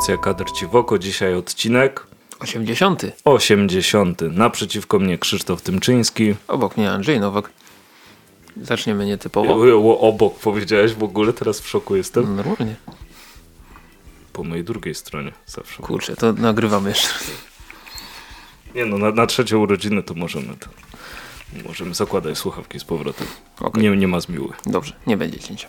Audycja Kadr Ci w oko. Dzisiaj odcinek 80. 80. Naprzeciwko mnie Krzysztof Tymczyński. Obok mnie Andrzej Nowak. Zaczniemy nietypowo. O, obok powiedziałeś w ogóle, teraz w szoku jestem. Normalnie. Po mojej drugiej stronie zawsze. Kurczę, to nagrywamy jeszcze. Nie no, na, na trzecie urodziny to możemy to. Możemy zakładać słuchawki z powrotem. Okej. Nie, nie ma zmiły. Dobrze, nie będzie cięcia.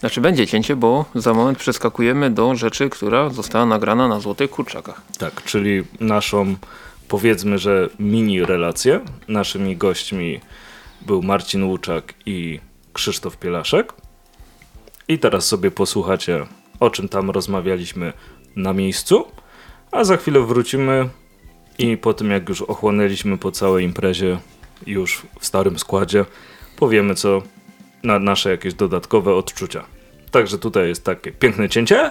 Znaczy będzie cięcie, bo za moment przeskakujemy do rzeczy, która została nagrana na Złotych Kurczakach. Tak, czyli naszą, powiedzmy, że mini relację. Naszymi gośćmi był Marcin Łuczak i Krzysztof Pielaszek. I teraz sobie posłuchacie, o czym tam rozmawialiśmy na miejscu. A za chwilę wrócimy i po tym, jak już ochłonęliśmy po całej imprezie, już w starym składzie, powiemy, co na nasze jakieś dodatkowe odczucia. Także tutaj jest takie piękne cięcie.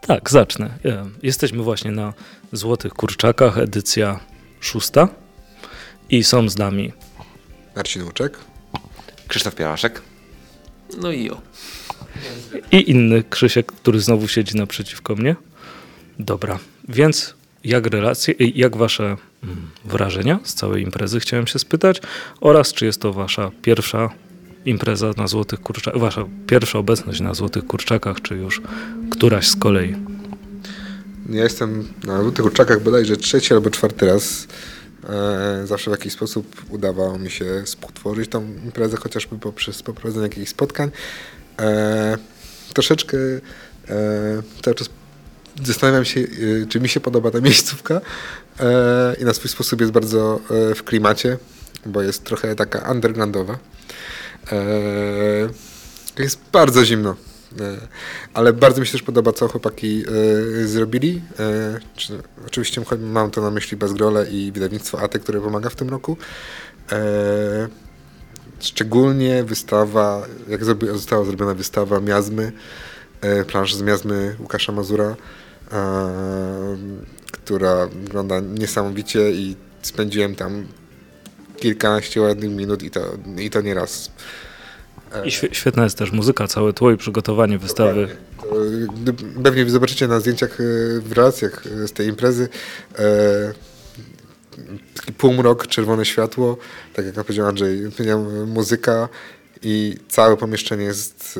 Tak, zacznę. E, Jesteśmy właśnie na Złotych Kurczakach, edycja szósta. I są z nami Marcin Łuczek. Krzysztof Piałaszek. No i o. i inny Krzysiek, który znowu siedzi naprzeciwko mnie. Dobra, więc jak relacje, y, jak wasze mm, wrażenia z całej imprezy chciałem się spytać oraz czy jest to wasza pierwsza impreza na Złotych Kurczakach, wasza pierwsza obecność na Złotych Kurczakach, czy już któraś z kolei? Ja jestem na Złotych Kurczakach bodajże trzeci albo czwarty raz. E, zawsze w jakiś sposób udawało mi się współtworzyć tą imprezę, chociażby poprzez poprowadzenie jakichś spotkań. E, troszeczkę e, cały czas zastanawiam się, e, czy mi się podoba ta miejscówka e, i na swój sposób jest bardzo e, w klimacie, bo jest trochę taka undergroundowa. E, jest bardzo zimno. Ale bardzo mi się też podoba, co chłopaki zrobili. Czy, oczywiście mam to na myśli Bezgrole i wydawnictwo ATE, które pomaga w tym roku. Szczególnie wystawa, jak została zrobiona wystawa Miazmy, plansz z Miazmy Łukasza Mazura, która wygląda niesamowicie i spędziłem tam kilkanaście ładnych minut i to, i to nie raz. I świe- świetna jest też muzyka, całe tło i przygotowanie wystawy. Gdy- Pewnie zobaczycie na zdjęciach, e, w relacjach e, z tej imprezy e, taki półmrok, czerwone światło, tak jak powiedział Andrzej, powiedział, muzyka i całe pomieszczenie jest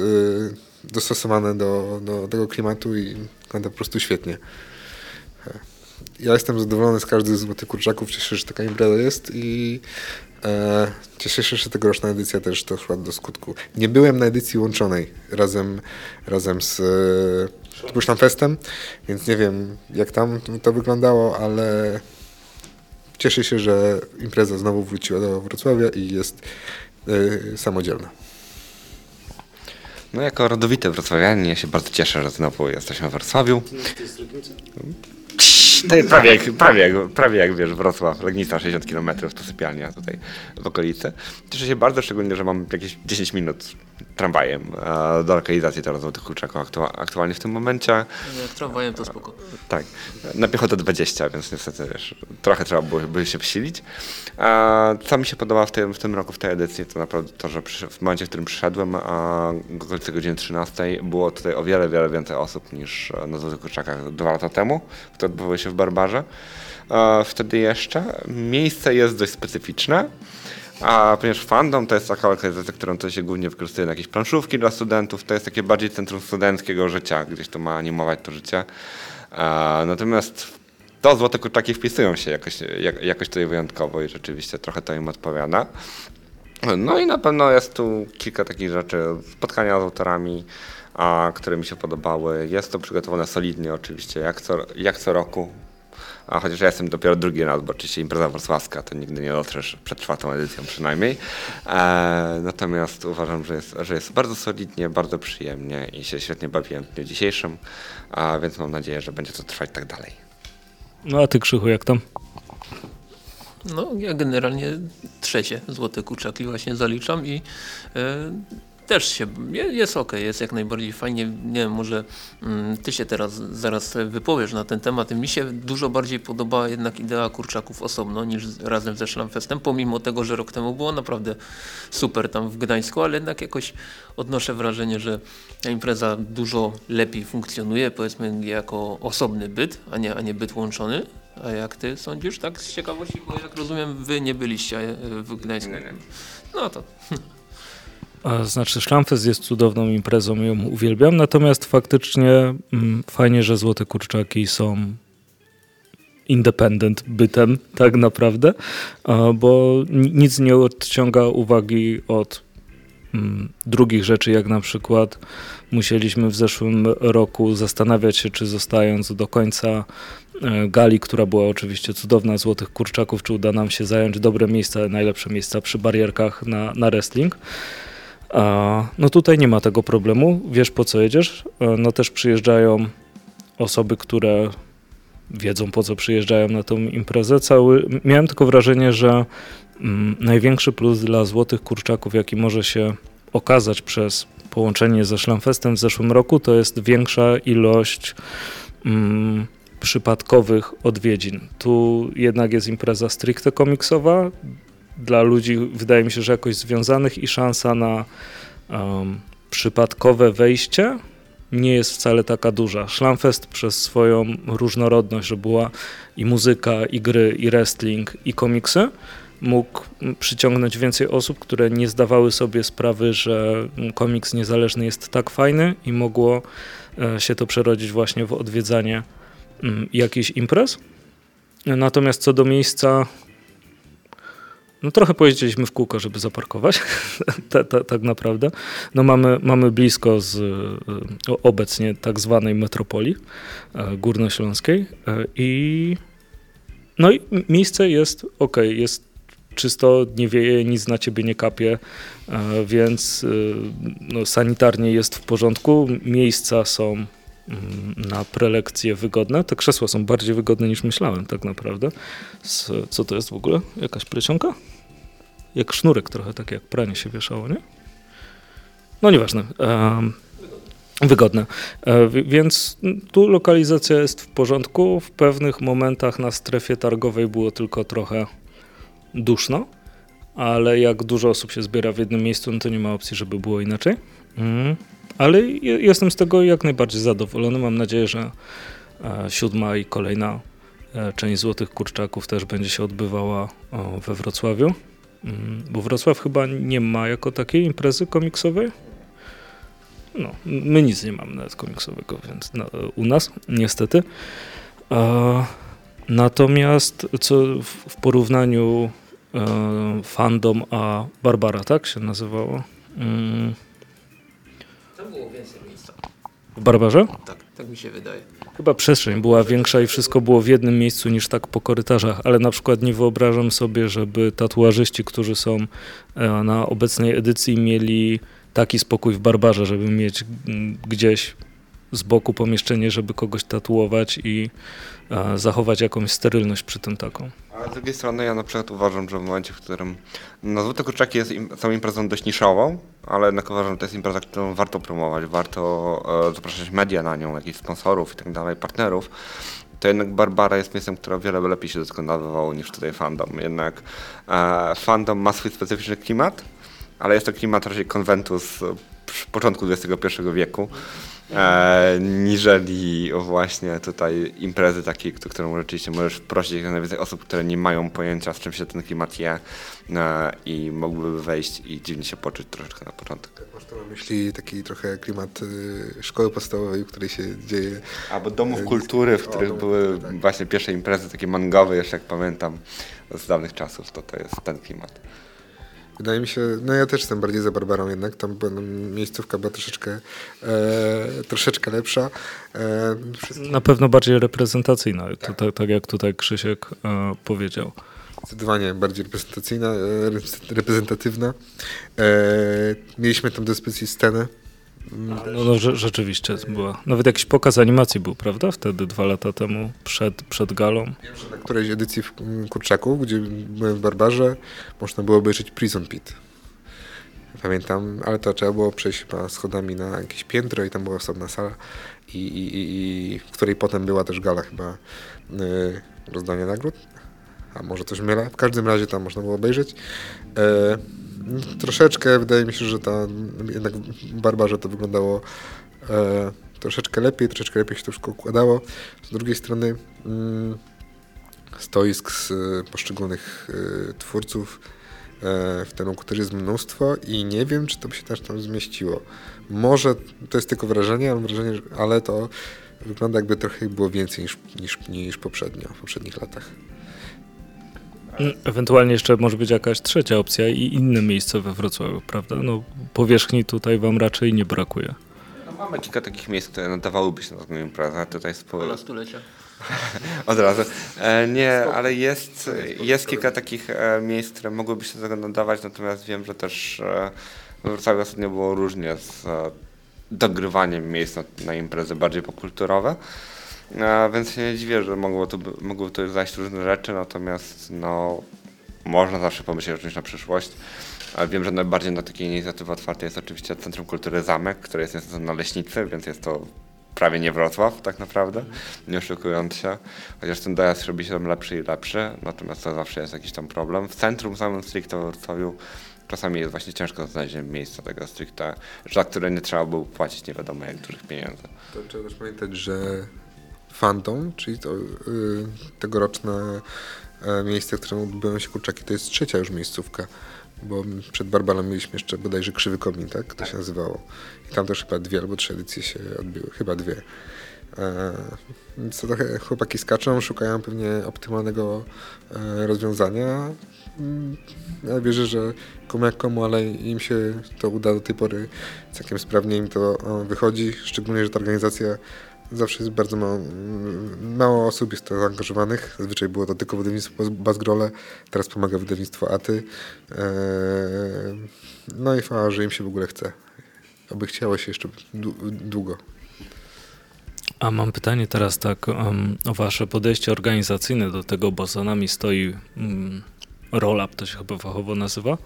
e, dostosowane do, do tego klimatu i wygląda po prostu świetnie. Ja jestem zadowolony z każdych złotych kurczaków, cieszę się, że taka impreza jest i e, cieszę się, że tegoroczna edycja też doszła do skutku. Nie byłem na edycji łączonej razem, razem z e, Festem, więc nie wiem jak tam to wyglądało, ale cieszę się, że impreza znowu wróciła do Wrocławia i jest e, samodzielna. No jako rodowity wrocławianin ja się bardzo cieszę, że znowu jesteśmy w Wrocławiu. Jest prawie jak, prawie, jak, prawie jak wiesz, Wrocław, Legnica 60 km to sypialnia tutaj w okolicy. Cieszę się bardzo, szczególnie, że mam jakieś 10 minut tramwajem e, do lokalizacji teraz Złotych Kurczaków aktua- aktualnie w tym momencie. Jak tramwajem to spoko. Tak, na piechotę 20, więc niestety wiesz, trochę trzeba było by się wsilić. A co mi się podoba w tym, w tym roku, w tej edycji, to naprawdę to, że w momencie, w którym przyszedłem, okolicy godziny 13, było tutaj o wiele, wiele więcej osób niż e, na Złotych Kurczakach dwa lata temu, które odbywały się w Barbarze. E, Wtedy jeszcze. Miejsce jest dość specyficzne. A ponieważ fandom to jest taka lokalizacja, którą to się głównie wykorzystuje na jakieś planszówki dla studentów, to jest takie bardziej centrum studenckiego życia, gdzieś to ma animować to życie. Natomiast to złote kurczaki wpisują się jakoś, jak, jakoś tutaj wyjątkowo i rzeczywiście trochę to im odpowiada. No i na pewno jest tu kilka takich rzeczy, spotkania z autorami, a, które mi się podobały. Jest to przygotowane solidnie oczywiście, jak co, jak co roku. A chociaż ja jestem dopiero drugi raz, bo oczywiście impreza wrocławska to nigdy nie dotrzesz przed czwartą edycją przynajmniej. E, natomiast uważam, że jest, że jest bardzo solidnie, bardzo przyjemnie i się świetnie bawiłem w dniu dzisiejszym, a więc mam nadzieję, że będzie to trwać tak dalej. No a ty Krzychu, jak tam? No ja generalnie trzecie Złote Kurczaki właśnie zaliczam i e, też się, jest ok, jest jak najbardziej fajnie. Nie wiem, może mm, ty się teraz zaraz wypowiesz na ten temat. Mi się dużo bardziej podoba jednak idea kurczaków osobno niż razem ze Szlamfestem, pomimo tego, że rok temu było naprawdę super tam w Gdańsku, ale jednak jakoś odnoszę wrażenie, że ta impreza dużo lepiej funkcjonuje, powiedzmy jako osobny byt, a nie, a nie byt łączony. A jak ty sądzisz, tak z ciekawości, bo jak rozumiem, wy nie byliście e, w Gdańsku. No to Znaczy, Szlamfest jest cudowną imprezą, ją uwielbiam, natomiast faktycznie mm, fajnie, że Złote Kurczaki są independent bytem tak naprawdę, bo ni- nic nie odciąga uwagi od mm, drugich rzeczy, jak na przykład musieliśmy w zeszłym roku zastanawiać się, czy zostając do końca e, gali, która była oczywiście cudowna, Złotych Kurczaków, czy uda nam się zająć dobre miejsca, najlepsze miejsca przy barierkach na, na wrestling. No tutaj nie ma tego problemu, wiesz po co jedziesz. E, No też przyjeżdżają osoby, które wiedzą po co przyjeżdżają na tą imprezę. Cały, miałem tylko wrażenie, że mm, największy plus dla Złotych Kurczaków, jaki może się okazać przez połączenie ze Szlamfestem w zeszłym roku, to jest większa ilość mm, przypadkowych odwiedzin. Tu jednak jest impreza stricte komiksowa, dla ludzi wydaje mi się, że jakoś związanych i szansa na um, przypadkowe wejście nie jest wcale taka duża. Szlamfest przez swoją różnorodność, że była i muzyka, i gry, i wrestling, i komiksy, mógł przyciągnąć więcej osób, które nie zdawały sobie sprawy, że komiks niezależny jest tak fajny i mogło e, się to przerodzić właśnie w odwiedzanie jakichś imprez. Natomiast co do miejsca, no trochę pojeździliśmy w kółko, żeby zaparkować, ta, ta, tak naprawdę. No mamy, mamy blisko z e, obecnie tak zwanej metropolii e, górnośląskiej e, i no i miejsce jest ok, jest czysto, nie wieje, nic na ciebie nie kapie, więc no, sanitarnie jest w porządku, miejsca są na prelekcje wygodne. Te krzesła są bardziej wygodne niż myślałem tak naprawdę. Co to jest w ogóle? Jakaś plecionka? Jak sznurek trochę, tak jak pranie się wieszało, nie? No nieważne. Em, wygodne. E, wi- więc tu lokalizacja jest w porządku. W pewnych momentach na strefie targowej było tylko trochę duszno, ale jak dużo osób się zbiera w jednym miejscu, no to nie ma opcji, żeby było inaczej. Mm. Ale je- jestem z tego jak najbardziej zadowolony. Mam nadzieję, że e, siódma i kolejna e, część Złotych Kurczaków też będzie się odbywała we Wrocławiu. Mm, Bo Wrocław chyba nie ma jako takiej imprezy komiksowej. No, my nic nie mamy nawet komiksowego, więc no, u nas niestety. Natomiast co w, porównaniu e, fandom a Barbara, tak się nazywało? Było więcej miejsca. w Barbarze? Tak, tak mi się wydaje. Chyba przestrzeń była większa i wszystko było w jednym miejscu niż tak po korytarzach, ale na przykład nie wyobrażam sobie, żeby tatuażyści, którzy są e, na obecnej edycji mieli taki spokój w barbarze, żeby mieć mm, gdzieś z boku pomieszczenie, żeby kogoś tatuować i e, zachować jakąś sterylność przy tym taką. Ale z drugiej strony ja na przykład uważam, że w momencie, w którym no Złote Kurczaki jest im, są imprezą dość niszową, ale jednak uważam, że to jest impreza, którą warto promować, warto e, zapraszać media na nią, jakichś sponsorów i tak dalej, partnerów, to jednak Barbara jest miejscem, które o wiele lepiej się doskonałowało niż tutaj fandom. Jednak e, fandom ma swój specyficzny klimat, ale jest to klimat raczej konwentu z e, początku XXI wieku, e, niżeli właśnie tutaj imprezy takiej, którą rzeczywiście możesz prosić jak najwięcej osób, które nie mają pojęcia, z czym się ten klimat je e, i mogłyby wejść i dziwnie się poczuć troszeczkę na początek. Masz tu na myśli taki trochę klimat y, szkoły podstawowej, w której się dzieje. Albo domów kultury, w O, których domów były tak. właśnie pierwsze imprezy takie mangowe, jeszcze jak pamiętam z dawnych czasów, to to jest ten klimat. Wydaje mi się, no ja też jestem bardziej za Barbarą jednak, tam miejscówka była troszeczkę, e, troszeczkę lepsza. E, Na pewno bardziej reprezentacyjna, to, tak, tak jak tutaj Krzysiek e, powiedział. zdecydowanie bardziej reprezentacyjna, e, re- reprezentatywna. E, mieliśmy tam do dyspozycji scenę. No, no rze- rzeczywiście była. Nawet jakiś pokaz animacji był, prawda? Wtedy dwa lata temu przed, przed galą. Na którejś edycji w mm, Kurczaku, gdzie byłem w Barbarze, można było obejrzeć Prison Pit. Pamiętam, ale to trzeba było przejść chyba schodami na jakieś piętro i tam była osobna sala, i, i, i, w której potem była też gala chyba y, rozdania nagród. A może coś mylę? W każdym razie tam można było obejrzeć. E, troszeczkę wydaje mi się, że ta jednak w Barbarze to wyglądało e, troszeczkę lepiej, troszeczkę lepiej się to wszystko układało. Z drugiej strony mm, stoisk z y, poszczególnych y, twórców e, w tym roku też jest mnóstwo i nie wiem, czy to by się też tam zmieściło. Może to jest tylko wrażenie, mam wrażenie, że, ale to wygląda jakby trochę było więcej niż, niż, niż poprzednio, w poprzednich latach. Ewentualnie jeszcze może być jakaś trzecia opcja i inne miejsce we Wrocławiu, prawda? No, powierzchni tutaj wam raczej nie brakuje. No, mamy kilka takich miejsc, które nadawałyby się na taką imprezę. Tutaj sporo, stulecia. Od razu. E, nie, ale jest, jest kilka takich e, miejsc, które mogłyby się do tego nadawać, natomiast wiem, że też e, w Wrocławiu ostatnio było różnie z dogrywaniem miejsc na, na imprezy bardziej popkulturowe. E, więc się nie dziwię, że mogło tu, mogły tu zajść różne rzeczy, natomiast no, można zawsze pomyśleć o czymś na przyszłość. A wiem, że najbardziej na takiej inicjatywy otwartej jest oczywiście Centrum Kultury Zamek, które jest na Leśnicy, więc jest to prawie nie Wrocław tak naprawdę, nie oszukując się. Chociaż ten dojazd robi się tam lepszy i lepszy, natomiast to zawsze jest jakiś tam problem. W centrum samym stricte w Wrocławiu czasami jest właśnie ciężko znaleźć miejsce tego stricte, za które nie trzeba było płacić nie wiadomo jak dużych pieniędzy. To trzeba też pamiętać, że Phantom, czyli to y, tegoroczne e, miejsce, w którym odbywają się kurczaki, to jest trzecia już miejscówka, bo przed Barbalą mieliśmy jeszcze bodajże Krzywy Komin, tak? To się nazywało. I tam też chyba dwie albo trzy edycje się odbyły, chyba dwie. E, więc to trochę chłopaki skaczą, szukają pewnie optymalnego e, rozwiązania. Mm, Ja wierzę, że komu jak komu, ale im się to uda do tej pory całkiem sprawnie im to wychodzi, szczególnie, że ta organizacja zawsze jest bardzo mało, mało osób jest to zaangażowanych. Zazwyczaj było to tylko wydawnictwo Bazgrole, teraz pomaga wydawnictwo Aty. Eee, No i fała, że im się w ogóle chce. Aby chciało się jeszcze dłu- długo. A mam pytanie teraz tak um, o wasze podejście organizacyjne do tego, bo za nami stoi um, roll-up, to się chyba fachowo nazywa,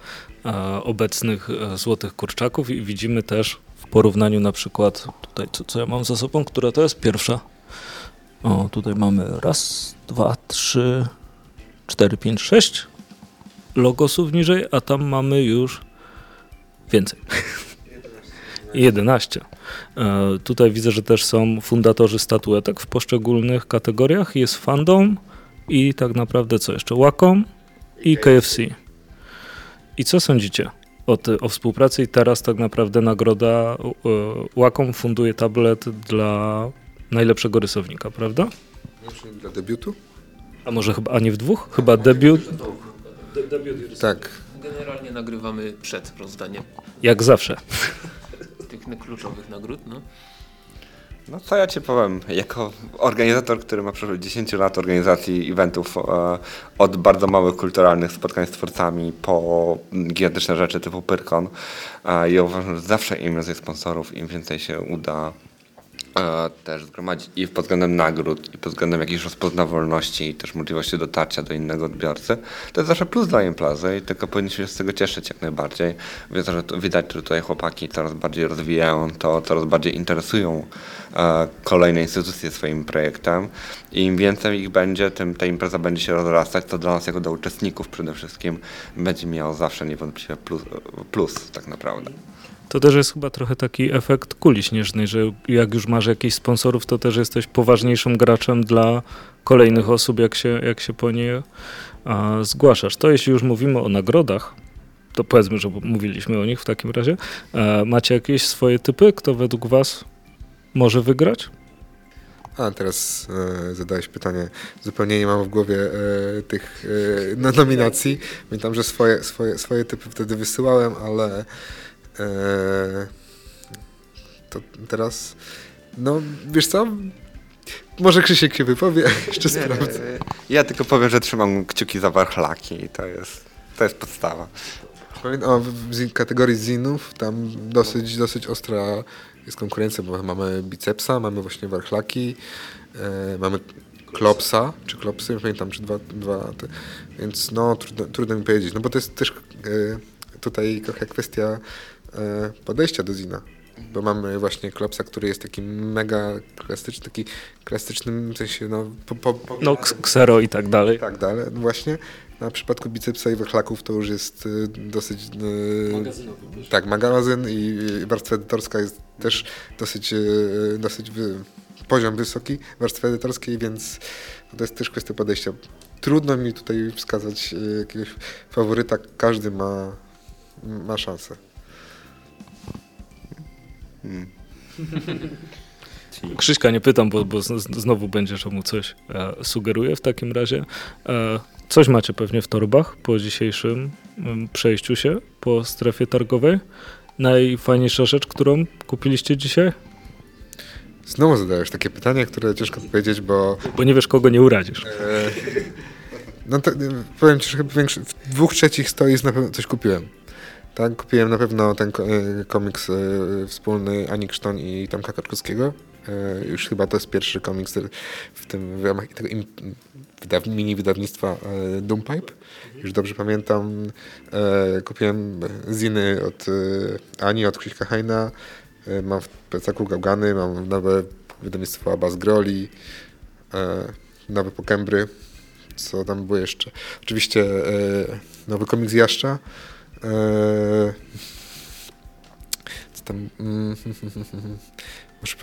e, obecnych e, złotych kurczaków i widzimy też w porównaniu na przykład tutaj, co, co ja mam za sobą, która to jest pierwsza. O, tutaj mamy raz, dwa, trzy, cztery, pięć, sześć logosów niżej, a tam mamy już więcej. 11. E, Tutaj widzę, że też są fundatorzy statuetek w poszczególnych kategoriach. Jest Fandom i tak naprawdę co jeszcze? Wacom i KFC. I co sądzicie o, ty, o współpracy? I teraz tak naprawdę nagroda e, Wacom funduje tablet dla najlepszego rysownika, prawda? Czyli dla debiutu? A może chyba, a nie w dwóch? Chyba debiut. Tak. Generalnie nagrywamy przed rozdaniem Jak zawsze. tych kluczowych nagród. No. No co ja ci powiem, jako organizator, który ma przeszło 10 lat organizacji eventów e, od bardzo małych kulturalnych spotkań z twórcami po gigantyczne rzeczy typu Pyrkon e, ja uważam, że zawsze im więcej sponsorów, im więcej się uda e, też zgromadzić i pod względem nagród, i pod względem jakiejś rozpoznawalności i też możliwości dotarcia do innego odbiorcy, to jest zawsze plus dla imprezy i tylko powinniśmy się z tego cieszyć jak najbardziej. Widzę, że widać, że tutaj chłopaki coraz bardziej rozwijają to, coraz bardziej interesują e, kolejne instytucje swoim projektem i im więcej ich będzie, tym ta impreza będzie się rozrastać, to dla nas jako dla uczestników przede wszystkim będzie miało zawsze niewątpliwie plus, plus tak naprawdę. To też jest chyba trochę taki efekt kuli śnieżnej, że jak już masz jakichś sponsorów, to też jesteś poważniejszym graczem dla kolejnych osób, jak się, jak się po nie a, zgłaszasz. To jeśli już mówimy o nagrodach, to powiedzmy, że mówiliśmy o nich w takim razie. Macie jakieś swoje typy, kto według was może wygrać? A teraz e, zadałeś pytanie. Zupełnie nie mam w głowie e, tych e, no, nominacji. Pamiętam, że swoje, swoje, swoje typy wtedy wysyłałem, ale to teraz. No, wiesz co? Może Krzysiek się wypowie, jeszcze sprawdzę. Ja tylko powiem, że trzymam kciuki za warchlaki i to jest, to jest podstawa. O, w kategorii zinów tam dosyć, dosyć ostra jest konkurencja, bo mamy bicepsa, mamy właśnie warchlaki, e, mamy klopsa, czy klopsy, nie pamiętam, czy dwa, dwa te, więc no trudno, trudno mi powiedzieć, no bo to jest też e, tutaj trochę kwestia podejścia do zina. Bo mamy właśnie Klopsa, który jest taki mega klasyczny, taki klasycznym w sensie, no, po, po, po, No, ks- ksero i tak dalej. tak dalej. No Właśnie na przypadku bicepsa i wachlaków to już jest y, dosyć. Y, tak, magazyn i i warstwa edytorska jest też dosyć, dosyć wy, poziom wysoki warstwy edytorskiej, więc to jest też kwestia podejścia. Trudno mi tutaj wskazać jakiegoś faworyta, każdy ma, ma szansę. Krzyśka nie pytam, bo, bo znowu będzie, że mu coś e, sugeruje w takim razie. E, coś macie pewnie w torbach po dzisiejszym mm, przejściu się po strefie targowej. Najfajniejsza rzecz, którą kupiliście dzisiaj? Znowu zadajesz takie pytanie, które ciężko odpowiedzieć, bo Bo nie wiesz, kogo nie urazisz. E, No to powiem ci, że chyba w dwóch trzecich stoisk na pewno coś kupiłem. Tak, kupiłem na pewno ten e, komiks e, wspólny Ani Krzton i Tomka Kaczkowskiego. E, Już chyba to jest pierwszy komiks w tym w ramach tego mini wydawnictwa Doompipe. Już dobrze pamiętam. Kupiłem ziny od Ani, od Krzyśka Heina. E, Mam w plecaku Gałgany, mam nowe wydawnictwo Abbas Groli, nowe Pokembry co tam było jeszcze? Oczywiście nowy komiks Jaszcza. E, co tam? Mm,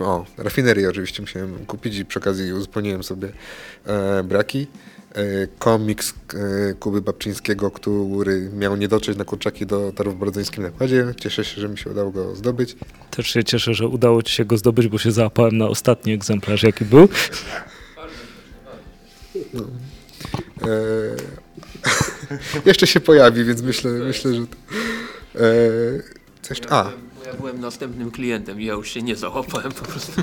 o, rafinerię oczywiście musiałem kupić i przy okazji uzupełniłem sobie e, braki. E, komiks Kuby Babczyńskiego, który miał nie dotrzeć na kurczaki do tarów Brodzyńskim nakładzie. Cieszę się, że mi się udało go zdobyć. Też się cieszę, że udało ci się go zdobyć, bo się załapałem na ostatni egzemplarz, jaki był. E, jeszcze się pojawi, więc myślę, myślę że... To, e, co jeszcze? A, ja byłem następnym klientem i ja już się nie załapałem po prostu.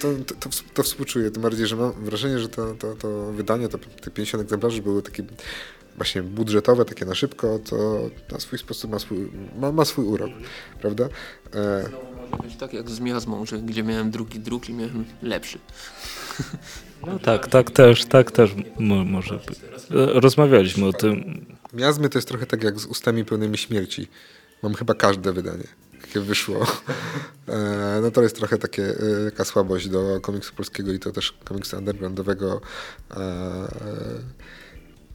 To, to, to współczuję, tym bardziej, że mam wrażenie, że to, to, to wydanie, to, te 50 egzemplarzy były takie właśnie budżetowe, takie na szybko, to na swój sposób ma swój, ma, ma swój urok, prawda? E, Tak jak z miazmą, że gdzie miałem drugi druk i miałem lepszy. No tak, tak też, tak też mo- może być. Rozmawialiśmy o tym. miazmy to jest trochę tak jak z ustami pełnymi śmierci. Mam chyba każde wydanie, jakie wyszło. E, no to jest trochę takie, e, taka słabość do komiksu polskiego i to też komiksu undergroundowego. E,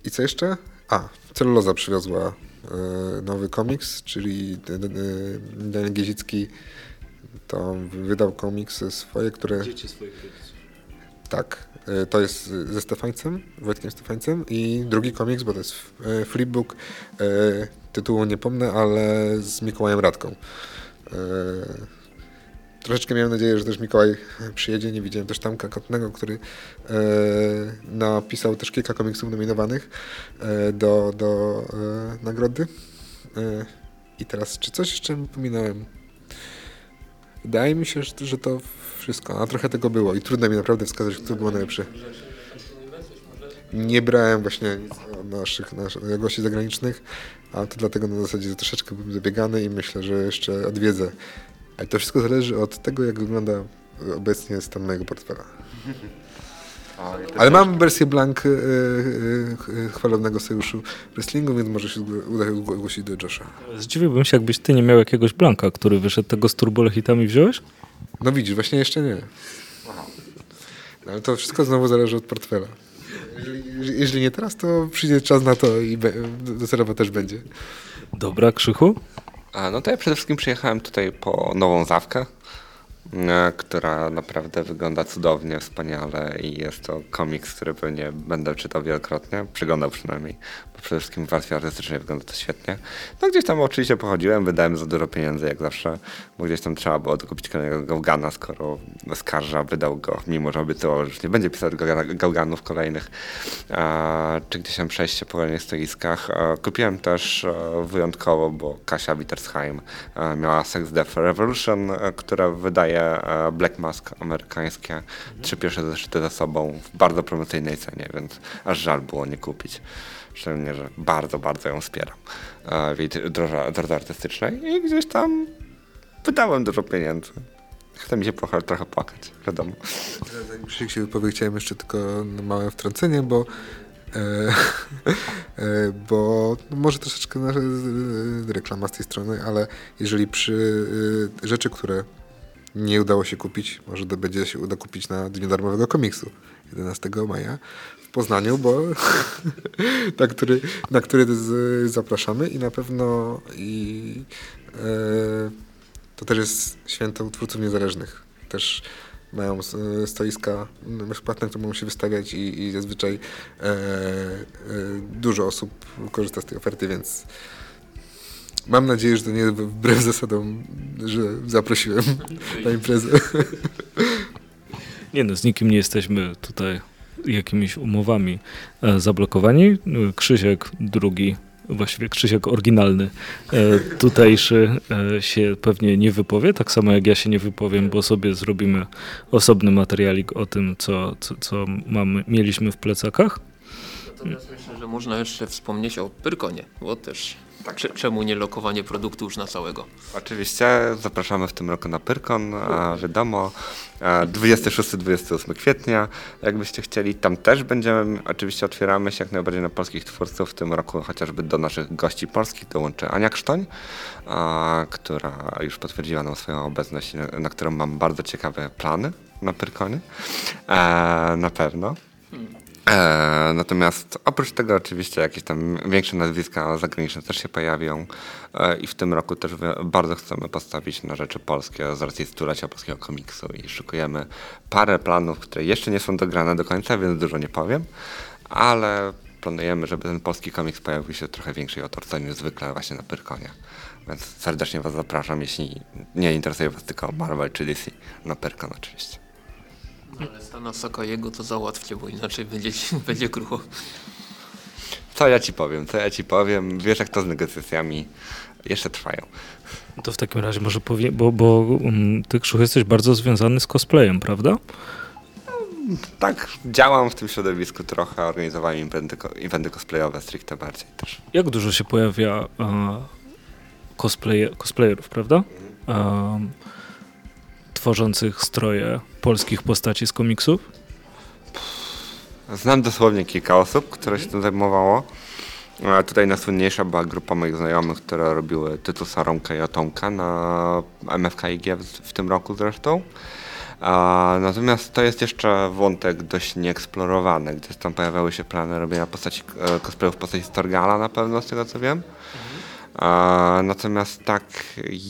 I co jeszcze? A, Celuloza przywiozła nowy komiks, czyli Daniel Giezicki to wydał komiksy swoje, które... Tak, e, to jest ze Stefańcem, Wojtkiem Stefańcem i drugi komiks, bo to jest e, flipbook, e, tytułu nie pomnę, ale z Mikołajem Radką. Troszeczkę miałem nadzieję, że też Mikołaj przyjedzie, nie widziałem też Tamka Kotnego, który napisał też kilka komiksów nominowanych do, do nagrody. I teraz, czy coś jeszcze pominąłem? Wydaje mi się, że, to wszystko, a trochę tego było i trudno mi naprawdę wskazać, kto było najlepszy. Nie brałem właśnie naszych, naszych gości zagranicznych, a to dlatego na zasadzie troszeczkę byłem zabiegany i myślę, że jeszcze odwiedzę. Ale to wszystko zależy od tego, jak wygląda obecnie stan mojego portfela. Ale mam wersję blank y, y, chwalebnego sojuszu wrestlingu, więc może się uda się zgłosić do Josha. Zdziwiłbym się, jakbyś ty nie miał jakiegoś blanka, który wyszedł tego z turbolechitami wziąłeś? No widzisz, właśnie jeszcze nie. No, ale to wszystko znowu zależy od portfela. Jeżeli, jeżeli- nie teraz, to przyjdzie czas na to i be, docelowo też będzie. Dobra, Krzychu? A, no to ja przede wszystkim przyjechałem tutaj po nową zawkę, która naprawdę wygląda cudownie, wspaniale i jest to komiks, który pewnie będę czytał wielokrotnie, przyglądał przynajmniej, przede wszystkim w warstwie artystycznej wygląda to świetnie. No gdzieś tam oczywiście pochodziłem, wydałem za dużo pieniędzy jak zawsze, bo gdzieś tam trzeba było dokupić kolejnego Gałgana, skoro Skarża wydał go, mimo że obiecywał, że już nie będzie pisał Gałganów kolejnych, e, czy gdzieś tam przejście po kolejnych stoiskach. E, kupiłem też e, wyjątkowo, bo Kasia Wittersheim e, miała Sex Death Revolution, e, która wydaje Black Mask amerykańskie, trzy pierwsze zeszyty za sobą w bardzo promocyjnej cenie, więc aż żal było nie kupić. Szczególnie, że bardzo, bardzo ją wspieram e, w jej drodze, artystycznej i gdzieś tam wydałem dużo pieniędzy. Chce mi się trochę, trochę płakać, wiadomo. Zanim Krzysiek się wypowie, chciałem jeszcze tylko małe wtrącenie, bo E, e, bo no może troszeczkę reklama z tej strony, ale jeżeli przy e, rzeczy, które nie udało się kupić, może będzie się uda kupić na Dniu Darmowego Komiksu 11 maja Poznaniu, bo na który, na który z, zapraszamy i na pewno i, e, to też jest święto twórców niezależnych. Też mają stoiska bezpłatne, które mogą się wystawiać i, i zazwyczaj e, e, dużo osób korzysta z tej oferty, więc mam nadzieję, że to nie wbrew zasadom, że zaprosiłem na imprezę. Nie no, z nikim nie jesteśmy tutaj jakimiś umowami e, zablokowani. Krzysiek drugi właściwie Krzysiek oryginalny e, tutejszy e, się pewnie nie wypowie, tak samo jak ja się nie wypowiem, bo sobie zrobimy osobny materialik o tym, co, co, co mamy, mieliśmy w plecakach. Natomiast myślę, że można jeszcze wspomnieć o Pyrkonie, bo też tak. Czemu nie lokowanie produktu już na całego? Oczywiście, zapraszamy w tym roku na Pyrkon, wiadomo, 26-28 kwietnia, jakbyście chcieli. Tam też będziemy, oczywiście otwieramy się jak najbardziej na polskich twórców. W tym roku chociażby do naszych gości polskich dołączy Ania Krztoń, która już potwierdziła nam swoją obecność, na, na którą mam bardzo ciekawe plany na Pyrkonie. E, na pewno. E, natomiast oprócz tego oczywiście jakieś tam większe nazwiska zagraniczne też się pojawią e, i w tym roku też bardzo chcemy postawić na rzeczy polskie z racji stulecia polskiego komiksu i szykujemy parę planów, które jeszcze nie są dograne do końca, więc dużo nie powiem, ale planujemy, żeby ten polski komiks pojawił się w trochę większej otoczce niż zwykle właśnie na Pyrkonie. Więc serdecznie Was zapraszam, jeśli nie interesuje Was tylko Marvel czy DC, na Pyrkon oczywiście. Ale Stana Sakajego to załatwcie, bo inaczej będzie, będzie krucho. Co ja ci powiem, co ja ci powiem, wiesz jak to z negocjacjami jeszcze trwają. To w takim razie może powiem, bo, bo um, ty Krzuch jesteś bardzo związany z cosplayem, prawda? Tak, działam w tym środowisku trochę, organizowałem eventy, eventy cosplayowe stricte bardziej też. Jak dużo się pojawia cosplay, cosplayerów, prawda? Um, tworzących stroje polskich postaci z komiksów? Znam dosłownie kilka osób, które się tym zajmowało. A tutaj najsłynniejsza była grupa moich znajomych, które robiły Tytusa, Romka i Atomka na MFKIG w, w tym roku zresztą. A, natomiast to jest jeszcze wątek dość nieeksplorowany, gdzie tam pojawiały się plany robienia postaci, e, cosplayów w postaci Storgala na pewno, z tego co wiem. Natomiast tak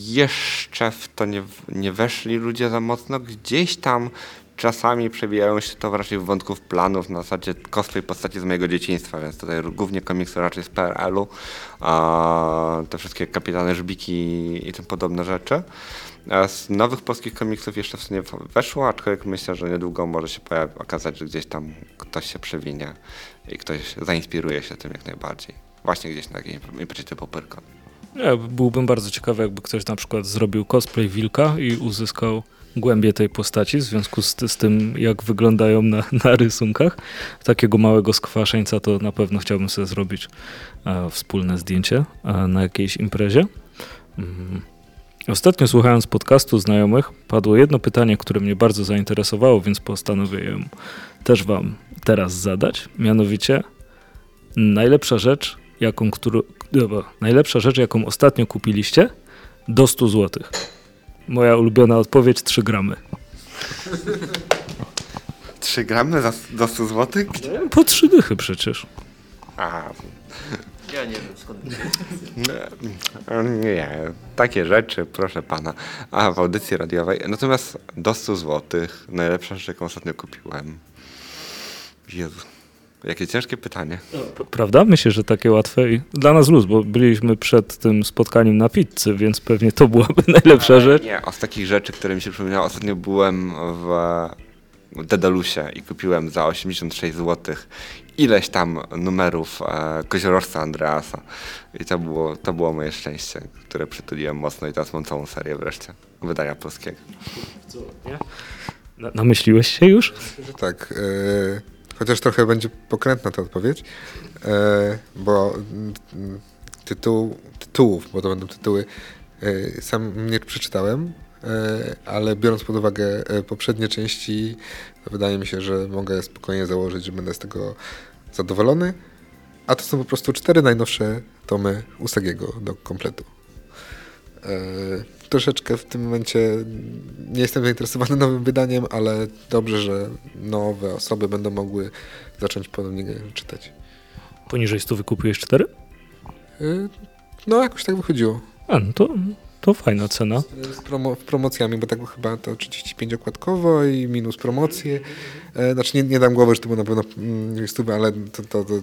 jeszcze w to nie, nie weszli ludzie za mocno. Gdzieś tam czasami przebijają się to raczej w wątków planów na zasadzie cosplay postaci z mojego dzieciństwa, więc tutaj głównie komiksy raczej z PRL-u, te wszystkie kapitany żbiki i tym podobne rzeczy. Z nowych polskich komiksów jeszcze w sumie weszło, aczkolwiek myślę, że niedługo może się okazać, że gdzieś tam ktoś się przewinie i ktoś zainspiruje się tym jak najbardziej. Właśnie gdzieś na takiej imprezie typu Pyrkon. Ja byłbym bardzo ciekawy, jakby ktoś na przykład zrobił cosplay wilka i uzyskał głębię tej postaci w związku z, z tym, jak wyglądają na, na, rysunkach. Takiego małego skwaszeńca to na pewno chciałbym sobie zrobić e, wspólne zdjęcie e, na jakiejś imprezie. Mm. Ostatnio słuchając podcastu znajomych, padło jedno pytanie, które mnie bardzo zainteresowało, więc postanowiłem też wam teraz zadać. Mianowicie, najlepsza rzecz, jaką, którą, dobra, najlepsza rzecz, jaką ostatnio kupiliście, do 100 zł. Moja ulubiona odpowiedź 3 gramy. 3 gramy za, do 100 zł? Po 3 dychy przecież. A. Ja nie wiem skąd. Nie, nie, takie rzeczy, proszę pana. A w audycji radiowej. Natomiast do 100 zł, najlepsza rzecz, jaką ostatnio kupiłem. Jezu. Jakie ciężkie pytanie. Prawda? Myślę, że takie łatwe i dla nas luz, bo byliśmy przed tym spotkaniem na pizzy, więc pewnie to byłaby najlepsza Ale rzecz. Nie, z takich rzeczy, które mi się przypomniały, ostatnio byłem w Dedalusie i kupiłem za 86 zł ileś tam numerów e, Koziorożca Andreasa. I to było, to było moje szczęście, które przytuliłem mocno i teraz mam całą serię wreszcie wydania polskiego. Co, nie? Na, namyśliłeś się już? Tak. E, Chociaż trochę będzie pokrętna ta odpowiedź, e, bo mm, tytuł, tytułów, bo to będą tytuły, e, sam nie przeczytałem, e, ale biorąc pod uwagę poprzednie części, wydaje mi się, że mogę spokojnie założyć, że będę z tego zadowolony, a to są po prostu cztery najnowsze tomy Usagiego do kompletu. Troszeczkę w tym momencie nie jestem zainteresowany nowym wydaniem, ale dobrze, że nowe osoby będą mogły zacząć ponownie czytać. Poniżej 100 wykupujesz 4? E, no, jakoś tak wychodziło. A, no to, to fajna cena. Z promo, promocjami, bo tak chyba to 35 okładkowo i minus promocje. E, znaczy nie, nie dam głowy, że to było na pewno mm, stówy, ale to, to, to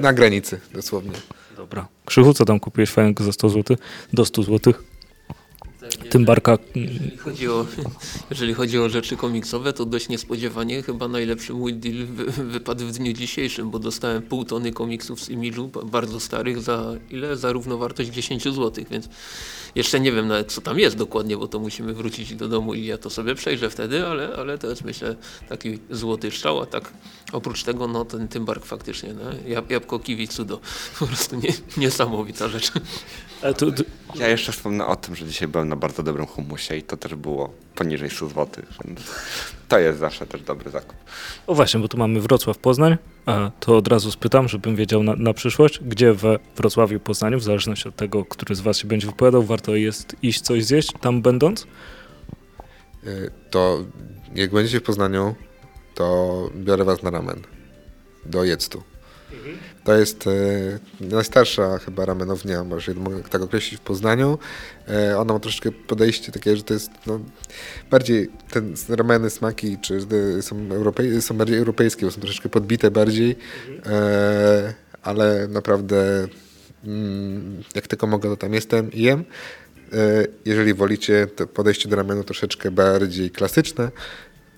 na granicy dosłownie. Dobra. Krzychu, co tam kupiłeś fajnego za 100 zł? Do 100 zł? Tym barka... Jeżeli chodzi, o, jeżeli chodzi o rzeczy komiksowe, to dość niespodziewanie chyba najlepszy mój deal wy, wypadł w dniu dzisiejszym, bo dostałem pół tony komiksów z Image'u, bardzo starych, za ile? Za równowartość 10 zł, więc jeszcze nie wiem nawet co tam jest dokładnie, bo to musimy wrócić do domu i ja to sobie przejrzę wtedy, ale, ale to jest myślę taki złoty strzał, a tak oprócz tego no ten Tymbark faktycznie, no, jab, jabłko kiwi cudo, po prostu nie, niesamowita rzecz. Ja jeszcze wspomnę o tym, że dzisiaj byłem na bardzo dobrym humusie i to też było poniżej 100 zł, więc to jest zawsze też dobry zakup. o właśnie, bo tu mamy Wrocław, Poznań, a to od razu spytam, żebym wiedział na, na przyszłość, gdzie we Wrocławiu, Poznaniu, w zależności od tego, który z was się będzie wypowiadał, warto jest iść coś zjeść tam będąc? E, To jak będziecie w Poznaniu, to biorę was na ramen. Do Jectu. To jest e, najstarsza chyba ramenownia, może mogę tak określić, w Poznaniu. E, ona ma troszeczkę podejście takie, że to jest no, bardziej, ten rameny, smaki czy są, są bardziej europejskie, bo są troszeczkę podbite bardziej, e, ale naprawdę mm, jak tylko mogę, to tam jestem i jem. Jeżeli wolicie to podejście do ramenu troszeczkę bardziej klasyczne,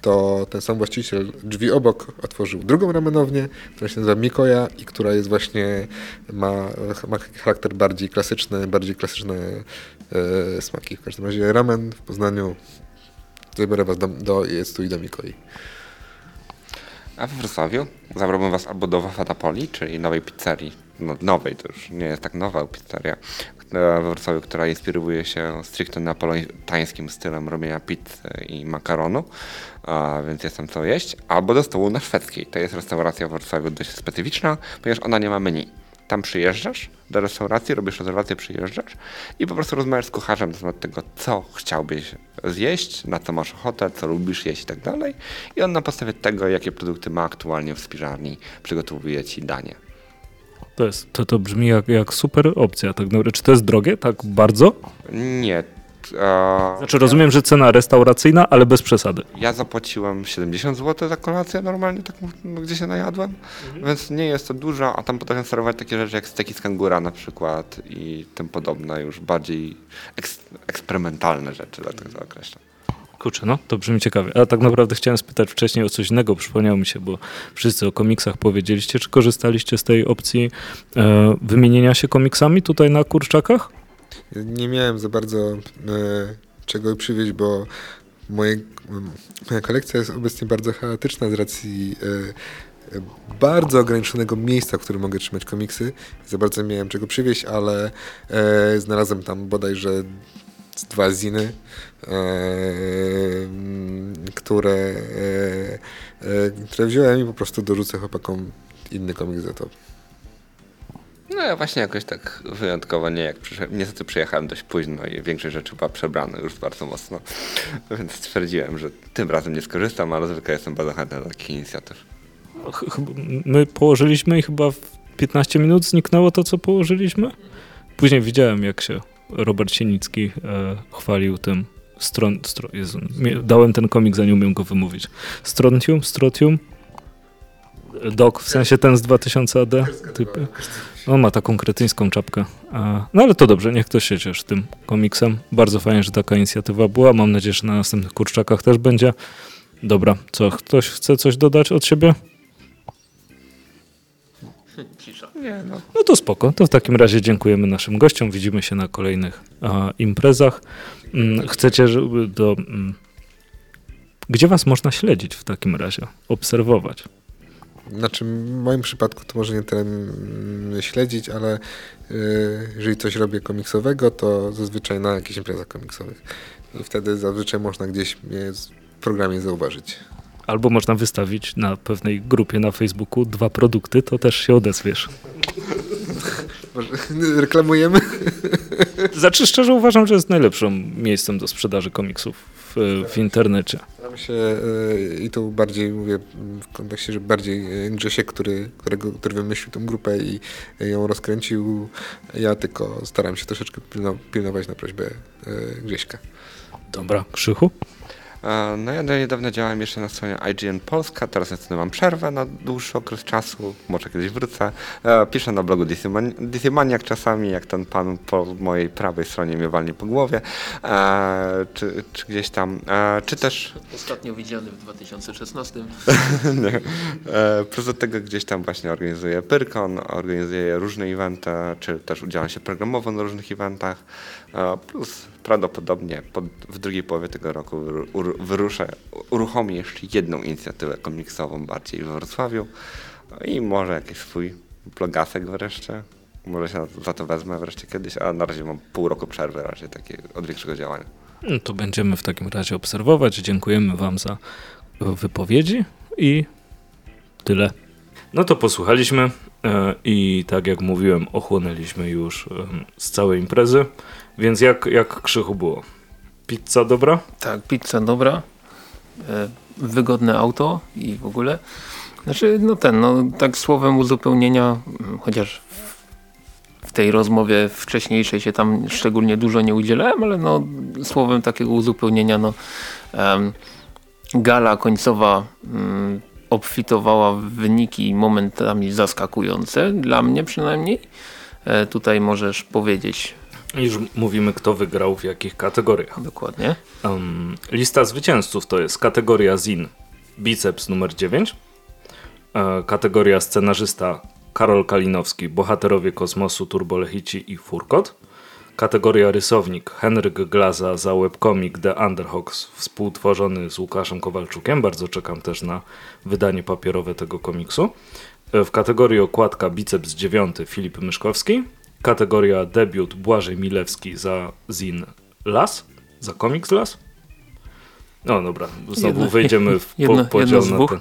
to ten sam właściciel drzwi obok otworzył drugą ramenownię, która się nazywa Mikoja i która jest właśnie, ma, ma charakter bardziej klasyczny, bardziej klasyczne e, smaki. W każdym razie ramen w Poznaniu, zabiorę was do, do jest tu i do Mikoi. A we Wrocławiu zabrałbym was albo do Wafatapoli, czyli nowej pizzerii, no, nowej, to już nie jest tak nowa pizzeria, we Wrocławiu, która inspiruje się stricte napolitańskim stylem robienia pizzy i makaronu, więc jest tam co jeść, albo do stołu na szwedzkiej. To jest restauracja w Wrocławiu dość specyficzna, ponieważ ona nie ma menu. Tam przyjeżdżasz do restauracji, robisz rezerwację, przyjeżdżasz i po prostu rozmawiasz z kucharzem na temat tego, co chciałbyś zjeść, na co masz ochotę, co lubisz jeść i tak dalej. I on na podstawie tego, jakie produkty ma aktualnie w spiżarni, przygotowuje ci danie. To, jest, to, to brzmi jak, jak super opcja. Tak naprawdę. Czy to jest drogie? Tak bardzo? Nie. A, Znaczy rozumiem, że cena restauracyjna, ale bez przesady. ja zapłaciłem 70 zł za kolację normalnie, tak no, gdzie się najadłem, więc nie jest to dużo, a tam potrafią serwować takie rzeczy jak steki z kangura na przykład i tym podobne, już bardziej eks- eksperymentalne rzeczy, dlatego to określam. Kurczę, no to brzmi ciekawie. A tak naprawdę chciałem spytać wcześniej o coś innego, przypomniało mi się, bo wszyscy o komiksach powiedzieliście. Czy korzystaliście z tej opcji e, wymienienia się komiksami tutaj na kurczakach? Nie miałem za bardzo e, czego przywieźć, bo moje, moja kolekcja jest obecnie bardzo chaotyczna z racji e, e, bardzo ograniczonego miejsca, w którym mogę trzymać komiksy. Za bardzo nie miałem czego przywieźć, ale e, znalazłem tam bodajże dwa ziny, które, e, e, które wziąłem i po prostu dorzucę chłopakom inny komiks za to. No ja właśnie jakoś tak wyjątkowo nie, jak przyszedłem, niestety przyjechałem dość późno i większość rzeczy była przebrana już bardzo mocno, więc stwierdziłem, że tym razem nie skorzystam, ale zwykle jestem bardzo chętny do takich inicjatyw. My położyliśmy i chyba w 15 minut zniknęło to, co położyliśmy. Później widziałem, jak się Robert Sienicki e, chwalił tym stron... Stro, Jezu, dałem ten komik, zanim umiem go wymówić. Strontium? Strotium? Dok, w sensie ten z 2000 AD? Typy. On ma taką kretyńską czapkę. No ale to dobrze, niech ktoś się cieszy tym komiksem. Bardzo fajnie, że taka inicjatywa była. Mam nadzieję, że na następnych kurczakach też będzie. Dobra, co, ktoś chce coś dodać od siebie? Cisza. Nie, no. No to spoko. To w takim razie dziękujemy naszym gościom. Widzimy się na kolejnych a, imprezach. Mm, Chcecie, żeby do. Mm, gdzie was można śledzić w takim razie? Obserwować. Znaczy, w moim przypadku to może nie tyle mm, śledzić, ale y, jeżeli coś robię komiksowego, to zazwyczaj na jakichś imprezach komiksowych. I wtedy zazwyczaj można gdzieś mnie w programie zauważyć. Albo można wystawić na pewnej grupie na Facebooku dwa produkty, to też się odezwiesz. Reklamujemy? Znaczy szczerze uważam, że jest najlepszym miejscem do sprzedaży komiksów w, w internecie. Staram się e, i tu bardziej mówię w kontekście, że bardziej e, Grzesiek, który, którego, który wymyślił tą grupę i ją rozkręcił, ja tylko staram się troszeczkę pilno, pilnować na prośbę e, Grześka. Dobra, Krzychu? E, No ja do niedawna działałem jeszcze na stronie IGN Polska, teraz niestety mam przerwę na dłuższy okres czasu, może kiedyś wrócę. E, Piszę na blogu DC Man- DC Maniac czasami, jak ten pan po mojej prawej stronie mnie walnie po głowie, e, czy, czy gdzieś tam, czy też Ostatnio widziany w 2016. nie. Do tego gdzieś tam właśnie organizuję Pyrkon, organizuję różne eventy, czy też udzielam się programowo na różnych eventach. E, Plus prawdopodobnie pod, w drugiej połowie tego roku wyruszę, uruchomię jeszcze jedną inicjatywę komiksową bardziej w Wrocławiu No i może jakiś swój blogasek wreszcie. Może się za to wezmę wreszcie kiedyś, a na razie mam pół roku przerwy raczej takiej od większego działania. No to będziemy w takim razie obserwować. Dziękujemy Wam za wypowiedzi i tyle. No to posłuchaliśmy e, i tak jak mówiłem, ochłonęliśmy już z całej imprezy. Więc jak, jak Krzychu było? Pizza dobra? Tak, pizza dobra, e, wygodne auto i w ogóle. Znaczy, no ten, no tak słowem uzupełnienia, mm, chociaż w- tej rozmowie wcześniejszej się tam szczególnie dużo nie udzielałem, ale no słowem takiego uzupełnienia, no em, gala końcowa mm, obfitowała w wyniki momentami zaskakujące, dla mnie przynajmniej. E, tutaj możesz powiedzieć Już mówimy, kto wygrał w jakich kategoriach. dokładnie. Um, lista zwycięzców to jest kategoria Zin Biceps numer 9, e, kategoria scenarzysta Karol Kalinowski Bohaterowie Kosmosu, Turbolechici i Furkot, kategoria rysownik Henryk Glaza za webcomic The Underhogs współtworzony z Łukaszem Kowalczukiem, bardzo czekam też na wydanie papierowe tego komiksu, E, w kategorii okładka Biceps 9 Filip Myszkowski, kategoria debiut Błażej Milewski za Zin Las, za komiks Las. No dobra, znowu Jedno- wejdziemy w po, jedno- podział na ten.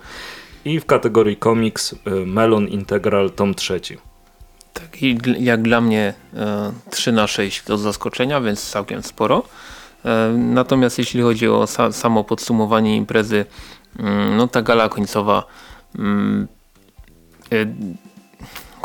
I w kategorii komiks y, Melon Integral tom trzeci. Tak, i jak dla mnie e, 3 na 6 to zaskoczenia, więc całkiem sporo. E, natomiast jeśli chodzi o sa, samo podsumowanie imprezy, mm, no ta gala końcowa mm, e,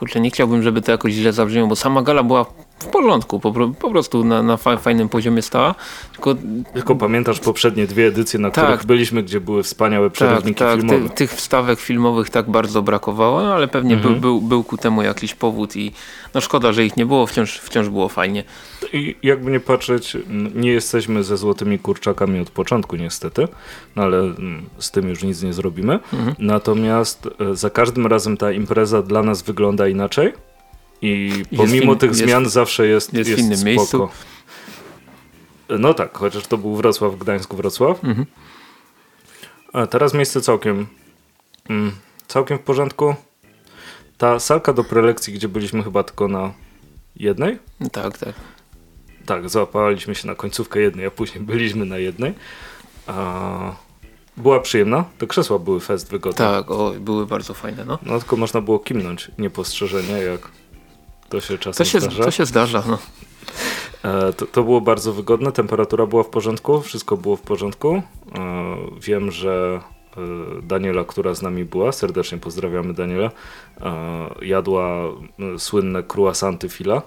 kurczę, nie chciałbym, żeby to jakoś źle zabrzmiało, bo sama gala była w porządku, po, po prostu na, na fa, fajnym poziomie stała, tylko Tylko pamiętasz poprzednie dwie edycje, na Tak. których byliśmy, gdzie były wspaniałe tak, przerywniki tak, filmowe. ty, tych wstawek filmowych tak bardzo brakowało, no, ale pewnie Mhm. był, był, był ku temu jakiś powód i no szkoda, że ich nie było, wciąż, wciąż było fajnie. I jakby nie patrzeć, m, nie jesteśmy ze złotymi kurczakami od początku niestety, no ale mm, z tym już nic nie zrobimy. Mhm. Natomiast e, za każdym razem ta impreza dla nas wygląda inaczej i pomimo in- tych jest- zmian zawsze jest, jest w jest innym spoko. miejscu. No tak, chociaż to był Wrocław, Gdańsk, Wrocław. Mhm. A teraz miejsce całkiem, mm, całkiem w porządku. Ta salka do prelekcji, gdzie byliśmy chyba tylko na jednej, Tak, tak. tak, załapaliśmy się na końcówkę jednej, a później byliśmy na jednej. A, była przyjemna, te krzesła były fest wygodne. Tak, o, były bardzo fajne. No. No tylko można było kimnąć niepostrzeżenie, jak to się czasem To, się, zdarza. to się zdarza. No. E, to, to było bardzo wygodne, temperatura była w porządku, wszystko było w porządku. E, wiem, że e, Daniela, która z nami była, serdecznie pozdrawiamy Daniela, jadła słynne croissanty fila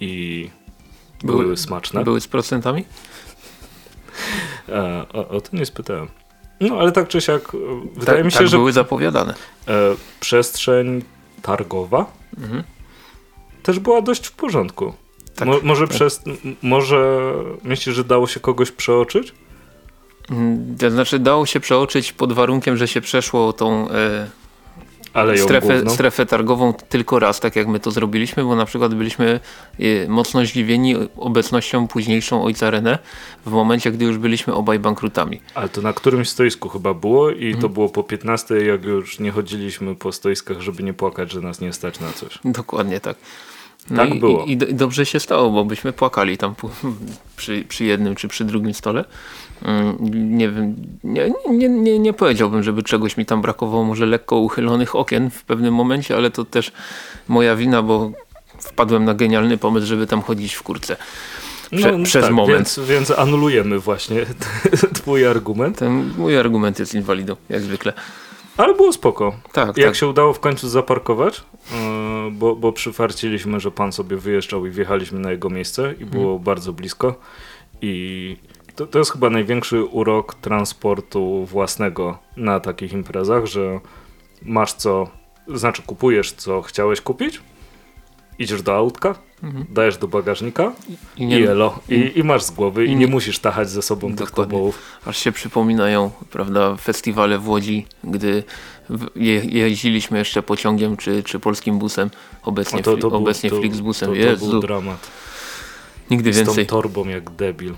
i były, Były- smaczne. Były z procentami? O, o to nie spytałem. No ale tak czy siak, wydaje tak, mi się, tak że były zapowiadane. przestrzeń targowa Mhm. Też była dość w porządku. Tak, Mo, może tak. przez, może myślisz, że dało się kogoś przeoczyć? Mm, To znaczy dało się przeoczyć pod warunkiem, że się przeszło tą ją strefę, główną. strefę targową tylko raz, tak jak my to zrobiliśmy, bo na przykład byliśmy e, mocno zdziwieni obecnością późniejszą ojca René w momencie, gdy już byliśmy obaj bankrutami. Ale to na którymś stoisku chyba było i Mhm. to było po 15, jak już nie chodziliśmy po stoiskach, żeby nie płakać, że nas nie stać na coś. Dokładnie tak. No Tak i, było. I, I dobrze się stało, bo byśmy płakali tam przy, przy jednym czy przy drugim stole. Mm, nie wiem, nie, nie, nie, nie powiedziałbym, żeby czegoś mi tam brakowało, może lekko uchylonych okien w pewnym momencie, ale to też moja wina, bo wpadłem na genialny pomysł, żeby tam chodzić w kurce. Prze, przez tak, moment. Więc, więc anulujemy właśnie twój argument. Ten mój argument jest inwalidą, jak zwykle. Ale było spoko. Tak, Jak tak. się udało w końcu zaparkować, yy, bo, bo przyfarciliśmy, że pan sobie wyjeżdżał i wjechaliśmy na jego miejsce i było Mhm. bardzo blisko. I to, to jest chyba największy urok transportu własnego na takich imprezach, że masz co, znaczy kupujesz co chciałeś kupić, idziesz do autka, dajesz do bagażnika Mhm. I i, nie, elo. I, I masz z głowy i, i nie, musisz tachać ze sobą tych tobołów. aż się przypominają, prawda, festiwale w Łodzi, gdy je, jeździliśmy jeszcze pociągiem czy, czy polskim busem, obecnie, to, to fli, był- obecnie to, Flixbusem. To, to Jezu, był dramat. nigdy Z tą więcej. torbą jak debil.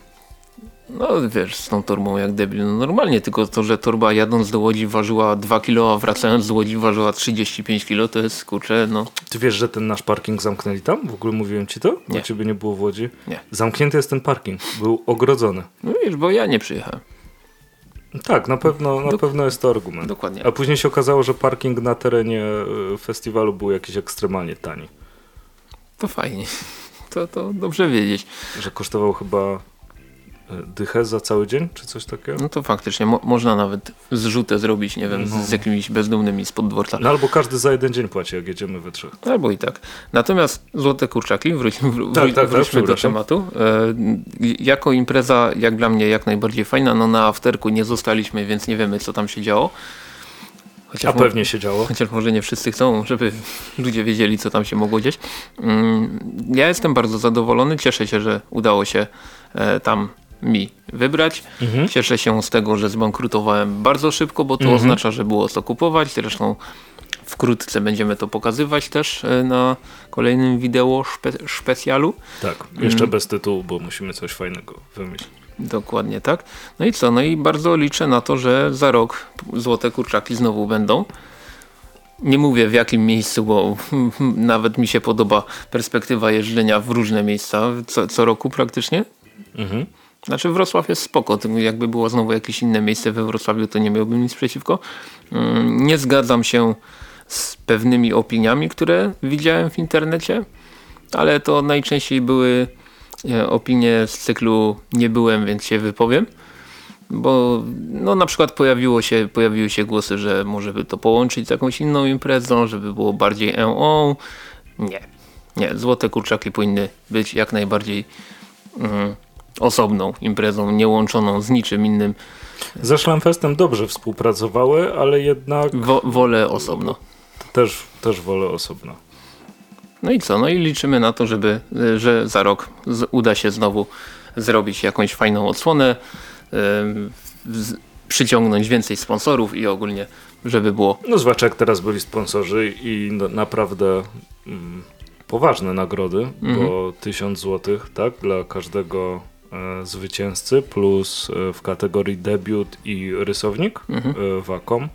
No wiesz, z tą torbą jak debil. No, normalnie, tylko to, że torba jadąc do Łodzi ważyła 2 kg, a wracając z Łodzi ważyła 35 kg, to jest kurczę, no Ty wiesz, że ten nasz parking zamknęli tam? W ogóle mówiłem ci to? Nie. Bo ciebie nie było w Łodzi? Nie. Zamknięty jest ten parking. Był ogrodzony. No wiesz, bo ja nie przyjechałem. Tak, na pewno, na Dok- pewno jest to argument. Dokładnie. A później się okazało, że parking na terenie e, festiwalu był jakiś ekstremalnie tani. To fajnie. To, to dobrze wiedzieć. Że kosztował chyba dychę za cały dzień, czy coś takiego? No to faktycznie mo można nawet zrzutę zrobić, nie wiem, No. z, z jakimiś bezdomnymi spod dworca. No albo każdy za jeden dzień płaci, jak jedziemy we trzech. Albo i tak. Natomiast Złote Kurczaki, wróć, wró- Tak, tak, tak, wróćmy do przepraszam. tematu. E, jako impreza, jak dla mnie, jak najbardziej fajna. No na afterku nie zostaliśmy, więc nie wiemy, co tam się działo. Chociaż A pewnie się działo. Chociaż może nie wszyscy chcą, żeby ludzie wiedzieli, co tam się mogło dzieć. Mm, Ja jestem bardzo zadowolony. Cieszę się, że udało się e, tam mi wybrać. Mhm. Cieszę się z tego, że zbankrutowałem bardzo szybko, bo to Mhm. oznacza, że było co kupować. Zresztą wkrótce będziemy to pokazywać też e, na kolejnym wideo szpe specjalu. Tak, jeszcze Mm. bez tytułu, bo musimy coś fajnego wymyślić. Dokładnie tak. No i co? No i bardzo liczę na to, że za rok złote kurczaki znowu będą. Nie mówię w jakim miejscu, bo nawet mi się podoba perspektywa jeżdżenia w różne miejsca co, co roku praktycznie. Mhm. Znaczy Wrocław jest spoko, jakby było znowu jakieś inne miejsce we Wrocławiu, to nie miałbym nic przeciwko. Mm, Nie zgadzam się z pewnymi opiniami, które widziałem w internecie, ale to najczęściej były e, opinie z cyklu nie byłem, więc się wypowiem. Bo no, na przykład pojawiło się, pojawiły się głosy, że może by to połączyć z jakąś inną imprezą, żeby było bardziej EO. Nie. Nie, Złote Kurczaki powinny być jak najbardziej mm, osobną imprezą, nie łączoną z niczym innym. Ze Szlamfestem dobrze współpracowały, ale jednak Wo wolę osobno. też, też wolę osobno. No i co? No i liczymy na to, żeby, że za rok uda się znowu zrobić jakąś fajną odsłonę, z, przyciągnąć więcej sponsorów i ogólnie, żeby było No zwłaszcza jak teraz byli sponsorzy i naprawdę mm, poważne nagrody, bo 1000 zł tak, dla każdego zwycięzcy plus e, w kategorii debiut i rysownik Mhm. e, Wacom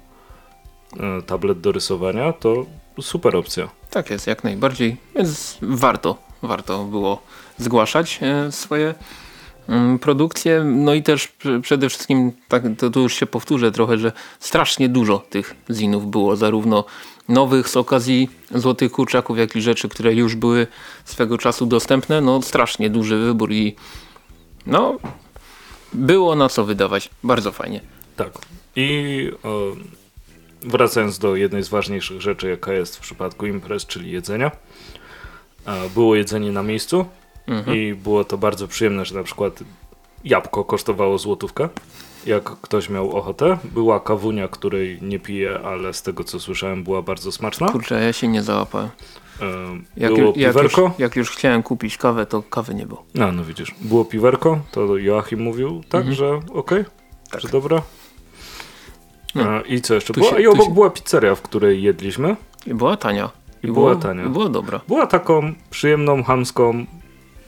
e, tablet do rysowania to super opcja. Tak jest, jak najbardziej, więc warto, warto było zgłaszać e, swoje mm, produkcje. No i też pr- przede wszystkim, tak, to, to już się powtórzę trochę, że strasznie dużo tych zinów było, zarówno nowych z okazji Złotych Kurczaków, jak i rzeczy, które już były swego czasu dostępne. No strasznie duży wybór i no było na co wydawać. Bardzo fajnie. Tak. I e, wracając do jednej z ważniejszych rzeczy, jaka jest w przypadku imprez, czyli jedzenia. E, było jedzenie na miejscu i było to bardzo przyjemne, że na przykład jabłko kosztowało złotówkę, jak ktoś miał ochotę. Była kawunia, której nie piję, ale z tego co słyszałem była bardzo smaczna. Kurczę, ja się nie załapałem. E, Jak, było ju- jak, już, piwerko. jak już chciałem kupić kawę, to kawy nie było. No, no widzisz, było piwerko, to Joachim mówił, tak, Mhm. że okej, że dobra. No. E, I co jeszcze Tu było? się- I obok się- była pizzeria, w której jedliśmy. I była tania. I była tania. Była dobra. Była taką przyjemną, hamską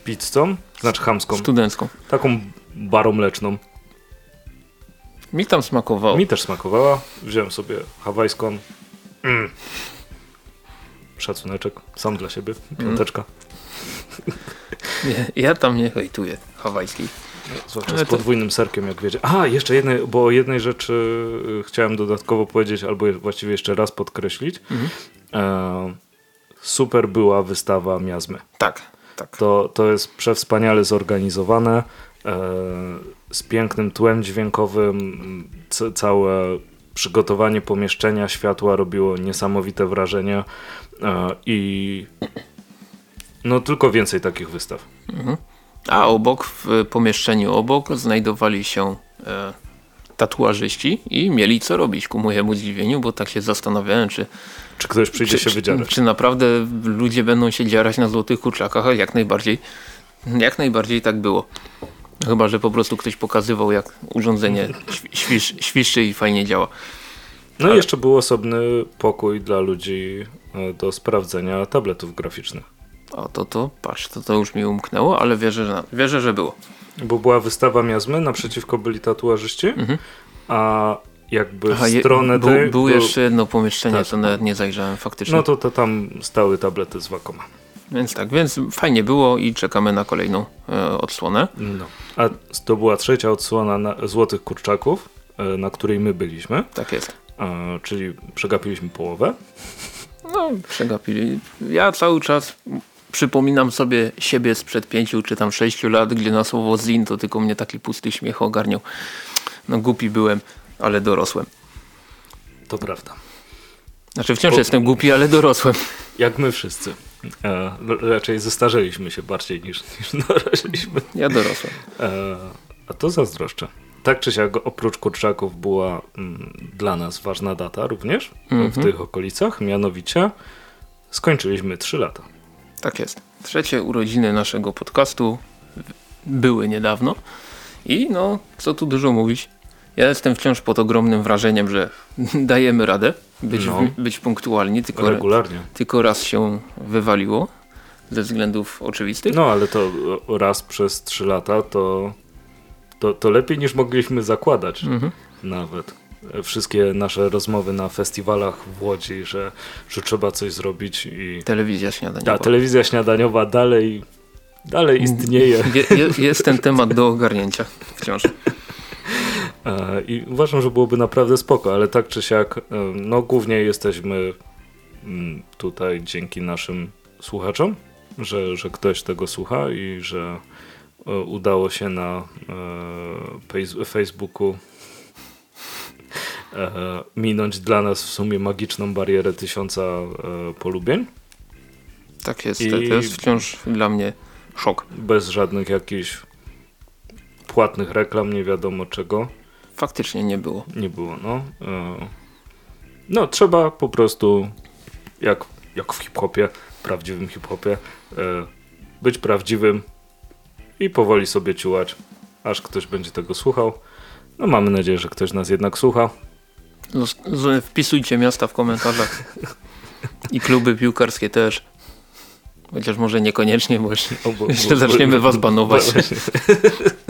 pizzą, znaczy hamską, Studencką. taką barą mleczną. Mi tam smakowało. Mi też smakowała. Wziąłem sobie hawajską. Mm. Szacuneczek, sam dla siebie, piąteczka. Nie, ja tam nie hejtuję hawajskiej. Zwłaszcza z podwójnym serkiem, jak wiecie. A, jeszcze jednej, bo o jednej rzeczy y, chciałem dodatkowo powiedzieć, albo właściwie jeszcze raz podkreślić. Mhm. E, super była wystawa miazmy. Tak, tak. To, to jest przewspaniale zorganizowane, e, z pięknym tłem dźwiękowym, całe przygotowanie pomieszczenia, światła robiło niesamowite wrażenie i no tylko więcej takich wystaw. A obok, w pomieszczeniu obok znajdowali się e, tatuażyści i mieli co robić ku mojemu zdziwieniu, bo tak się zastanawiałem, czy, Czy ktoś przyjdzie czy, się czy, wydzierać? czy naprawdę ludzie będą się dzierać na złotych kurczakach, a jak najbardziej, jak najbardziej tak było. Chyba, że po prostu ktoś pokazywał, jak urządzenie świ- świsz, świszczy i fajnie działa. No i jeszcze był osobny pokój dla ludzi do sprawdzenia tabletów graficznych. O, to to, patrz, to to już mi umknęło, ale wierzę, że, wierzę, że było. Bo była wystawa miazmy, naprzeciwko byli tatuażyści, a jakby Mhm. Aha, stronę był, tej... było był- jeszcze jedno pomieszczenie, Tak. co nawet nie zajrzałem faktycznie. No to, to tam stały tablety z Wacoma. Więc tak, więc fajnie było i czekamy na kolejną e, odsłonę. No. A to była trzecia odsłona na Złotych Kurczaków, e, na której my byliśmy, Tak jest. e, czyli przegapiliśmy połowę. No, przegapili. Ja cały czas przypominam sobie siebie sprzed pięciu czy tam sześciu lat, gdzie na słowo zlin to tylko mnie taki pusty śmiech ogarniał. No głupi byłem, ale dorosłem. To prawda. Znaczy wciąż Po- jestem głupi, ale dorosłem. Jak my wszyscy. E, raczej zestarzeliśmy się bardziej niż, niż dorośliśmy. Ja dorosłem. E, a to zazdroszczę. Tak czy siak, oprócz kurczaków była mm, dla nas ważna data również w tych okolicach, mianowicie skończyliśmy 3 lata. Tak jest. Trzecie urodziny naszego podcastu były niedawno i no, co tu dużo mówić. Ja jestem wciąż pod ogromnym wrażeniem, że dajemy radę być, No. być punktualni, tylko, Regularnie. tylko raz się wywaliło ze względów oczywistych. No ale to raz przez 3 lata to, to, to lepiej niż mogliśmy zakładać Mhm. nawet. Wszystkie nasze rozmowy na festiwalach w Łodzi, że, że trzeba coś zrobić i Telewizja śniadaniowa. ta telewizja śniadaniowa dalej, dalej istnieje. Je, je, jest ten temat do ogarnięcia wciąż. E, I uważam, że byłoby naprawdę spoko, ale tak czy siak, e, no głównie jesteśmy mm, tutaj dzięki naszym słuchaczom, że, że ktoś tego słucha i że udało się na e, Facebooku e, minąć dla nas w sumie magiczną barierę tysiąca e, polubień, Tak jest. I- To, to jest wciąż dla mnie szok. bez żadnych jakichś płatnych reklam, nie wiadomo czego. Faktycznie nie było. Nie było, no. E, No, trzeba po prostu, jak, jak w hip-hopie, prawdziwym hip-hopie, e, być prawdziwym i powoli sobie ciułać, aż ktoś będzie tego słuchał. No, mamy nadzieję, że ktoś nas jednak słucha. Wpisujcie miasta w komentarzach. I kluby piłkarskie też. Chociaż może niekoniecznie, bo jeszcze, O, bo- jeszcze bo- zaczniemy was banować.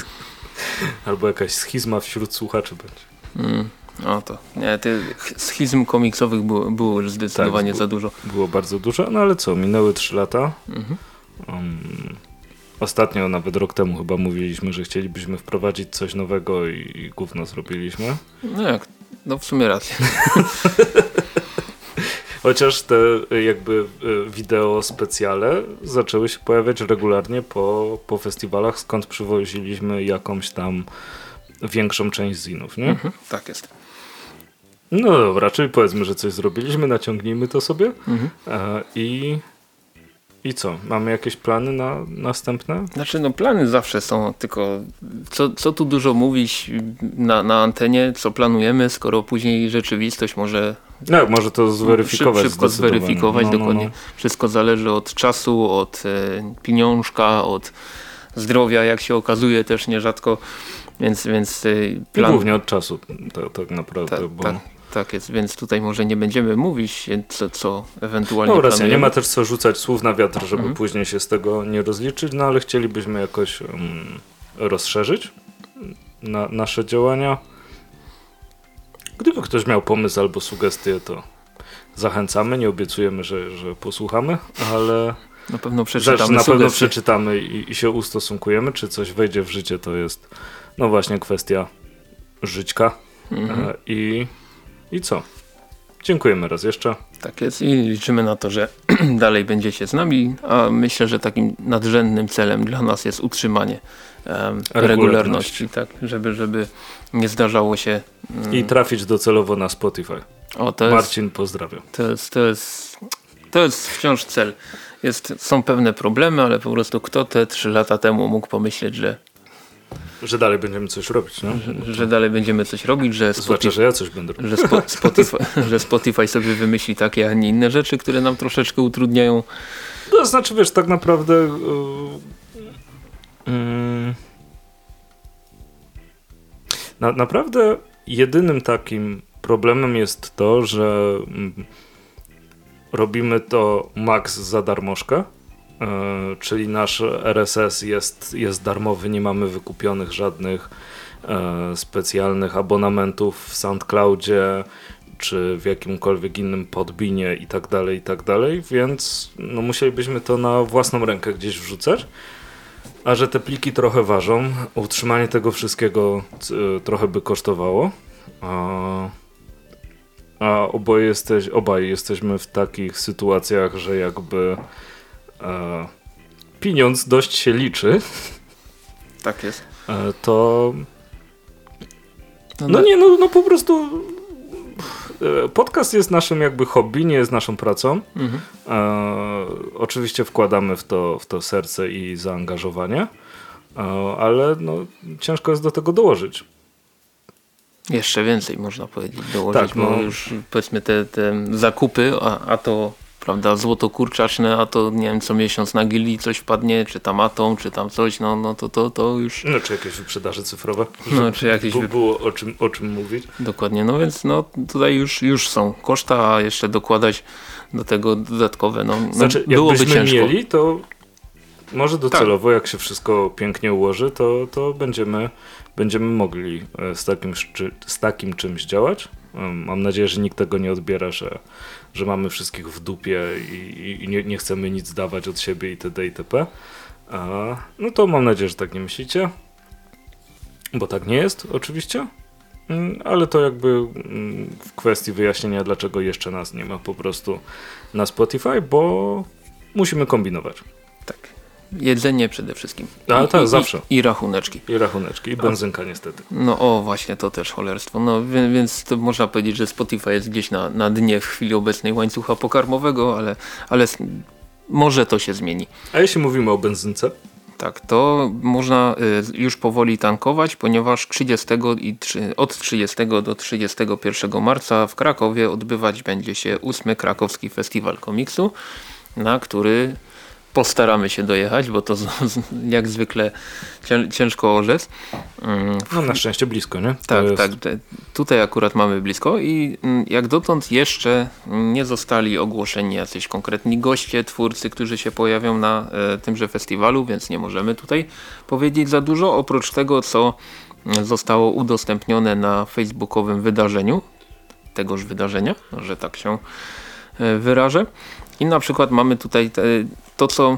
Albo jakaś schizma wśród słuchaczy będzie. Mm, no to nie, ty, schizm komiksowych było, było już zdecydowanie Tak, za dużo. Było bardzo dużo, no ale co, minęły 3 lata. Mhm. Um, ostatnio, nawet rok temu chyba mówiliśmy, że chcielibyśmy wprowadzić coś nowego i, i gówno zrobiliśmy. No jak, no w sumie rację. Chociaż te jakby y, wideo specjale zaczęły się pojawiać regularnie po, po festiwalach, skąd przywoziliśmy jakąś tam większą część zinów, nie? Mhm, tak jest. No dobra, czyli powiedzmy, że coś zrobiliśmy, naciągnijmy to sobie Mhm. e, i i co? Mamy jakieś plany na następne? Znaczy, no plany zawsze są, tylko co, co tu dużo mówić na, na antenie, co planujemy, skoro później rzeczywistość może No, może to zweryfikować. Szybko zweryfikować, No, no, dokładnie. no. Wszystko zależy od czasu, od e, pieniążka, od zdrowia, jak się okazuje też nierzadko, więc, więc e, I plan... głównie od czasu, tak, tak naprawdę, tak, bo... tak, tak jest, więc tutaj może nie będziemy mówić, co, co ewentualnie No racja, nie ma też co rzucać słów na wiatr, żeby Mhm. później się z tego nie rozliczyć, no ale chcielibyśmy jakoś um, rozszerzyć na, nasze działania. Gdyby ktoś miał pomysł albo sugestie, to zachęcamy, nie obiecujemy, że, że posłuchamy, ale Na pewno rzecz przeczytamy na pewno sugestie. przeczytamy i, i się ustosunkujemy, czy coś wejdzie w życie, to jest no właśnie kwestia żyćka. Mhm. E, I, I co? Dziękujemy raz jeszcze. Tak jest i liczymy na to, że dalej będziecie z nami, a myślę, że takim nadrzędnym celem dla nas jest utrzymanie em, Regularności. tak, żeby, żeby nie zdarzało się. mm, I trafić docelowo na Spotify. o, to jest, Marcin, pozdrawiam. to jest, to jest, to jest wciąż cel. Jest, są pewne problemy, ale po prostu kto te trzy lata temu mógł pomyśleć, że, Że dalej będziemy coś robić, no? że dalej będziemy coś robić, że Zwłaszcza, Spotify, że ja coś będę robił. że, spo, Spotify, że Spotify sobie wymyśli takie, a nie inne rzeczy, które nam troszeczkę utrudniają To znaczy, wiesz, tak naprawdę... Yy, na, naprawdę jedynym takim problemem jest to, że mm, robimy to max za darmożkę, czyli nasz RSS jest, jest darmowy, nie mamy wykupionych żadnych e, specjalnych abonamentów w SoundCloudzie czy w jakimkolwiek innym podbinie i tak dalej, i tak dalej, więc no, musielibyśmy to na własną rękę gdzieś wrzucać. A że te pliki trochę ważą, utrzymanie tego wszystkiego c- trochę by kosztowało. A, a oboje jesteś, obaj jesteśmy w takich sytuacjach, że jakby e, pieniądz dość się liczy, Tak jest. e, to No, nie, no, no po prostu e, podcast jest naszym jakby hobby, nie jest naszą pracą. Mhm. E, oczywiście wkładamy w to, w to serce i zaangażowanie, e, ale no, ciężko jest do tego dołożyć. Jeszcze więcej można powiedzieć dołożyć, Tak, bo no. już powiedzmy te, te zakupy, a, a to prawda, złoto kurczaczne, a to nie wiem, co miesiąc na gili coś wpadnie, czy tam atom, czy tam coś, no, no to, to, to już No, czy jakieś wyprzedaże cyfrowe, No, czy jakieś wy- było o czym, o czym mówić. dokładnie, no więc no tutaj już, już są koszta, a jeszcze dokładać do tego dodatkowe, no, no Znaczy, byłoby ciężko. mieli, to może docelowo, jak się wszystko pięknie ułoży, to, to będziemy, będziemy mogli e, z takim, z takim czymś działać. Um, Mam nadzieję, że nikt tego nie odbiera, że, że mamy wszystkich w dupie i, i- i nie, nie chcemy nic dawać od siebie itd. itp. A, no to mam nadzieję, że tak nie myślicie. Bo tak nie jest, oczywiście. Mm, Ale to jakby mm, w kwestii wyjaśnienia, dlaczego jeszcze nas nie ma po prostu na Spotify, bo musimy kombinować. Jedzenie przede wszystkim. A, I, tak, i, zawsze. I, I rachuneczki. I rachuneczki, i benzynka niestety. No o, właśnie to też cholerstwo. No wie- więc to można powiedzieć, że Spotify jest gdzieś na, na dnie w chwili obecnej łańcucha pokarmowego, ale, ale może to się zmieni. A jeśli mówimy o benzynce, Tak, to można y, już powoli tankować, ponieważ 30 i od 30 do 31 marca w Krakowie odbywać będzie się ósmy krakowski festiwal komiksu, na który postaramy się dojechać, bo to z, z, jak zwykle cię, ciężko orzec. Mm, no na szczęście blisko, nie? To tak, jest- tak. te- Tutaj akurat mamy blisko i mm, jak dotąd jeszcze nie zostali ogłoszeni jacyś konkretni goście, twórcy, którzy się pojawią na e, tymże festiwalu, więc nie możemy tutaj powiedzieć za dużo, oprócz tego, co zostało udostępnione na facebookowym wydarzeniu, tegoż wydarzenia, że tak się e, wyrażę. I na przykład mamy tutaj te, to, co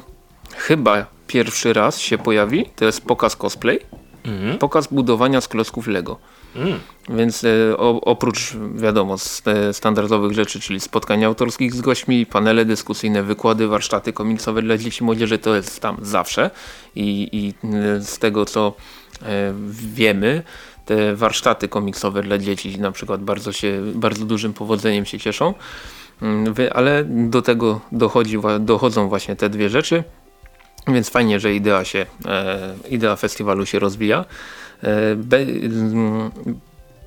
chyba pierwszy raz się pojawi, to jest pokaz cosplay, Mhm. pokaz budowania z klocków Lego. Mm. Więc e, o, oprócz wiadomo e, standardowych rzeczy, czyli spotkań autorskich z gośćmi, panele dyskusyjne, wykłady, warsztaty komiksowe dla dzieci i młodzieży, to jest tam zawsze i, i e, z tego co e, wiemy, te warsztaty komiksowe dla dzieci na przykład bardzo, się, bardzo dużym powodzeniem się cieszą, ale do tego dochodzi, dochodzą właśnie te dwie rzeczy. Więc fajnie, że idea się, e, idea festiwalu się rozwija. E, mm,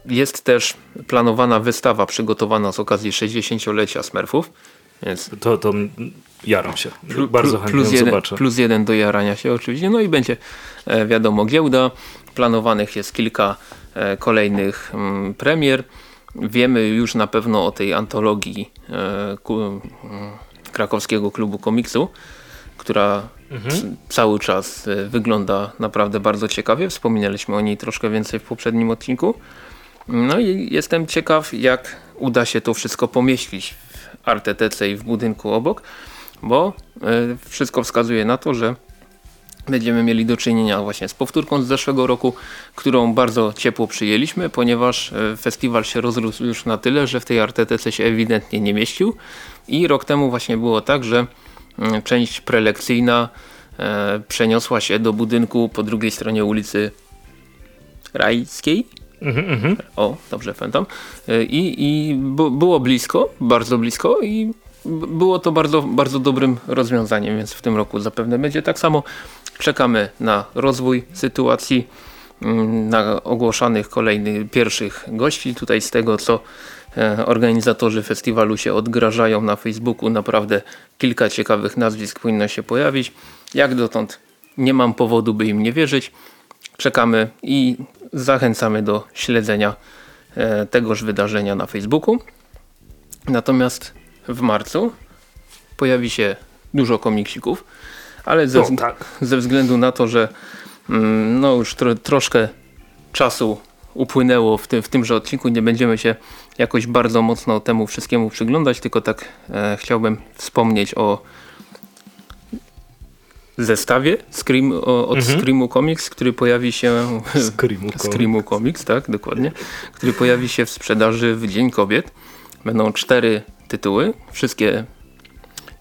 jest też planowana wystawa przygotowana z okazji 60-lecia Smurfów. Więc To, to mm, jaram się. Bardzo chętnie plus jeden, zobaczę. plus jeden do jarania się oczywiście. No i będzie e, wiadomo giełda. Planowanych jest kilka kolejnych mm, premier. Wiemy już na pewno o tej antologii e, krakowskiego klubu komiksu, która Mhm. cały czas e, wygląda naprawdę bardzo ciekawie. Wspominaliśmy o niej troszkę więcej w poprzednim odcinku. No i jestem ciekaw, jak uda się to wszystko pomieścić w Artetece i w budynku obok, bo e, wszystko wskazuje na to, że będziemy mieli do czynienia właśnie z powtórką z zeszłego roku, którą bardzo ciepło przyjęliśmy, ponieważ e, festiwal się rozrósł już na tyle, że w tej RTTC się ewidentnie nie mieścił i rok temu właśnie było tak, że mm, część prelekcyjna e, przeniosła się do budynku po drugiej stronie ulicy Rajskiej. O, dobrze pamiętam. E, I, i było blisko, bardzo blisko i było to bardzo, bardzo dobrym rozwiązaniem, więc w tym roku zapewne będzie tak samo. Czekamy na rozwój sytuacji, mm, na ogłoszanych kolejnych pierwszych gości. Tutaj z tego, co e, organizatorzy festiwalu się odgrażają na Facebooku, naprawdę kilka ciekawych nazwisk powinno się pojawić. Jak dotąd nie mam powodu, by im nie wierzyć. Czekamy i zachęcamy do śledzenia e, tegoż wydarzenia na Facebooku. Natomiast w marcu pojawi się dużo komiksików, ale ze, No, tak. ze względu na to, że mm, no już tro, troszkę czasu upłynęło w, tym, w tymże odcinku, nie będziemy się jakoś bardzo mocno temu wszystkiemu przyglądać, tylko tak e, chciałbym wspomnieć o zestawie Scream, o, od Screamu Comics, który pojawi się Screamu. Screamu Comics, tak, dokładnie, który pojawi się w sprzedaży w Dzień Kobiet. Będą cztery tytuły, wszystkie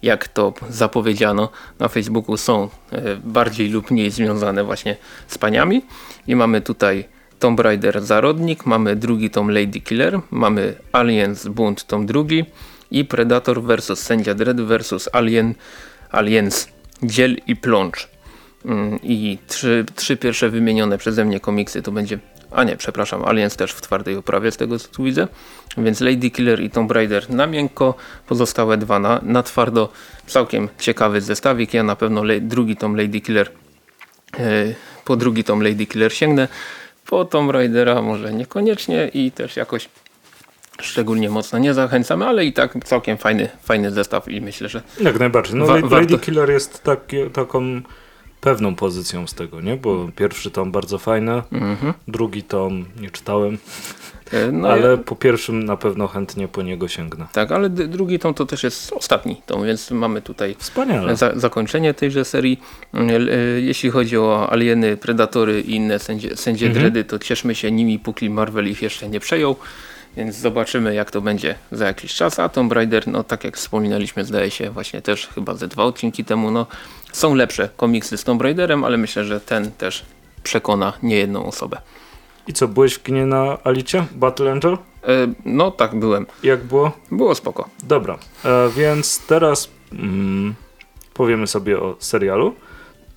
jak to zapowiedziano na Facebooku są e, bardziej lub mniej związane właśnie z paniami i mamy tutaj Tomb Raider Zarodnik, mamy drugi tom Lady Killer, mamy Aliens Bunt tom drugi i Predator vs Sędzia Dredd vs Alien, Aliens Dziel i Plącz. Mm, I trzy, trzy pierwsze wymienione przeze mnie komiksy to będzie, a nie, przepraszam, Aliens też w twardej oprawie z tego co tu widzę, więc Lady Killer i Tomb Raider na miękko, pozostałe dwa na, na twardo, całkiem ciekawy zestawik, ja na pewno drugi tom Lady Killer, e, po drugi tom Lady Killer sięgnę, po Tomb Raidera może niekoniecznie i też jakoś szczególnie mocno nie zachęcamy, ale i tak całkiem fajny, fajny zestaw i myślę, że Jak najbardziej. No, Lady warto- Killer jest taki, taką pewną pozycją z tego, nie? Bo pierwszy tom bardzo fajny, drugi tom nie czytałem, e, no ale po pierwszym na pewno chętnie po niego sięgnę. Tak, ale drugi tom to też jest ostatni tom, więc mamy tutaj Wspaniale. za, zakończenie tejże serii. Mm, e, Jeśli chodzi o alieny, predatory i inne sędzie, sędzie Mhm. dredy, to cieszmy się nimi, póki Marvel ich jeszcze nie przejął. Więc zobaczymy jak to będzie za jakiś czas. A Tomb Raider, no tak jak wspominaliśmy, zdaje się właśnie też chyba ze dwa odcinki temu, no są lepsze komiksy z Tomb Raiderem, ale myślę, że ten też przekona niejedną osobę. I co, byłeś w kinie na Alicie? Battle Angel? E, no tak, byłem. Jak było? Było spoko. Dobra, e, więc teraz mm, powiemy sobie o serialu,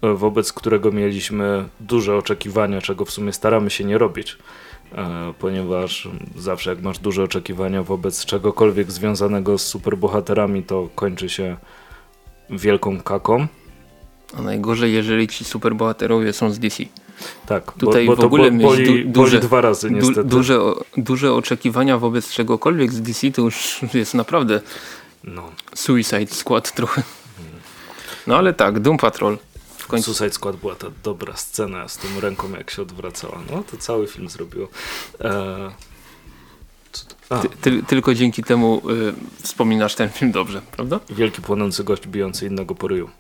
e, wobec którego mieliśmy duże oczekiwania, czego w sumie staramy się nie robić, ponieważ zawsze jak masz duże oczekiwania wobec czegokolwiek związanego z superbohaterami, to kończy się wielką kaką. A najgorzej, jeżeli ci superbohaterowie są z DC. Tak, Tutaj bo, bo w ogóle mieć boli, du- boli duże- dwa razy Du, niestety. duże, o- duże oczekiwania wobec czegokolwiek z DC to już jest naprawdę No, Suicide Squad trochę. No ale tak, Doom Patrol końcu. Suicide Squad była ta dobra scena z tą ręką jak się odwracała. No to cały film zrobiło. E, Ty, ty, tylko dzięki temu y, wspominasz ten film dobrze, prawda? Wielki płonący gość bijący innego po ryju.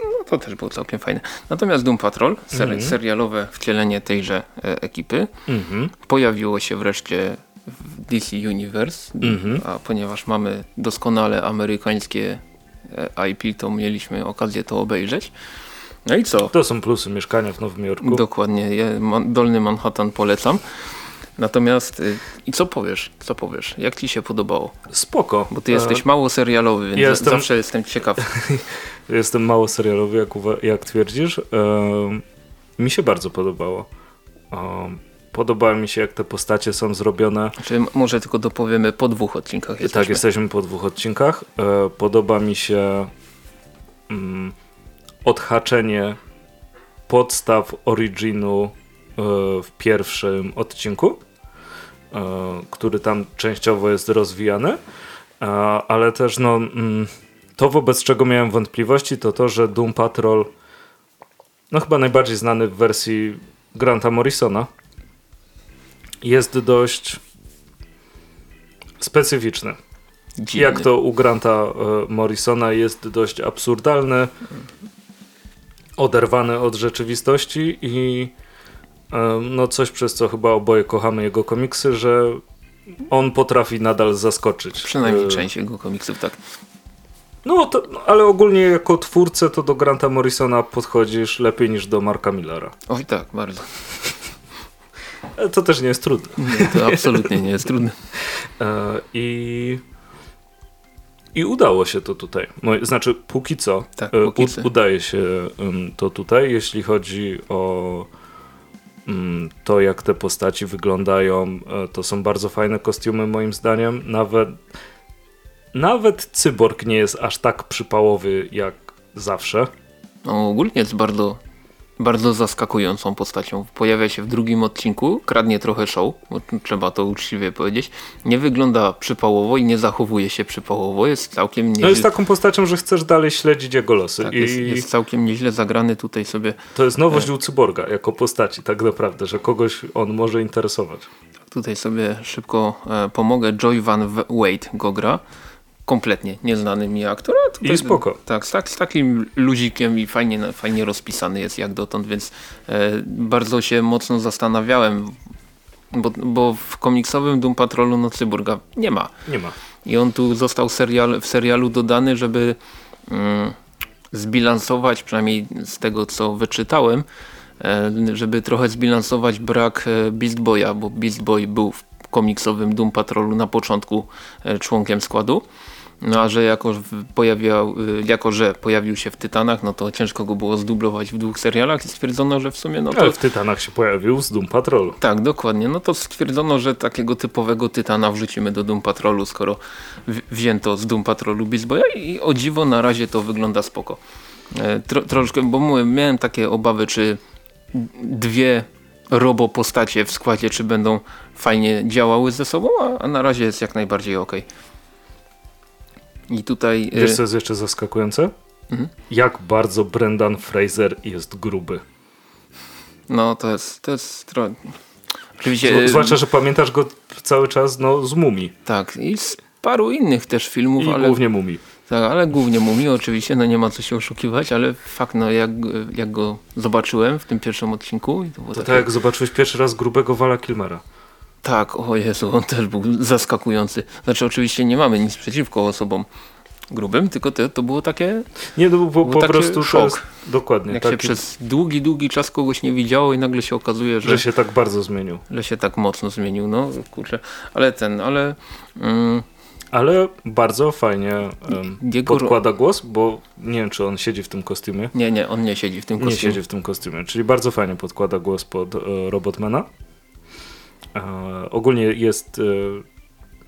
No to też było całkiem fajne. Natomiast Doom Patrol, ser, Mhm. serialowe wcielenie tejże e, ekipy, Mhm. pojawiło się wreszcie w DC Universe, Mhm. a ponieważ mamy doskonale amerykańskie e, IP, to mieliśmy okazję to obejrzeć. No i co? To są plusy mieszkania w Nowym Jorku. Dokładnie, ja, Dolny Manhattan polecam. Natomiast y, i co powiesz? Co powiesz? Jak ci się podobało? Spoko. Bo ty jesteś mało serialowy, więc E, jestem- zawsze jestem ciekaw. E, jestem mało serialowy, jak, jak twierdzisz. E, mi się bardzo podobało. E, podoba mi się, jak te postacie są zrobione. Czy m- może tylko dopowiemy po dwóch odcinkach Tak, jesteśmy. jesteśmy po dwóch odcinkach. E, podoba mi się mm, odhaczenie podstaw originu e, w pierwszym odcinku, e, który tam częściowo jest rozwijany, e, ale też no, mm, to wobec czego miałem wątpliwości to to, że Doom Patrol no chyba najbardziej znany w wersji Granta Morrisona jest dość specyficzny. jak to u Granta Morrisona jest dość absurdalne, oderwane od rzeczywistości i no coś przez co chyba oboje kochamy jego komiksy, że on potrafi nadal zaskoczyć. Przynajmniej E, część jego komiksów, tak. No, to, ale ogólnie jako twórcę to do Granta Morrisona podchodzisz lepiej niż do Marka Millera. Oj tak, bardzo. E, To też nie jest trudne. Nie, to absolutnie nie jest trudne. E, I, I udało się to tutaj. Moje- Znaczy, póki co, Tak, e, póki u- udaje się to tutaj, jeśli chodzi o mm, to, jak te postaci wyglądają. e, To są bardzo fajne kostiumy, moim zdaniem. Nawet, nawet cyborg nie jest aż tak przypałowy jak zawsze. No, ogólnie jest bardzo, bardzo zaskakującą postacią. Pojawia się w drugim odcinku, kradnie trochę show, trzeba to uczciwie powiedzieć. Nie wygląda przypałowo i nie zachowuje się przypałowo. Jest całkiem nieźle, No jest taką postacią, że chcesz dalej śledzić jego losy. tak, I jest, jest całkiem nieźle zagrany tutaj sobie. to jest nowość u cyborga jako postaci, tak naprawdę, że kogoś on może interesować. Tutaj sobie szybko e, pomogę. Joy Van Wade go gra. Kompletnie nieznany mi aktor. I spoko. Tak, z, tak, z takim luzikiem i fajnie, fajnie rozpisany jest jak dotąd, więc e, bardzo się mocno zastanawiałem, bo, bo w komiksowym Doom Patrolu no Cyborga nie ma. Nie ma. I on tu został serial, w serialu dodany, żeby mm, zbilansować, przynajmniej z tego co wyczytałem, e, żeby trochę zbilansować brak e, Beast Boya, bo Beast Boy był w komiksowym Doom Patrolu na początku e, członkiem składu. No a że jako, pojawiał, y, jako, że pojawił się w Tytanach, no to ciężko go było zdublować w dwóch serialach i stwierdzono, że w sumie no to... Ale w Tytanach się pojawił z Doom Patrolu. Tak, dokładnie. No to stwierdzono, że takiego typowego Tytana wrzucimy do Doom Patrolu, skoro wzięto z Doom Patrolu Beast i o dziwo na razie to wygląda spoko. E, Tro, troszkę, bo mówię, miałem takie obawy, czy dwie robo postacie w składzie, czy będą fajnie działały ze sobą, a, a na razie jest jak najbardziej ok. I tutaj... e, Wiesz co jest jeszcze zaskakujące? Mhm. Jak bardzo Brendan Fraser jest gruby. No to jest, to jest tro... Oczywiście... E, zwłaszcza, że pamiętasz go cały czas no, z Mumii. Tak, i z paru innych też filmów, I ale... głównie Mumii. Tak, ale głównie Mumii oczywiście, no nie ma co się oszukiwać, ale fakt, no jak, jak go zobaczyłem w tym pierwszym odcinku to było To takie, tak jak zobaczyłeś pierwszy raz grubego Wala Kilmera. Tak, o Jezu, on też był zaskakujący. Znaczy oczywiście nie mamy nic przeciwko osobom grubym, tylko to, to było takie, Nie, bo Był po taki prostu to szok. jest dokładnie jak taki, się przez długi, długi czas kogoś nie widziało i nagle się okazuje, że, że się tak bardzo zmienił. że się tak mocno zmienił, no kurczę, ale ten, ale mm, Ale bardzo fajnie um, Jego podkłada głos, bo nie wiem, czy on siedzi w tym kostiumie. nie, nie, on nie siedzi w tym Nie kostiumie. siedzi w tym kostiumie, czyli bardzo fajnie podkłada głos pod e, Robotmana. Ogólnie jest e,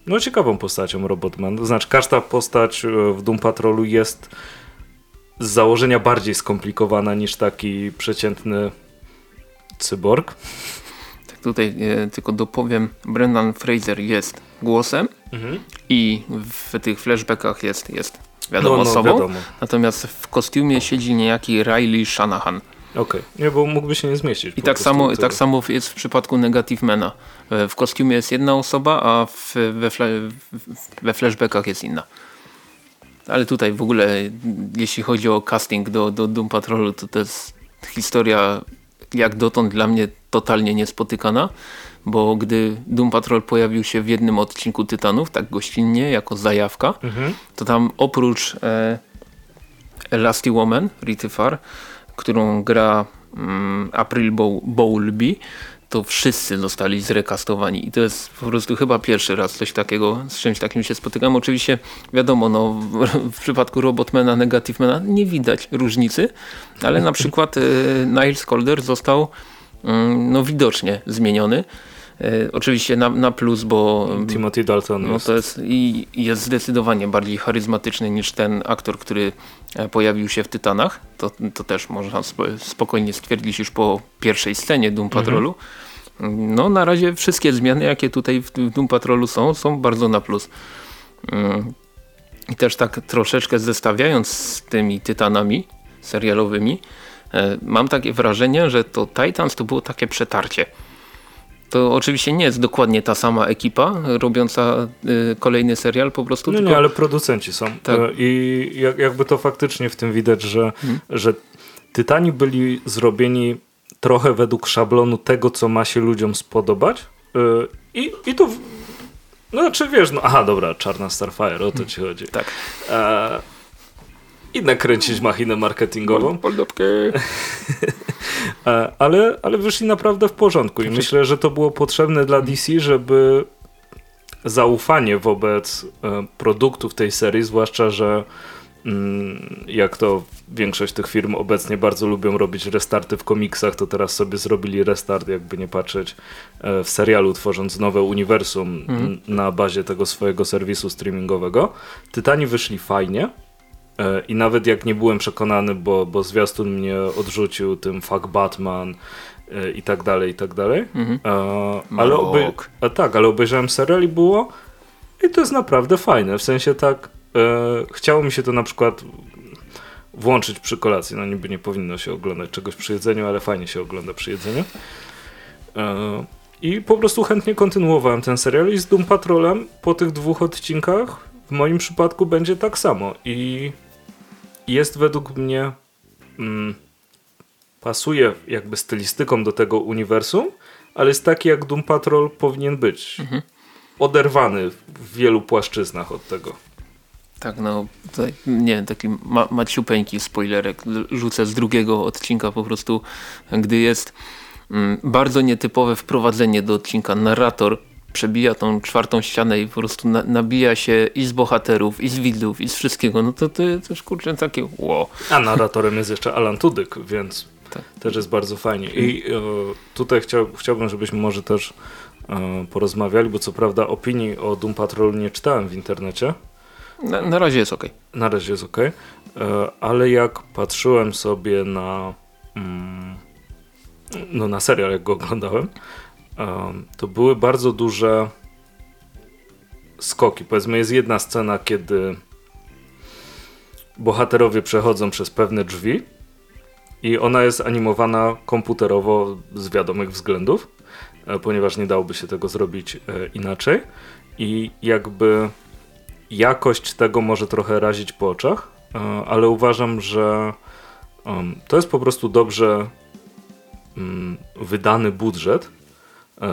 no ciekawą postacią Robotman. To znaczy każda postać e, w Doom Patrolu jest z założenia bardziej skomplikowana niż taki przeciętny cyborg. Tak tutaj e, tylko dopowiem, Brendan Fraser jest głosem, i w tych flashbackach jest, jest wiadomo no, no, osobą. wiadomo. Natomiast w kostiumie siedzi niejaki Riley Shanahan. Okej, nie, bo mógłby się nie zmieścić. I tak prostu samo, tak samo jest w przypadku Negative Mana. E, W kostiumie jest jedna osoba, a w, we, fla, w- we flashbackach jest inna. Ale tutaj w ogóle, jeśli chodzi o casting do, do Doom Patrolu, to to jest historia jak dotąd dla mnie totalnie niespotykana, bo gdy Doom Patrol pojawił się w jednym odcinku Tytanów, tak gościnnie, jako zajawka, Mhm. to tam oprócz e, Elasty Woman, Rity Far, którą gra mm, April Bow- Bowlby, to wszyscy zostali zrekastowani i to jest po prostu chyba pierwszy raz coś takiego, z czymś takim się spotykam. Oczywiście wiadomo, no, w, w przypadku Robotmana, Negativemana nie widać różnicy, ale na przykład e, Niles Calder został mm, no, widocznie zmieniony. E, oczywiście na, na plus, bo Timothy Dalton no jest. to jest i jest zdecydowanie bardziej charyzmatyczny niż ten aktor, który pojawił się w Tytanach. To, to też można spo, spokojnie stwierdzić już po pierwszej scenie Doom Patrolu. No na razie wszystkie zmiany, jakie tutaj w, Doom Patrolu są, są bardzo na plus. Mm. I też tak troszeczkę zestawiając z tymi Tytanami serialowymi, e, mam takie wrażenie, że to Titans to było takie przetarcie. To oczywiście nie jest dokładnie ta sama ekipa robiąca y, kolejny serial po prostu. No tylko... nie, ale producenci są. Tak. E, I jak, jakby to faktycznie w tym widać, że, Mhm. że Tytani byli zrobieni trochę według szablonu tego, co ma się ludziom spodobać. E, I, i to. No, znaczy wiesz, no, aha, dobra, Czarna Starfire, o to ci chodzi. Tak. E, I nakręcić machinę marketingową. E, ale, ale wyszli naprawdę w porządku i myślę, że to było potrzebne dla DC, żeby zaufanie wobec e, produktów tej serii, zwłaszcza, że mm, jak to większość tych firm obecnie bardzo lubią robić restarty w komiksach, to teraz sobie zrobili restart, jakby nie patrzeć, e, w serialu, tworząc nowe uniwersum n- na bazie tego swojego serwisu streamingowego. Tytani wyszli fajnie. E, I nawet jak nie byłem przekonany, bo, bo zwiastun mnie odrzucił tym fuck Batman e, i tak dalej, i tak dalej. Mhm. E, ale, obej- a tak, ale obejrzałem serial i było i to jest naprawdę fajne. W sensie tak, e, chciało mi się to na przykład włączyć przy kolacji. No niby nie powinno się oglądać czegoś przy jedzeniu, ale fajnie się ogląda przy jedzeniu. E, I po prostu chętnie kontynuowałem ten serial i z Doom Patrolem po tych dwóch odcinkach w moim przypadku będzie tak samo. I jest według mnie mm, pasuje jakby stylistyką do tego uniwersum, ale jest taki jak Doom Patrol powinien być. Oderwany w wielu płaszczyznach od tego. Tak, no tutaj, nie wiem, taki ma, maciupeńki spoilerek rzucę z drugiego odcinka po prostu, gdy jest mm, bardzo nietypowe wprowadzenie do odcinka. Narrator przebija tą czwartą ścianę i po prostu na, nabija się i z bohaterów, i z widzów, i z wszystkiego. No to to jest kurczę takie wow. A narratorem jest jeszcze Alan Tudyk, więc Tak. też jest bardzo fajnie. I e, tutaj chciał, chciałbym, żebyśmy może też e, porozmawiali, bo co prawda opinii o Doom Patrol nie czytałem w internecie. Na, na razie jest ok. Na razie jest ok. E, ale jak patrzyłem sobie na mm, no na serial, jak go oglądałem, to były bardzo duże skoki. Powiedzmy, jest jedna scena, kiedy bohaterowie przechodzą przez pewne drzwi i ona jest animowana komputerowo z wiadomych względów, e, ponieważ nie dałoby się tego zrobić e, inaczej. I jakby jakość tego może trochę razić po oczach, e, ale uważam, że to jest po prostu dobrze mm, wydany budżet,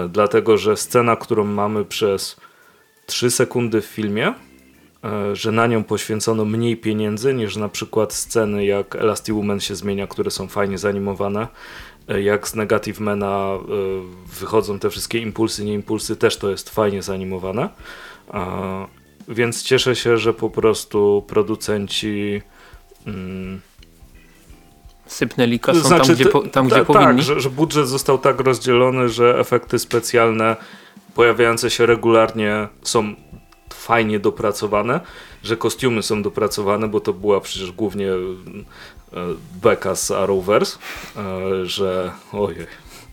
dlatego że scena, którą mamy przez 3 sekundy w filmie, e, że na nią poświęcono mniej pieniędzy niż na przykład sceny jak Elastic Woman się zmienia, które są fajnie zanimowane, e, jak z Negative Mana e, wychodzą te wszystkie impulsy, nie impulsy, też to jest fajnie zanimowane. E, Więc cieszę się, że po prostu producenci mm, Sypnęli kasą znaczy, tam, gdzie, po, tam, ta- gdzie powinni. Tak, że, że budżet został tak rozdzielony, że efekty specjalne pojawiające się regularnie są fajnie dopracowane, że kostiumy są dopracowane, bo to była przecież głównie e, beka z Arrowverse, e, że ojej.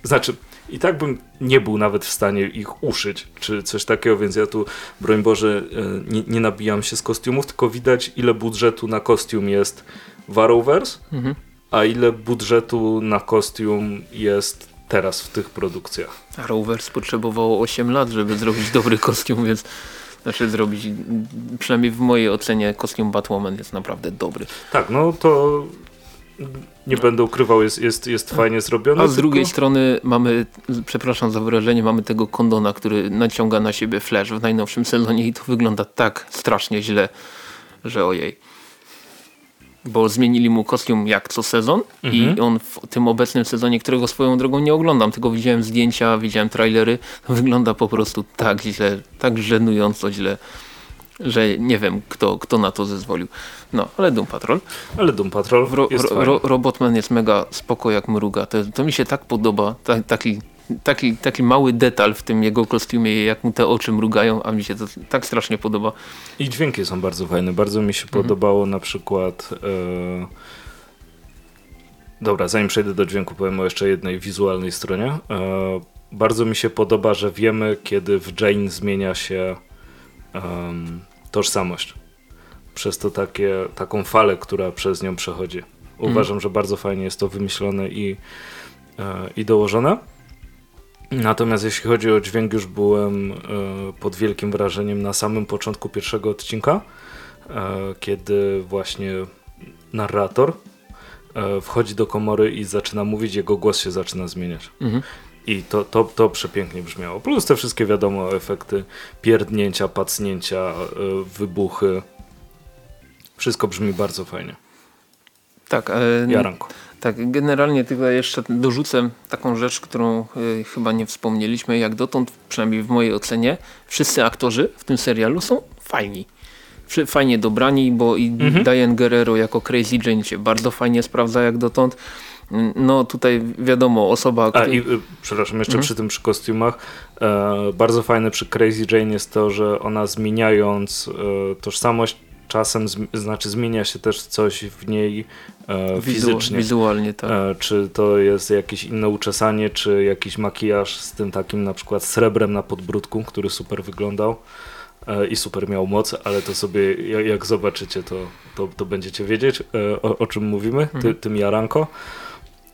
Znaczy, i tak bym nie był nawet w stanie ich uszyć, czy coś takiego, więc ja tu, broń Boże, e, nie, nie nabijam się z kostiumów, tylko widać ile budżetu na kostium jest w Arrowverse, Mhm. A ile budżetu na kostium jest teraz w tych produkcjach. Rovers potrzebowało 8 lat, żeby zrobić dobry kostium, więc znaczy zrobić, przynajmniej w mojej ocenie kostium Batwoman jest naprawdę dobry. Tak, no to nie będę ukrywał, jest, jest, jest fajnie zrobione. A z drugiej tylko- strony mamy, przepraszam za wyrażenie, mamy tego kondona, który naciąga na siebie Flash w najnowszym sezonie i to wygląda tak strasznie źle, że ojej. Bo zmienili mu kostium jak co sezon Mhm. i on w tym obecnym sezonie, którego swoją drogą nie oglądam, tylko widziałem zdjęcia, widziałem trailery, wygląda po prostu tak źle, tak żenująco źle, że nie wiem kto, kto na to zezwolił. No, ale Doom Patrol. Ale Doom Patrol Ro, jest ro, ro, Robotman jest mega spoko jak mruga. To, to mi się tak podoba. Ta, taki, taki, taki mały detal w tym jego kostiumie, jak mu te oczy mrugają, a mi się to tak strasznie podoba. I dźwięki są bardzo fajne. Bardzo mi się Mhm. podobało na przykład. E... Dobra, zanim przejdę do dźwięku, powiem o jeszcze jednej wizualnej stronie. E... Bardzo mi się podoba, że wiemy, kiedy w Jane zmienia się tożsamość. Przez to takie, taką falę, która przez nią przechodzi. Uważam, że bardzo fajnie jest to wymyślone i, e, i dołożone. Natomiast jeśli chodzi o dźwięk, już byłem e, pod wielkim wrażeniem na samym początku pierwszego odcinka, e, kiedy właśnie narrator e, wchodzi do komory i zaczyna mówić, jego głos się zaczyna zmieniać. Mhm. I to, to, to przepięknie brzmiało. Plus te wszystkie wiadomo efekty pierdnięcia, pacnięcia, wybuchy. Wszystko brzmi bardzo fajnie. Tak, e, Jaranko. Tak, generalnie tylko jeszcze dorzucę taką rzecz, którą e, chyba nie wspomnieliśmy. Jak dotąd, przynajmniej w mojej ocenie, wszyscy aktorzy w tym serialu są fajni. Fajnie dobrani, bo i Diane Guerrero jako Crazy Jane się bardzo fajnie sprawdza jak dotąd. No tutaj wiadomo, osoba... A i, y, przepraszam, jeszcze Mhm. przy tym, przy kostiumach, e, bardzo fajne przy Crazy Jane jest to, że ona zmieniając e, tożsamość, czasem znaczy zmienia się też coś w niej e, fizycznie. Wizualnie, tak. E, czy to jest jakieś inne uczesanie, czy jakiś makijaż z tym takim na przykład srebrem na podbródku, który super wyglądał e, i super miał moc, ale to sobie ja- jak zobaczycie, to, to, to będziecie wiedzieć e, o, o czym mówimy, ty, Mhm. tym Jaranko.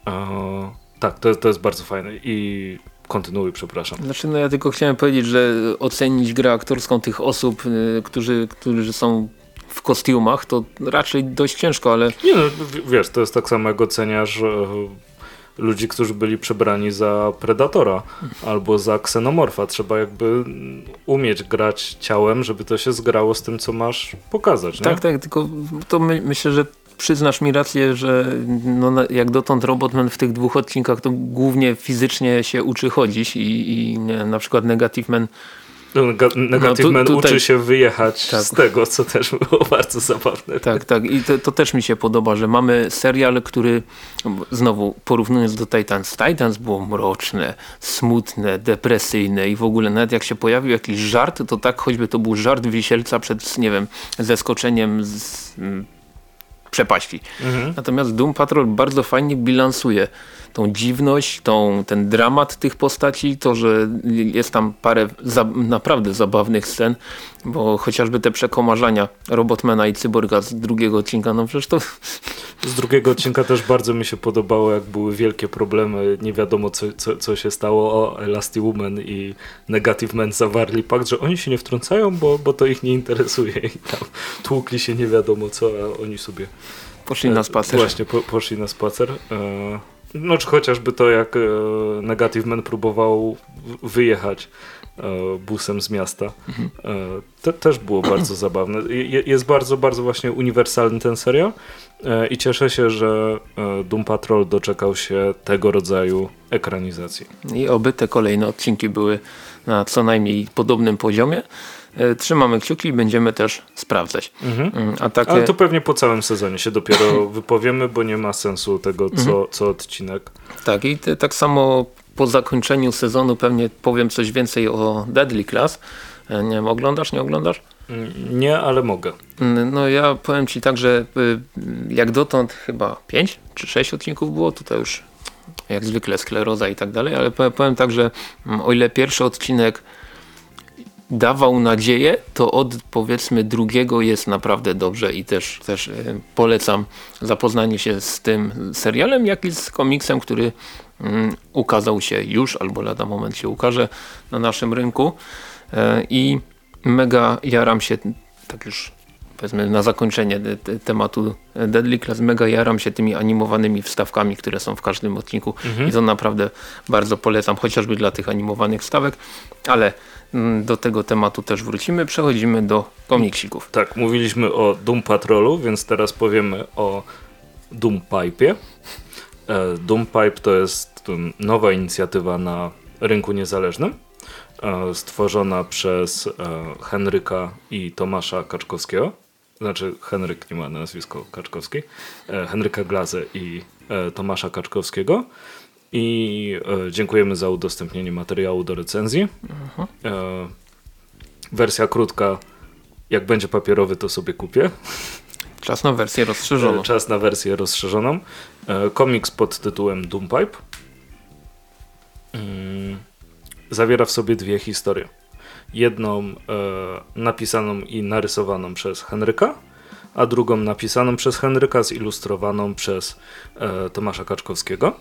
E, tak, to, to jest bardzo fajne i kontynuuj, przepraszam. Znaczy, no ja tylko chciałem powiedzieć, że ocenić grę aktorską tych osób, y, którzy, którzy są w kostiumach, to raczej dość ciężko, ale Nie no, wiesz, to jest tak samo jak oceniasz e, ludzi, którzy byli przebrani za Predatora albo za Ksenomorfa. Trzeba jakby umieć grać ciałem, żeby to się zgrało z tym, co masz pokazać, nie? tak, tak, tylko to my, myślę, że przyznasz mi rację, że no, jak dotąd Robotman w tych dwóch odcinkach to głównie fizycznie się uczy chodzić i, i nie, na przykład Negative Man Negative No, tu- Man tutaj- uczy się wyjechać Tak. z tego, co też było bardzo zabawne. Tak, tak. I to, to też mi się podoba, że mamy serial, który znowu porównując do Titans, Titans było mroczne, smutne, depresyjne i w ogóle nawet jak się pojawił jakiś żart, to tak choćby to był żart wisielca przed, nie wiem, zeskoczeniem z mm, przepaści. Mhm. Natomiast Doom Patrol bardzo fajnie bilansuje tą dziwność, tą, ten dramat tych postaci, to, że jest tam parę za, naprawdę zabawnych scen, bo chociażby te przekomarzania Robotmana i Cyborga z drugiego odcinka, no przecież to Z drugiego odcinka też bardzo mi się podobało, jak były wielkie problemy, nie wiadomo co, co, co się stało, o Elasty Woman i Negative Man zawarli pakt, że oni się nie wtrącają, bo, bo to ich nie interesuje i tam tłukli się nie wiadomo co, a oni sobie poszli na spacer. Właśnie, po, poszli na spacer. E, no czy chociażby to, jak e, Negative Man próbował wyjechać e, busem z miasta. Mhm. E, te, też było bardzo zabawne. Je, jest bardzo, bardzo właśnie uniwersalny ten serial e, i cieszę się, że e, Doom Patrol doczekał się tego rodzaju ekranizacji. I oby te kolejne odcinki były na co najmniej podobnym poziomie. E, Trzymamy kciuki i będziemy też sprawdzać. Mhm. Mm, A takie... Ale to pewnie po całym sezonie się dopiero wypowiemy, bo nie ma sensu tego co, Mhm. co odcinek. Tak, i te, tak samo po zakończeniu sezonu pewnie powiem coś więcej o Deadly Class. E, Nie wiem, oglądasz, nie oglądasz? Mm, Nie, ale mogę. Mm, No ja powiem Ci tak, że y, jak dotąd chyba 5 czy 6 odcinków było, tutaj już jak zwykle skleroza i tak dalej, ale powiem- tak, że o ile pierwszy odcinek dawał nadzieję, to od powiedzmy drugiego jest naprawdę dobrze i też, też y, polecam zapoznanie się z tym serialem, jak i z komiksem, który mm, ukazał się już albo lada moment się ukaże na naszym rynku. E, i mega jaram się tak już powiedzmy na zakończenie te, te, tematu Deadly Class mega jaram się tymi animowanymi wstawkami, które są w każdym odcinku i to naprawdę bardzo polecam, chociażby dla tych animowanych wstawek, ale do tego tematu też wrócimy. Przechodzimy do komiksików. Tak, mówiliśmy o Doom Patrolu, więc teraz powiemy o Doom Pipe'ie. E, Doom Pipe to jest nowa inicjatywa na rynku niezależnym, e, stworzona przez e, Henryka i Tomasza Kaczkowskiego. Znaczy, Henryk nie ma nazwisko Kaczkowski. Henryka Glazę i Tomasza Kaczkowskiego. I e, dziękujemy za udostępnienie materiału do recenzji. E, wersja krótka jak będzie papierowy, to sobie kupię. Czas na wersję rozszerzoną. E, Czas na wersję rozszerzoną. Komiks pod tytułem Doompipe. Mm, Zawiera w sobie dwie historie. Jedną napisaną i narysowaną przez Henryka, a drugą napisaną przez Henryka, zilustrowaną przez Tomasza Kaczkowskiego.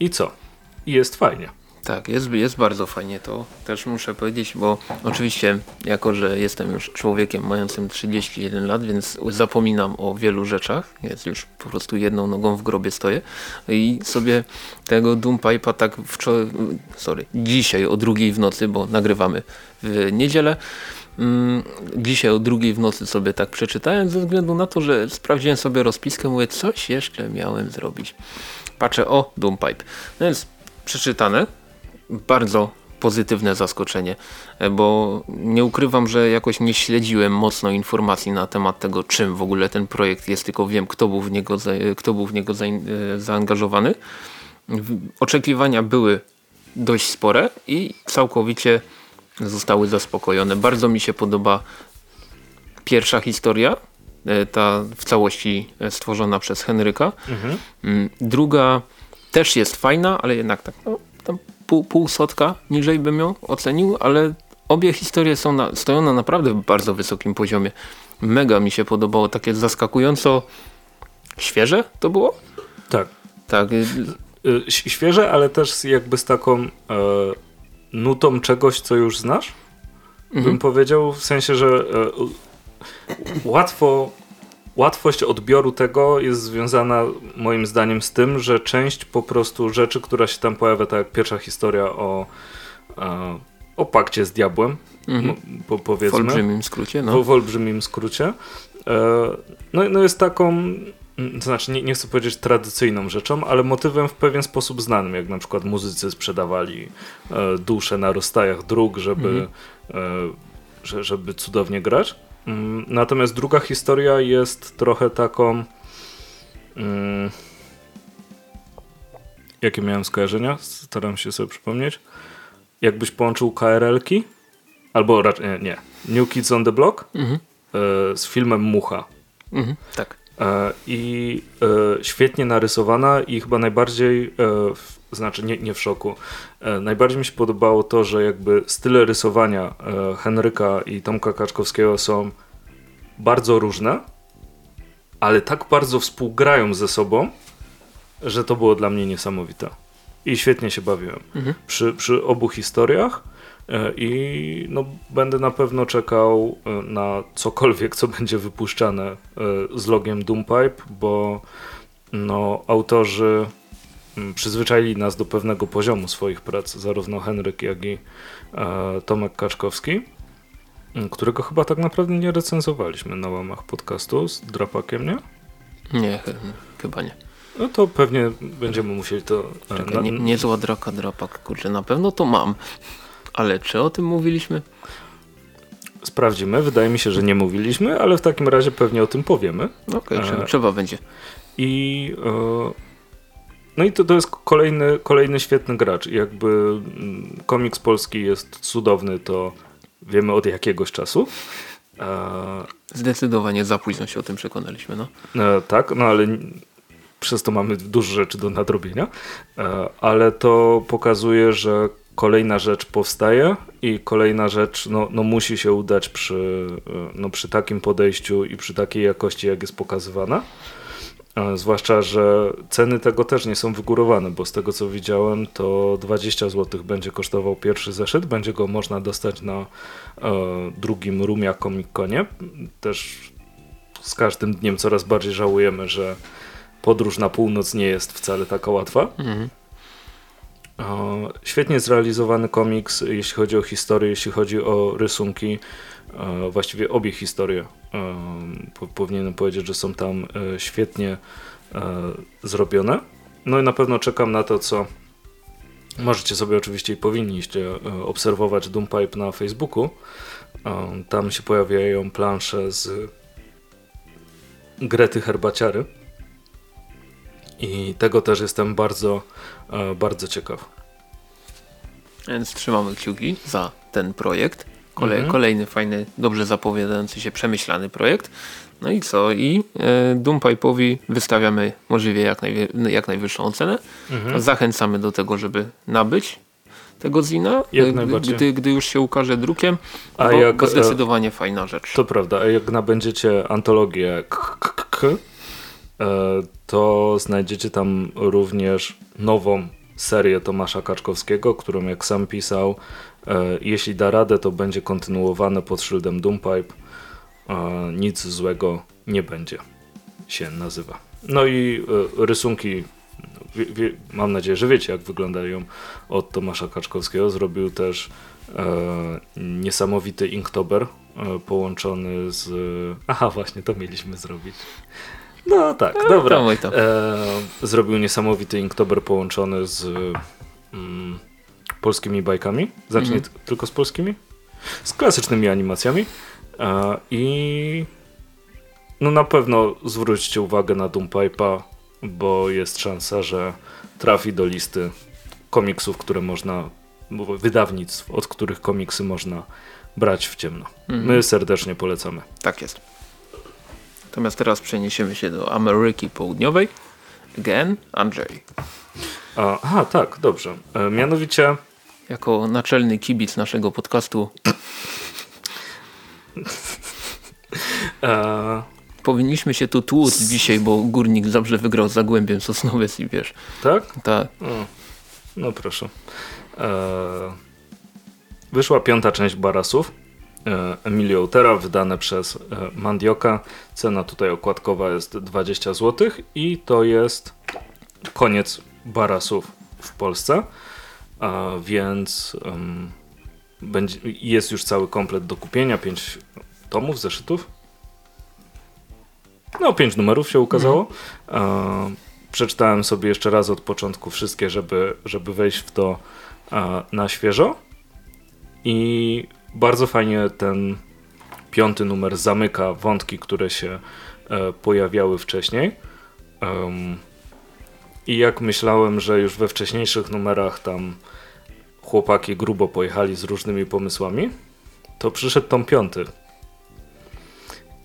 I co? I jest fajnie. Tak, jest, jest bardzo fajnie to też muszę powiedzieć, bo oczywiście jako, że jestem już człowiekiem mającym 31 lat, więc zapominam o wielu rzeczach, jest już po prostu jedną nogą w grobie stoję i sobie tego Doompipe'a tak wczoraj, sorry, dzisiaj o drugiej w nocy, bo nagrywamy w niedzielę, mm, dzisiaj o drugiej w nocy sobie tak przeczytałem ze względu na to, że sprawdziłem sobie rozpiskę, mówię coś jeszcze miałem zrobić. Patrzę, o Doompipe. No więc przeczytane, bardzo pozytywne zaskoczenie, e, bo nie ukrywam, że jakoś nie śledziłem mocno informacji na temat tego, czym w ogóle ten projekt jest, tylko wiem, kto był w niego, kto był w niego za, e, zaangażowany. Oczekiwania były dość spore i całkowicie zostały zaspokojone. Bardzo mi się podoba pierwsza historia, ta w całości stworzona przez Henryka. Mhm. Mm, druga też jest fajna, ale jednak tak no, tam pół, pół sotka niżej bym ją ocenił, ale obie historie są na, stoją na naprawdę bardzo wysokim poziomie. Mega mi się podobało, takie zaskakująco świeże to było? Tak. Tak. Y, y, świeże, ale też jakby z taką e, nutą czegoś, co już znasz. Mhm. Bym powiedział, w sensie, że e, łatwo łatwość odbioru tego jest związana moim zdaniem z tym, że część po prostu rzeczy, która się tam pojawia, tak jak pierwsza historia o, e, o pakcie z diabłem, mhm. po, powiedzmy. W olbrzymim skrócie. No. W, w olbrzymim skrócie. E, no, no jest taką, to znaczy nie, nie chcę powiedzieć tradycyjną rzeczą, ale motywem w pewien sposób znanym, jak na przykład muzycy sprzedawali e, dusze na rozstajach dróg, żeby, mhm. żeby cudownie grać. Mm, natomiast druga historia jest trochę taką. Mm, jakie miałem skojarzenia? Staram się sobie przypomnieć. Jakbyś połączył KRL-ki, albo raczej nie, nie. New Kids on the Block mhm. e, z filmem Mucha. Mhm, tak. E, I e, świetnie narysowana i chyba najbardziej, e, znaczy nie, nie w szoku, e, najbardziej mi się podobało to, że jakby style rysowania e, Henryka i Tomka Kaczkowskiego są bardzo różne, ale tak bardzo współgrają ze sobą, że to było dla mnie niesamowite. I świetnie się bawiłem mhm. przy, przy obu historiach. E, I no, będę na pewno czekał na cokolwiek, co będzie wypuszczane z logiem Doompipe, bo no, autorzy przyzwyczaili nas do pewnego poziomu swoich prac, zarówno Henryk, jak i Tomek Kaczkowski którego chyba tak naprawdę nie recenzowaliśmy na łamach podcastu z Drapakiem, nie? Nie, chyba nie. No to pewnie będziemy musieli to... E, Czekaj, na... nie, niezła draka drapak, kurczę, na pewno to mam. Ale czy o tym mówiliśmy? Sprawdzimy, wydaje mi się, że nie mówiliśmy, ale w takim razie pewnie o tym powiemy. Okej, okay, e... trzeba będzie. I... E... No i to, to jest kolejny, kolejny świetny gracz. Jakby mm, komiks polski jest cudowny, to wiemy od jakiegoś czasu. Zdecydowanie za późno się o tym przekonaliśmy. No. E, tak, no ale przez to mamy dużo rzeczy do nadrobienia, e, ale to pokazuje, że kolejna rzecz powstaje i kolejna rzecz no, no musi się udać przy, e, no, przy takim podejściu i przy takiej jakości, jak jest pokazywana. Zwłaszcza, że ceny tego też nie są wygórowane, bo z tego co widziałem, to 20 zł będzie kosztował pierwszy zeszyt. Będzie go można dostać na e, drugim Rumia Comic Conie. Też z każdym dniem coraz bardziej żałujemy, że podróż na północ nie jest wcale taka łatwa. Mhm. E, świetnie zrealizowany komiks, jeśli chodzi o historię, jeśli chodzi o rysunki. E, właściwie obie historie e, powinienem powiedzieć, że są tam e, świetnie zrobione. No i na pewno czekam na to, co możecie sobie oczywiście i powinniście obserwować Doompipe na Facebooku. Tam się pojawiają plansze z Grety Herbaciary. I tego też jestem bardzo, bardzo ciekaw. Więc trzymamy kciuki za ten projekt. Kolej, mhm. Kolejny fajny, dobrze zapowiadający się, przemyślany projekt. No i co? I e, Doompipe'owi wystawiamy możliwie jak, najwie, jak najwyższą ocenę. Mhm. Zachęcamy do tego, żeby nabyć tego zina, e, gdy, gdy już się ukaże drukiem, a bo, jak, bo e, zdecydowanie fajna rzecz. To prawda, a jak nabędziecie antologię k, e, to znajdziecie tam również nową serię Tomasza Kaczkowskiego, którą jak sam pisał, e, jeśli da radę, to będzie kontynuowane pod szyldem Doompipe. E, nic złego nie będzie się nazywa. No i e, rysunki, mam nadzieję, że wiecie jak wyglądają od Tomasza Kaczkowskiego. Zrobił też e, niesamowity Inktober e, połączony z... Aha, właśnie, to mieliśmy zrobić. No tak, dobra. Promuj to. E, zrobił niesamowity Inktober połączony z mm, polskimi bajkami. Nie Mhm. t- tylko z polskimi? Z klasycznymi animacjami. E, I no na pewno zwróćcie uwagę na Doompipe'a, bo jest szansa, że trafi do listy komiksów, które można, wydawnictw, od których komiksy można brać w ciemno. Mhm. My serdecznie polecamy. Tak jest. Natomiast teraz przeniesiemy się do Ameryki Południowej. Again, Andrzej. Aha, tak, dobrze. E, mianowicie Jako naczelny kibic naszego podcastu e, powinniśmy się tu tłuc dzisiaj, bo Górnik Zabrze wygrał z Zagłębiem Sosnowiec i wiesz. tak? Tak. O, no proszę. E, wyszła piąta część Barasów. E, Emilio Utera, wydane przez e, Mandioka. Cena tutaj okładkowa jest 20 zł i to jest koniec Barasów w Polsce. A więc em, będzie, jest już cały komplet do kupienia. 5 tomów, zeszytów. No, 5 numerów się ukazało. E, przeczytałem sobie jeszcze raz od początku wszystkie, żeby, żeby wejść w to e, na świeżo. I bardzo fajnie ten piąty numer zamyka wątki, które się e, pojawiały wcześniej. I jak myślałem, że już we wcześniejszych numerach tam chłopaki grubo pojechali z różnymi pomysłami, to przyszedł tom piąty.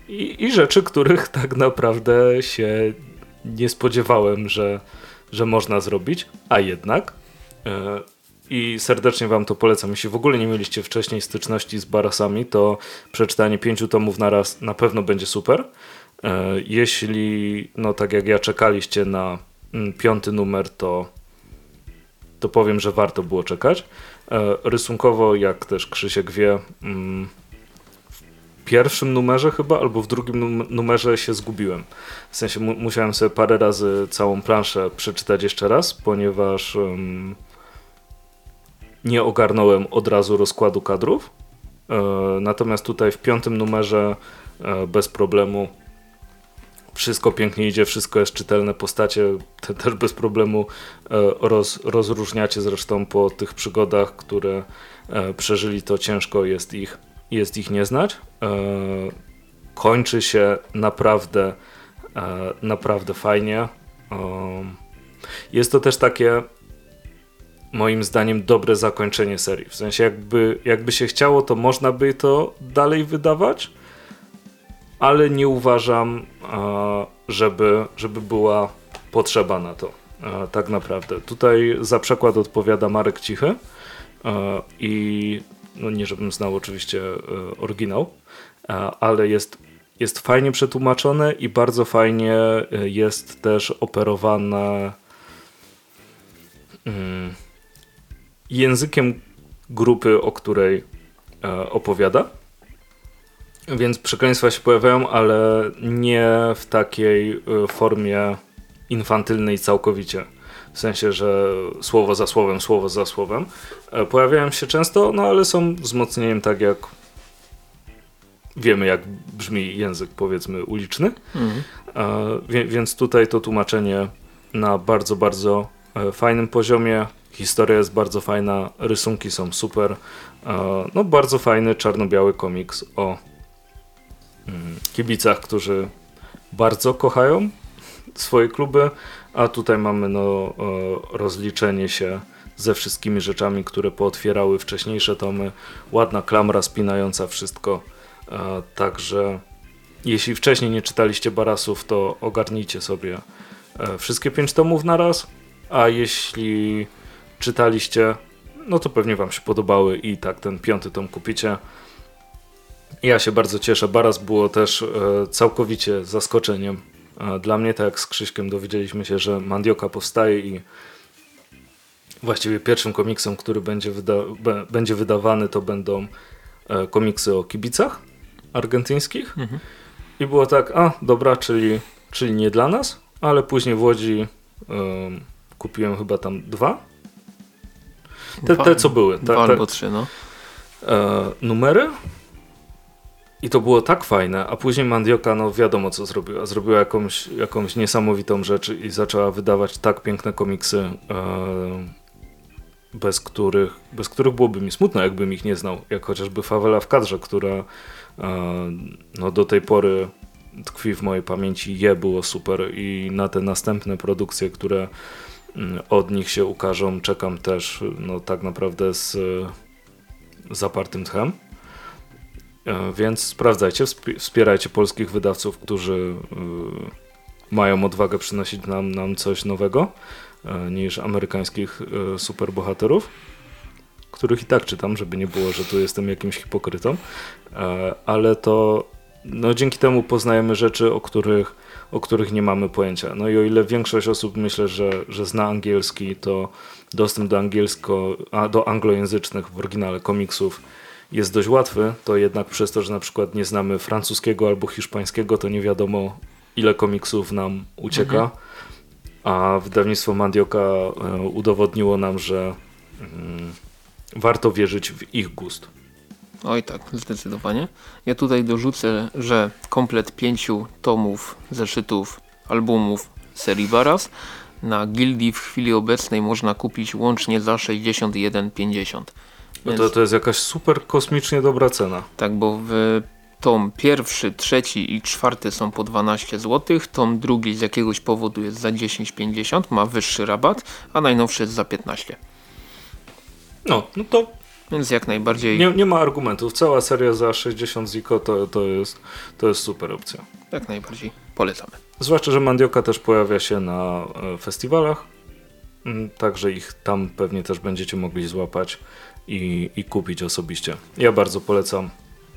I, I rzeczy, których tak naprawdę się nie spodziewałem, że, że można zrobić, a jednak. I serdecznie Wam to polecam. Jeśli w ogóle nie mieliście wcześniej styczności z Barasami, to przeczytanie pięciu tomów na raz na pewno będzie super. E, Jeśli, no tak jak ja, czekaliście na mm, piąty numer, to, to powiem, że warto było czekać. E, Rysunkowo, jak też Krzysiek wie, mm, w pierwszym numerze chyba, albo w drugim num- numerze się zgubiłem. W sensie mu- musiałem sobie parę razy całą planszę przeczytać jeszcze raz, ponieważ em, nie ogarnąłem od razu rozkładu kadrów. E, natomiast tutaj w piątym numerze e, bez problemu wszystko pięknie idzie, wszystko jest czytelne, postacie te też bez problemu e, roz, rozróżniacie zresztą po tych przygodach, które przeżyli, to ciężko jest ich, jest ich nie znać. Kończy się naprawdę, naprawdę fajnie. Jest to też takie moim zdaniem dobre zakończenie serii. W sensie jakby, jakby się chciało, to można by to dalej wydawać, ale nie uważam, e, żeby, żeby była potrzeba na to. E, tak naprawdę. Tutaj za przekład odpowiada Marek Cichy e, i no nie żebym znał oczywiście oryginał, ale jest, jest fajnie przetłumaczone i bardzo fajnie jest też operowane mm, językiem grupy, o której e, opowiada. Więc przekleństwa się pojawiają, ale nie w takiej e, formie infantylnej całkowicie. W sensie, że słowo za słowem, słowo za słowem. E, Pojawiają się często, no ale są wzmocnieniem tak jak wiemy, jak brzmi język, powiedzmy, uliczny. Mhm. E, Więc tutaj to tłumaczenie na bardzo, bardzo e, fajnym poziomie. Historia jest bardzo fajna, rysunki są super. E, No, bardzo fajny czarno-biały komiks o mm, kibicach, którzy bardzo kochają swoje kluby, a tutaj mamy no, e, rozliczenie się ze wszystkimi rzeczami, które pootwierały wcześniejsze tomy. Ładna klamra spinająca wszystko. E, Także jeśli wcześniej nie czytaliście Barasów, to ogarnijcie sobie wszystkie pięć tomów na raz, a jeśli czytaliście, no to pewnie wam się podobały i tak ten piąty tom kupicie. Ja się bardzo cieszę. Baras było też e, całkowicie zaskoczeniem e, dla mnie, tak jak z Krzyśkiem dowiedzieliśmy się, że Mandioka powstaje i właściwie pierwszym komiksem, który będzie, wyda będzie wydawany, to będą e, komiksy o kibicach argentyńskich. Mhm. I było tak, a dobra, czyli, czyli nie dla nas, ale później w Łodzi kupiłem chyba tam dwa. Te, te co były. Te, dwa albo trzy, no. E, numery. I to było tak fajne, a później Mandioka, no wiadomo co zrobiła. Zrobiła jakąś, jakąś niesamowitą rzecz i zaczęła wydawać tak piękne komiksy, e, bez, których, bez których byłoby mi smutno, jakbym ich nie znał. Jak chociażby Fawela w kadrze, która e, no, do tej pory tkwi w mojej pamięci. Je było super i na te następne produkcje, które od nich się ukażą, czekam też no, tak naprawdę z zapartym tchem. E, więc sprawdzajcie, wspierajcie polskich wydawców, którzy e, mają odwagę przynosić nam, nam coś nowego e, niż amerykańskich superbohaterów, których i tak czytam, żeby nie było, że tu jestem jakimś hipokrytą, ale to no, dzięki temu poznajemy rzeczy, o których, o których nie mamy pojęcia. No i o ile większość osób myślę, że, że zna angielski, to dostęp do angielsko, a do anglojęzycznych w oryginale komiksów jest dość łatwy, to jednak przez to, że na przykład nie znamy francuskiego albo hiszpańskiego, to nie wiadomo ile komiksów nam ucieka. Mhm. A wydawnictwo Mandioka e, udowodniło nam, że mm, warto wierzyć w ich gust. Oj tak, zdecydowanie. Ja tutaj dorzucę, że komplet pięciu tomów, zeszytów, albumów serii Baras na gildii w chwili obecnej można kupić łącznie za 61,50. No to, to jest jakaś super kosmicznie dobra cena. Tak, bo w tom pierwszy, trzeci i czwarty są po 12 zł, tom drugi z jakiegoś powodu jest za 10,50, ma wyższy rabat, a najnowszy jest za 15. No, no to więc jak najbardziej. Nie, nie ma argumentów. Cała seria za 60 ziko to, to, jest, to jest super opcja. Jak najbardziej polecamy. Zwłaszcza, że Mandioka też pojawia się na e, festiwalach. Mm, także ich tam pewnie też będziecie mogli złapać i, i kupić osobiście. Ja bardzo polecam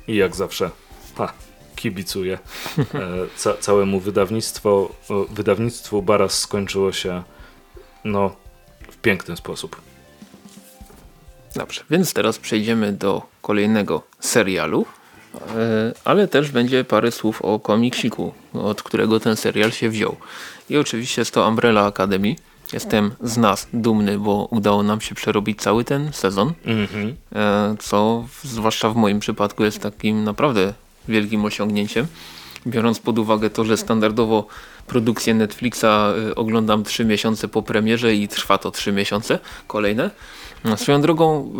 i jak zawsze ha, kibicuję e, ca całemu wydawnictwu. Wydawnictwu Baras skończyło się no, w piękny sposób. Dobrze, więc teraz przejdziemy do kolejnego serialu, e, ale też będzie parę słów o komiksiku, od którego ten serial się wziął. I oczywiście jest to Umbrella Academy. Jestem z nas dumny, bo udało nam się przerobić cały ten sezon, mm -hmm. co zwłaszcza w moim przypadku jest takim naprawdę wielkim osiągnięciem. Biorąc pod uwagę to, że standardowo produkcję Netflixa e, oglądam 3 miesiące po premierze i trwa to 3 miesiące kolejne, swoją drogą,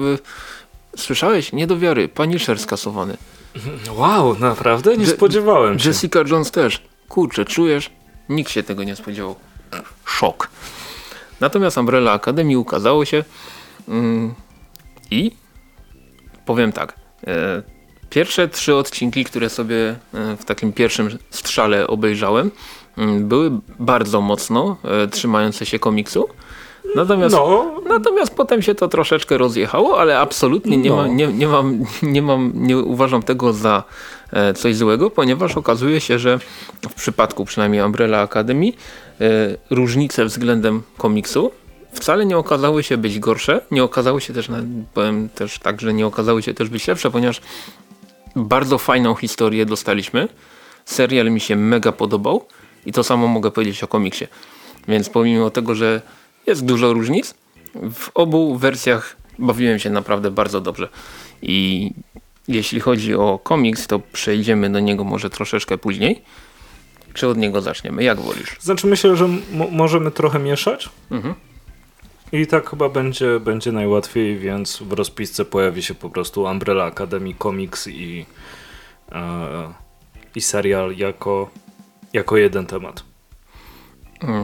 y, słyszałeś? Nie do wiary. Punisher skasowany. Wow, naprawdę? Nie Je spodziewałem się. Jessica Jones też. Kurczę, czujesz? Nikt się tego nie spodziewał. Szok. Natomiast Umbrella Academy ukazało się mm, i powiem tak. E, pierwsze trzy odcinki, które sobie e, w takim pierwszym strzale obejrzałem, mm, były bardzo mocno e, trzymające się komiksu. Natomiast, no. natomiast potem się to troszeczkę rozjechało, ale absolutnie nie, no. ma, nie, nie, mam, nie, mam, nie uważam tego za e, coś złego, ponieważ okazuje się, że w przypadku przynajmniej Umbrella Academy e, różnice względem komiksu wcale nie okazały się być gorsze, nie okazały się też, powiem też tak, że nie okazały się też być lepsze, ponieważ bardzo fajną historię dostaliśmy. Serial mi się mega podobał i to samo mogę powiedzieć o komiksie. Więc pomimo tego, że jest dużo różnic. W obu wersjach bawiłem się naprawdę bardzo dobrze. I jeśli chodzi o komiks, to przejdziemy do niego może troszeczkę później. Czy od niego zaczniemy? Jak wolisz? Znaczy myślę, że możemy trochę mieszać. Mhm. I tak chyba będzie, będzie najłatwiej, więc w rozpisce pojawi się po prostu Umbrella Academy Comics i, e, i serial jako, jako jeden temat.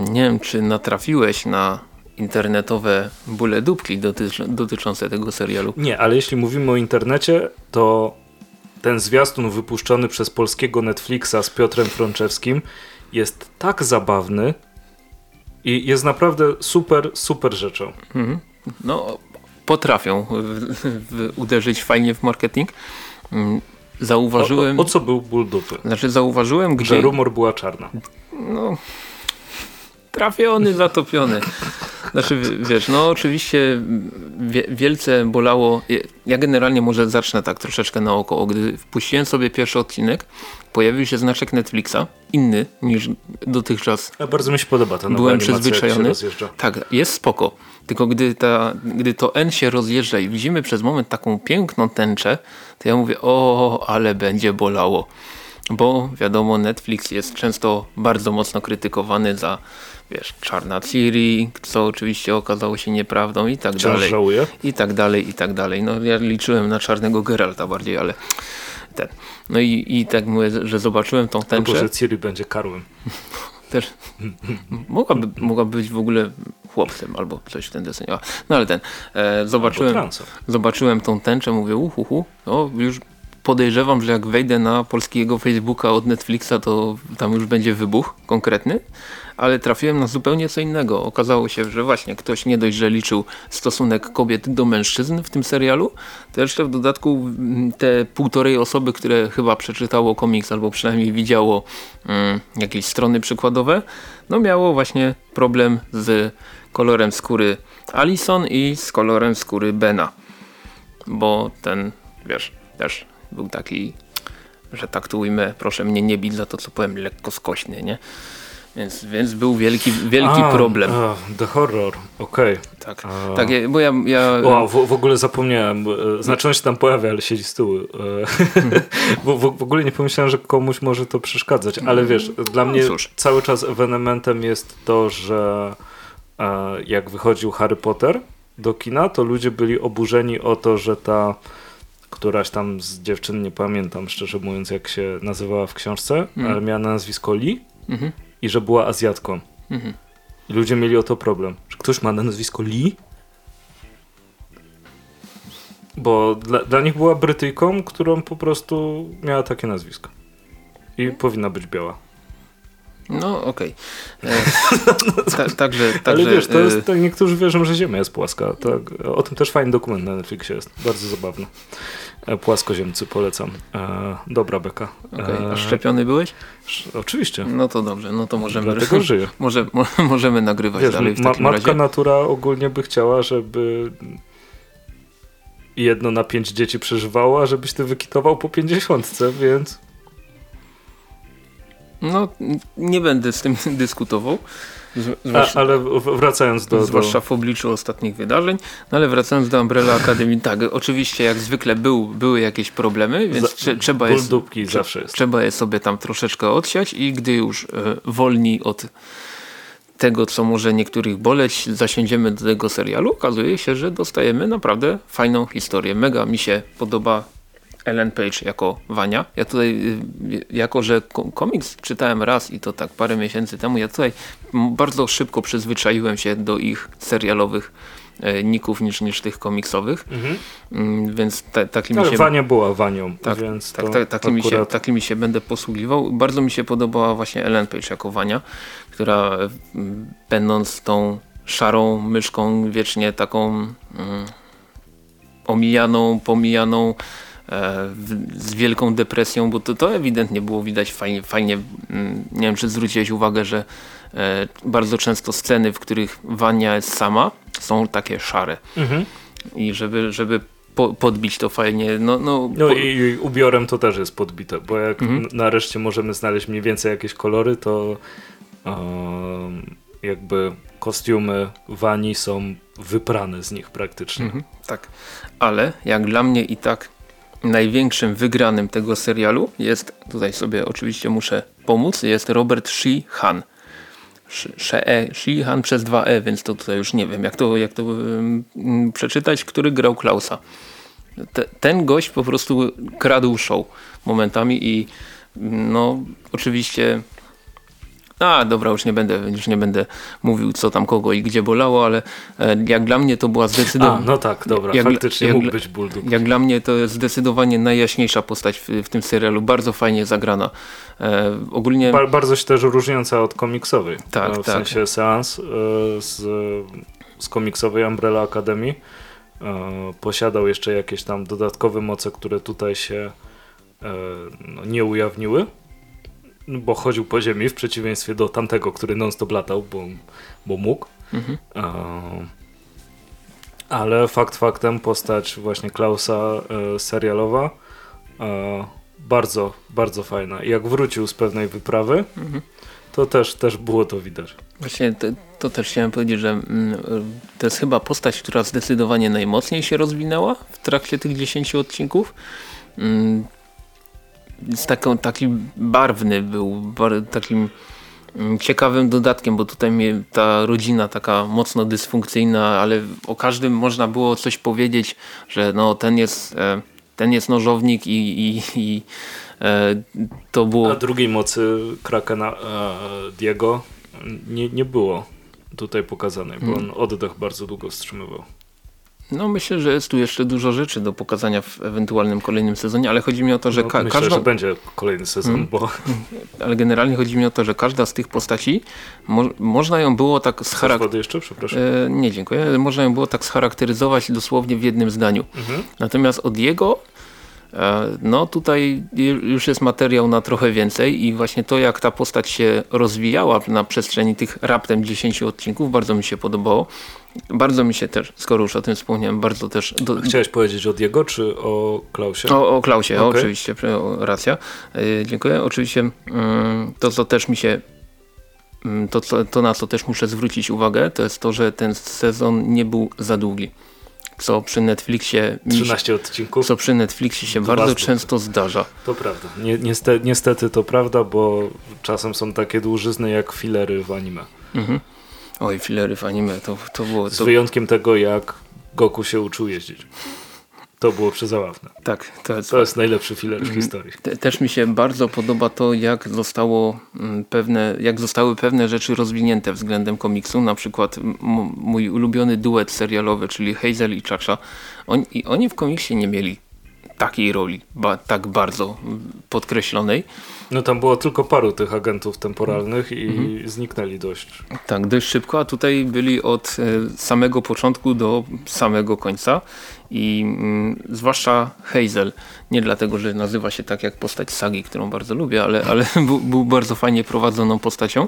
Nie wiem, czy natrafiłeś na internetowe bóle dupki dotycz dotyczące tego serialu. Nie, ale jeśli mówimy o internecie, to ten zwiastun wypuszczony przez polskiego Netflixa z Piotrem Frączewskim jest tak zabawny i jest naprawdę super, super rzeczą. Mhm. No, potrafią w, w, uderzyć fajnie w marketing. Mm, zauważyłem... O, o, o co był ból dupy? Znaczy zauważyłem, gdzie... Że rumor była czarna. No, trafiony, zatopiony. Znaczy, w- wiesz, no oczywiście wie, wielce bolało. Ja generalnie może zacznę tak troszeczkę naokoło. Gdy wpuściłem sobie pierwszy odcinek, pojawił się znaczek Netflixa, inny niż dotychczas A bardzo mi się podoba nowa byłem przyzwyczajony. Tak, jest spoko. Tylko gdy, ta, gdy to N się rozjeżdża i widzimy przez moment taką piękną tęczę, to ja mówię, o, ale będzie bolało. Bo wiadomo, Netflix jest często bardzo mocno krytykowany za, wiesz, czarna Ciri, co oczywiście okazało się nieprawdą i tak Wciąż dalej. żałuję. I tak dalej, i tak dalej. No ja liczyłem na czarnego Geralta bardziej, ale ten. No i, i tak mówię, że zobaczyłem tą Albo, tęczę. że Ciri będzie karłem. Też mogłaby, mogłaby być w ogóle chłopcem albo coś w ten deseń. No ale ten, e, Albo zobaczyłem, zobaczyłem tą tęczę, mówię uhuhu, no już podejrzewam, że jak wejdę na polskiego Facebooka od Netflixa, to tam już będzie wybuch konkretny, ale trafiłem na zupełnie co innego. Okazało się, że właśnie ktoś nie dość, że liczył stosunek kobiet do mężczyzn w tym serialu, to jeszcze w dodatku mm, te półtorej osoby, które chyba przeczytało komiks albo przynajmniej widziało mm, jakieś strony przykładowe, no miało właśnie problem z kolorem skóry Alison i z kolorem skóry Bena. Bo ten, wiesz, też był taki, że tak tu ujmę, proszę mnie nie bić za to, co powiem, lekko skośny, nie? Więc, więc był wielki, wielki A, problem. A, the Horror, okej. tak, a. tak, ja- bo ja, ja O, w, w ogóle zapomniałem. e, Znaczy on się tam pojawia, ale siedzi z tyłu. E, w, w, w ogóle nie pomyślałem, że komuś może to przeszkadzać, ale wiesz, dla mnie cóż. cały czas ewenementem jest to, że e, jak wychodził Harry Potter do kina, to ludzie byli oburzeni o to, że ta któraś tam z dziewczyn, nie pamiętam szczerze mówiąc jak się nazywała w książce, Mm. ale miała na nazwisko Lee Mhm, i że była Azjatką. mhm. I ludzie mieli o to problem. Że ktoś ma na nazwisko Lee? Bo dla, dla nich była Brytyjką, którą po prostu miała takie nazwisko. I powinna być biała. No okej. E, ta, Także, także Ale wiesz, to e, jest, tak niektórzy wierzą, że Ziemia jest płaska. Tak, o tym też fajny dokument na Netflixie jest. Bardzo zabawny. E, Płaskoziemcy polecam. E, dobra beka. E, A szczepiony byłeś? Oczywiście. No to dobrze, no to możemy, Dlatego żyję. może, mo, możemy nagrywać Wiesz, dalej w ma, takim matka razie. natura ogólnie by chciała, żeby jedno na pięć dzieci przeżywało, a żebyś ty wykitował po pięćdziesiątce, więc No nie będę z tym dyskutował. Z, a, zwłaszcza, ale wracając do, zwłaszcza w obliczu ostatnich wydarzeń. No ale wracając do Umbrella Academy, tak, oczywiście jak zwykle był, były jakieś problemy, więc Za- trze, trzeba, jest, dupki zawsze jest. trzeba je sobie tam troszeczkę odsiać i gdy już e, wolni od tego, co może niektórych boleć, zasiędziemy do tego serialu, okazuje się, że dostajemy naprawdę fajną historię. Mega mi się podoba Ellen Page jako Wania. Ja tutaj, y, jako że ko- komiks czytałem raz i to tak parę miesięcy temu, ja tutaj bardzo szybko przyzwyczaiłem się do ich serialowych e, ników niż, niż tych komiksowych, Mhm. Mm, więc ta, takimi Ale się... Wania była Wanią, Tak, więc tak, tak, takimi, się, akurat... takimi się będę posługiwał. Bardzo mi się podobała właśnie Ellen Page jako Wania, która mm, będąc tą szarą myszką, wiecznie taką mm, omijaną, pomijaną, z wielką depresją, bo to, to ewidentnie było widać fajnie, fajnie mm, nie wiem czy zwróciłeś uwagę, że e, bardzo często sceny, w których Wania jest sama, są takie szare Mhm. i żeby, żeby po, podbić to fajnie, no, no, No po- i, i ubiorem to też jest podbite, bo jak Mhm. nareszcie możemy znaleźć mniej więcej jakieś kolory, to em, jakby kostiumy Wani są wyprane z nich praktycznie. Mhm, tak. Ale jak dla mnie i tak największym wygranym tego serialu jest, tutaj sobie oczywiście muszę pomóc, jest Robert Sheehan. Sh- She- Sheehan przez dwa E, więc to tutaj już nie wiem jak to, jak to przeczytać, który grał Klausa. Te, ten gość po prostu kradł show momentami i no oczywiście a, dobra, już nie będę, już nie będę mówił, co tam kogo i gdzie bolało, ale e, jak dla mnie to była A, zdecydowanie. no tak, dobra, Jak- faktycznie jak- mógł być ból dupy. Jak dla mnie to jest zdecydowanie najjaśniejsza postać w, w tym serialu. Bardzo fajnie zagrana. E, ogólnie. Ba bardzo się też różniąca od komiksowej. Tak, E, w tak. sensie seans e, z, z komiksowej Umbrella Academy e, posiadał jeszcze jakieś tam dodatkowe moce, które tutaj się e, no, nie ujawniły, bo chodził po ziemi w przeciwieństwie do tamtego, który non-stop latał, bo, bo mógł. Mhm. ale fakt faktem postać właśnie Klausa e, serialowa e, bardzo, bardzo fajna. I jak wrócił z pewnej wyprawy, mhm. to też, też było to widać. Właśnie to, to też chciałem powiedzieć, że mm, to jest chyba postać, która zdecydowanie najmocniej się rozwinęła w trakcie tych 10 odcinków. Z taką, taki barwny był, takim mm, ciekawym dodatkiem, bo tutaj mnie ta rodzina taka mocno dysfunkcyjna, ale o każdym można było coś powiedzieć, że no ten jest, e, ten jest nożownik i, i, i e, to było... A drugiej mocy Krakena e, Diego nie, nie było tutaj pokazanej, bo hmm. on oddech bardzo długo wstrzymywał. No myślę, że jest tu jeszcze dużo rzeczy do pokazania w ewentualnym kolejnym sezonie, ale chodzi mi o to, że no, ka myślę, każda... że będzie kolejny sezon, hmm. bo... Ale generalnie chodzi mi o to, że każda z tych postaci mo można ją było tak scharakteryzować... jeszcze? Przepraszam. E, nie, dziękuję. Można ją było tak scharakteryzować dosłownie w jednym zdaniu. Mhm. Natomiast od jego E, no tutaj już jest materiał na trochę więcej i właśnie to jak ta postać się rozwijała na przestrzeni tych raptem 10 odcinków bardzo mi się podobało. Bardzo mi się też, skoro już o tym wspomniałem, bardzo też... Do... Chciałeś powiedzieć o Diego czy o Klausie? O, o Klausie, okay. oczywiście, racja. E, dziękuję. Oczywiście mm, to co też mi się mm, to, to na co też muszę zwrócić uwagę, to jest to, że ten sezon nie był za długi co przy Netflixie 13 odcinków. Co przy Netflixie się bardzo często zdarza. To prawda. niestety, niestety to prawda, bo czasem są takie dłużyzny jak filery w anime. Mhm. Oj, filery w anime to, to było... Z wyjątkiem tego, jak Goku się uczył jeździć. To było przezaławne. Tak. To, to jest najlepszy filler w mhm. historii. też mi się bardzo podoba to, jak, zostało mm, pewne, jak zostały pewne rzeczy rozwinięte względem komiksu. Na przykład mój ulubiony duet serialowy, czyli Hazel i Chacha. Oni, oni w komiksie nie mieli takiej roli, ba, tak bardzo podkreślonej. No tam było tylko paru tych agentów temporalnych i mhm. zniknęli dość. Tak, dość szybko, a tutaj byli od e, samego początku do samego końca i mm, zwłaszcza Hazel, nie dlatego, że nazywa się tak jak postać Sagi, którą bardzo lubię, ale, ale był, był bardzo fajnie prowadzoną postacią,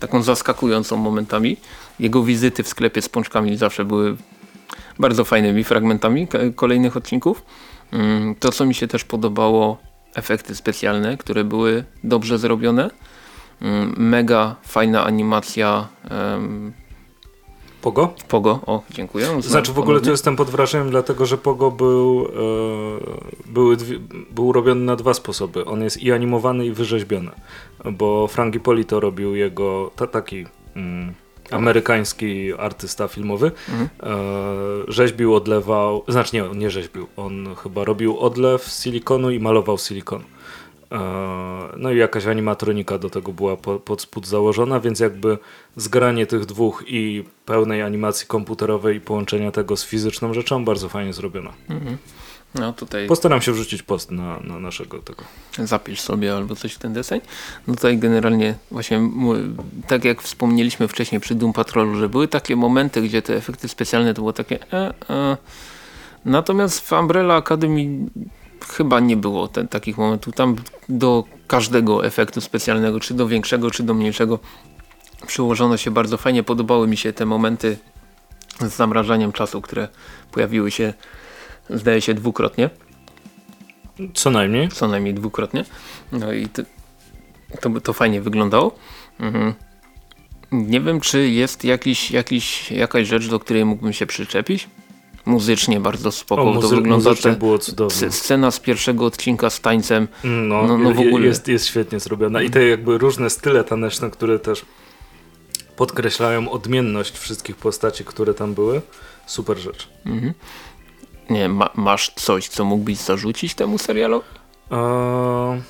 taką zaskakującą momentami. Jego wizyty w sklepie z pączkami zawsze były bardzo fajnymi fragmentami kolejnych odcinków. Mm, to, co mi się też podobało, efekty specjalne, które były dobrze zrobione. Mm, mega fajna animacja. Pogo? Pogo, o dziękuję. To znaczy w ogóle tu jestem pod wrażeniem, dlatego że Pogo był, e, był, był robiony na dwa sposoby. On jest i animowany i wyrzeźbiony, bo Frank Polito robił jego ta, taki... Mm, amerykański artysta filmowy. Mhm. E, rzeźbił, odlewał, znaczy nie, nie rzeźbił, on chyba robił odlew z silikonu i malował silikon. E, no i jakaś animatronika do tego była po, pod spód założona, więc jakby zgranie tych dwóch i pełnej animacji komputerowej i połączenia tego z fizyczną rzeczą bardzo fajnie zrobione. Mhm. No tutaj... Postaram się wrzucić post na, na naszego tego. Zapisz sobie albo coś w ten deseń. No tutaj generalnie właśnie tak jak wspomnieliśmy wcześniej przy Doom Patrolu, że były takie momenty, gdzie te efekty specjalne to było takie e, e. Natomiast w Umbrella Academy chyba nie było ten, takich momentów. Tam do każdego efektu specjalnego, czy do większego, czy do mniejszego przyłożono się bardzo fajnie. Podobały mi się te momenty z zamrażaniem czasu, które pojawiły się zdaje się dwukrotnie. Co najmniej. Co najmniej dwukrotnie. No i to, to, to fajnie wyglądało. Mhm. Nie wiem, czy jest jakiś, jakiś, jakaś rzecz, do której mógłbym się przyczepić. Muzycznie bardzo spoko o, muzy to wygląda. Muzycznie było cudowne. Scena z pierwszego odcinka z tańcem. No, no, no w ogóle. Jest, jest świetnie zrobiona. I te jakby różne style taneczne, które też podkreślają odmienność wszystkich postaci, które tam były. Super rzecz. Mhm nie ma, masz coś, co mógłbyś zarzucić temu serialowi? Eee...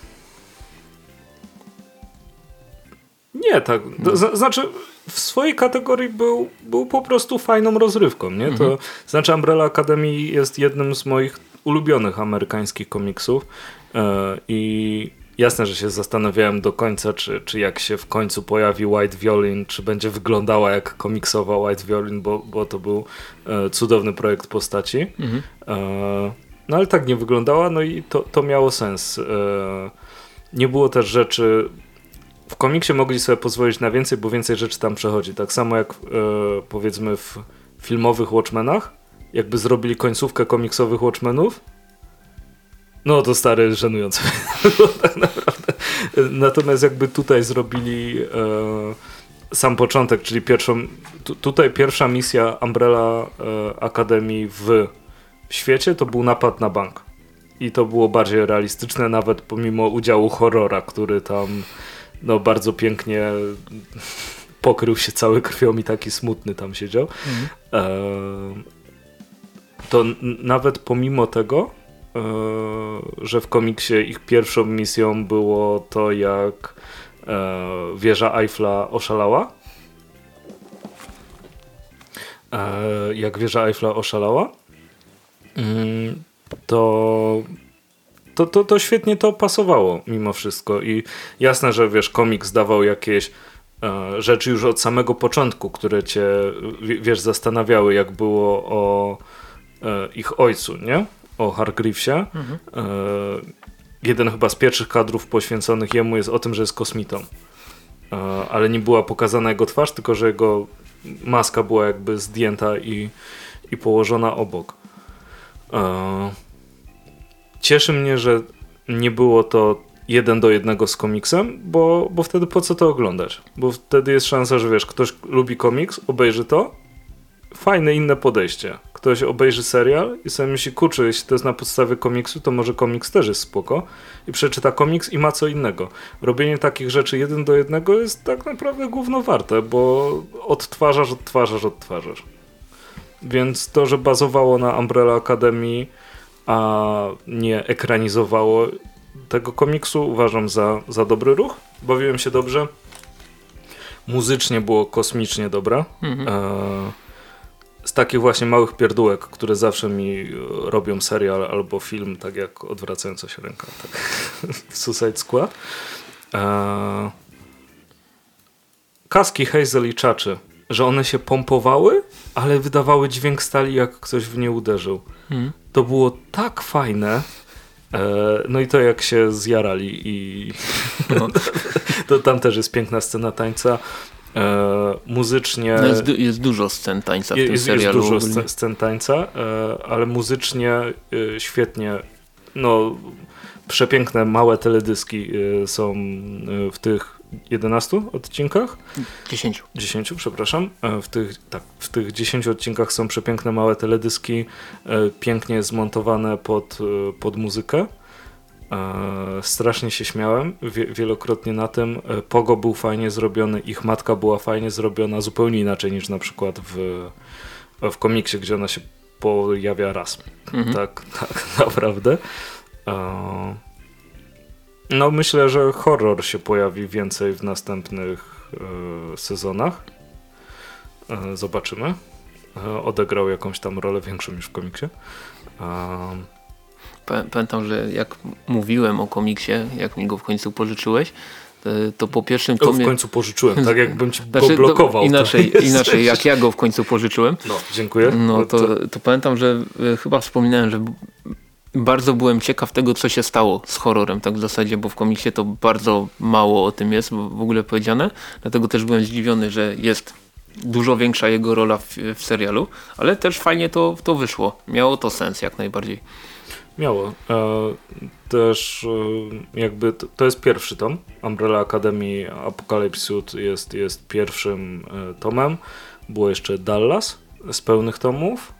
Nie, tak. No. Znaczy, w swojej kategorii był, był po prostu fajną rozrywką, nie? Mhm. To znaczy, Umbrella Academy jest jednym z moich ulubionych amerykańskich komiksów e, i Jasne, że się zastanawiałem do końca, czy, czy jak się w końcu pojawi White Violin, czy będzie wyglądała jak komiksowa White Violin, bo, bo to był e, cudowny projekt postaci. Mhm. E, no ale tak nie wyglądała, no i to, to miało sens. E, nie było też rzeczy w komiksie mogli sobie pozwolić na więcej, bo więcej rzeczy tam przechodzi. Tak samo jak e, powiedzmy w filmowych Watchmenach, jakby zrobili końcówkę komiksowych Watchmenów, no to stary, żenujące. tak naprawdę. Natomiast jakby tutaj zrobili e, sam początek, czyli pierwszą, tu, tutaj pierwsza misja Umbrella e, Akademii w świecie to był napad na bank. I to było bardziej realistyczne, nawet pomimo udziału horrora, który tam no, bardzo pięknie pokrył się cały krwią i taki smutny tam siedział. Mhm. E, to nawet pomimo tego, że w komiksie ich pierwszą misją było to, jak e, wieża Eiffla oszalała. E, jak wieża Eiffla oszalała, mm, to, to, to, to świetnie to pasowało mimo wszystko. I jasne, że wiesz, komiks dawał jakieś e, rzeczy już od samego początku, które cię, wiesz, zastanawiały, jak było o e, ich ojcu, nie? O Hargreavesie. Mhm. E, jeden chyba z pierwszych kadrów poświęconych jemu jest o tym, że jest kosmitą. E, ale nie była pokazana jego twarz, tylko że jego maska była jakby zdjęta i, i położona obok. E, cieszy mnie, że nie było to jeden do jednego z komiksem, bo, bo wtedy po co to oglądać? Bo wtedy jest szansa, że wiesz, ktoś lubi komiks, obejrzy to, fajne inne podejście. Ktoś obejrzy serial i sobie myśli, kurczę, jeśli to jest na podstawie komiksu, to może komiks też jest spoko i przeczyta komiks i ma co innego. Robienie takich rzeczy jeden do jednego jest tak naprawdę główno warte, bo odtwarzasz, odtwarzasz, odtwarzasz. Więc to, że bazowało na Umbrella Academy, a nie ekranizowało tego komiksu, uważam za, za dobry ruch. Bawiłem się dobrze. Muzycznie było kosmicznie dobre. Mhm. E, z takich właśnie małych pierdółek, które zawsze mi robią serial albo film, tak jak odwracająca się ręka, tak. Suicide Squad. E, kaski Hazel i Czaczy że one się pompowały, ale wydawały dźwięk stali, jak ktoś w nie uderzył. Hmm. To było tak fajne. E, no i to jak się zjarali i no. to tam też jest piękna scena tańca. E, muzycznie... No jest, jest, dużo scen tańca w jest, tym serialu. Jest dużo scen, scen tańca, e, ale muzycznie e, świetnie no przepiękne małe teledyski są w tych 11 odcinkach? 10. 10, przepraszam. W tych, tak, w tych 10 odcinkach są przepiękne małe teledyski, pięknie zmontowane pod, pod muzykę. Strasznie się śmiałem wielokrotnie na tym. Pogo był fajnie zrobiony, ich matka była fajnie zrobiona, zupełnie inaczej niż na przykład w, w komiksie, gdzie ona się pojawia raz. Mhm. Tak, tak naprawdę. No myślę, że horror się pojawi więcej w następnych e, sezonach. E, zobaczymy. E, odegrał jakąś tam rolę większą niż w komiksie. Pamiętam, że jak mówiłem o komiksie, jak mi go w końcu pożyczyłeś, to po pierwszym tomie... w końcu pożyczyłem, tak jakbym ci znaczy, go blokował. inaczej, inaczej, jak ja go w końcu pożyczyłem. No, dziękuję. No to, to pamiętam, że chyba wspominałem, że bardzo byłem ciekaw tego, co się stało z horrorem, tak w zasadzie, bo w komiksie to bardzo mało o tym jest w ogóle powiedziane, dlatego też byłem zdziwiony, że jest dużo większa jego rola w, w serialu, ale też fajnie to, to wyszło. Miało to sens jak najbardziej. Miało. E, też e, jakby to, jest pierwszy tom. Umbrella Academy Apocalypse Suit jest, jest pierwszym e, tomem. Było jeszcze Dallas z pełnych tomów.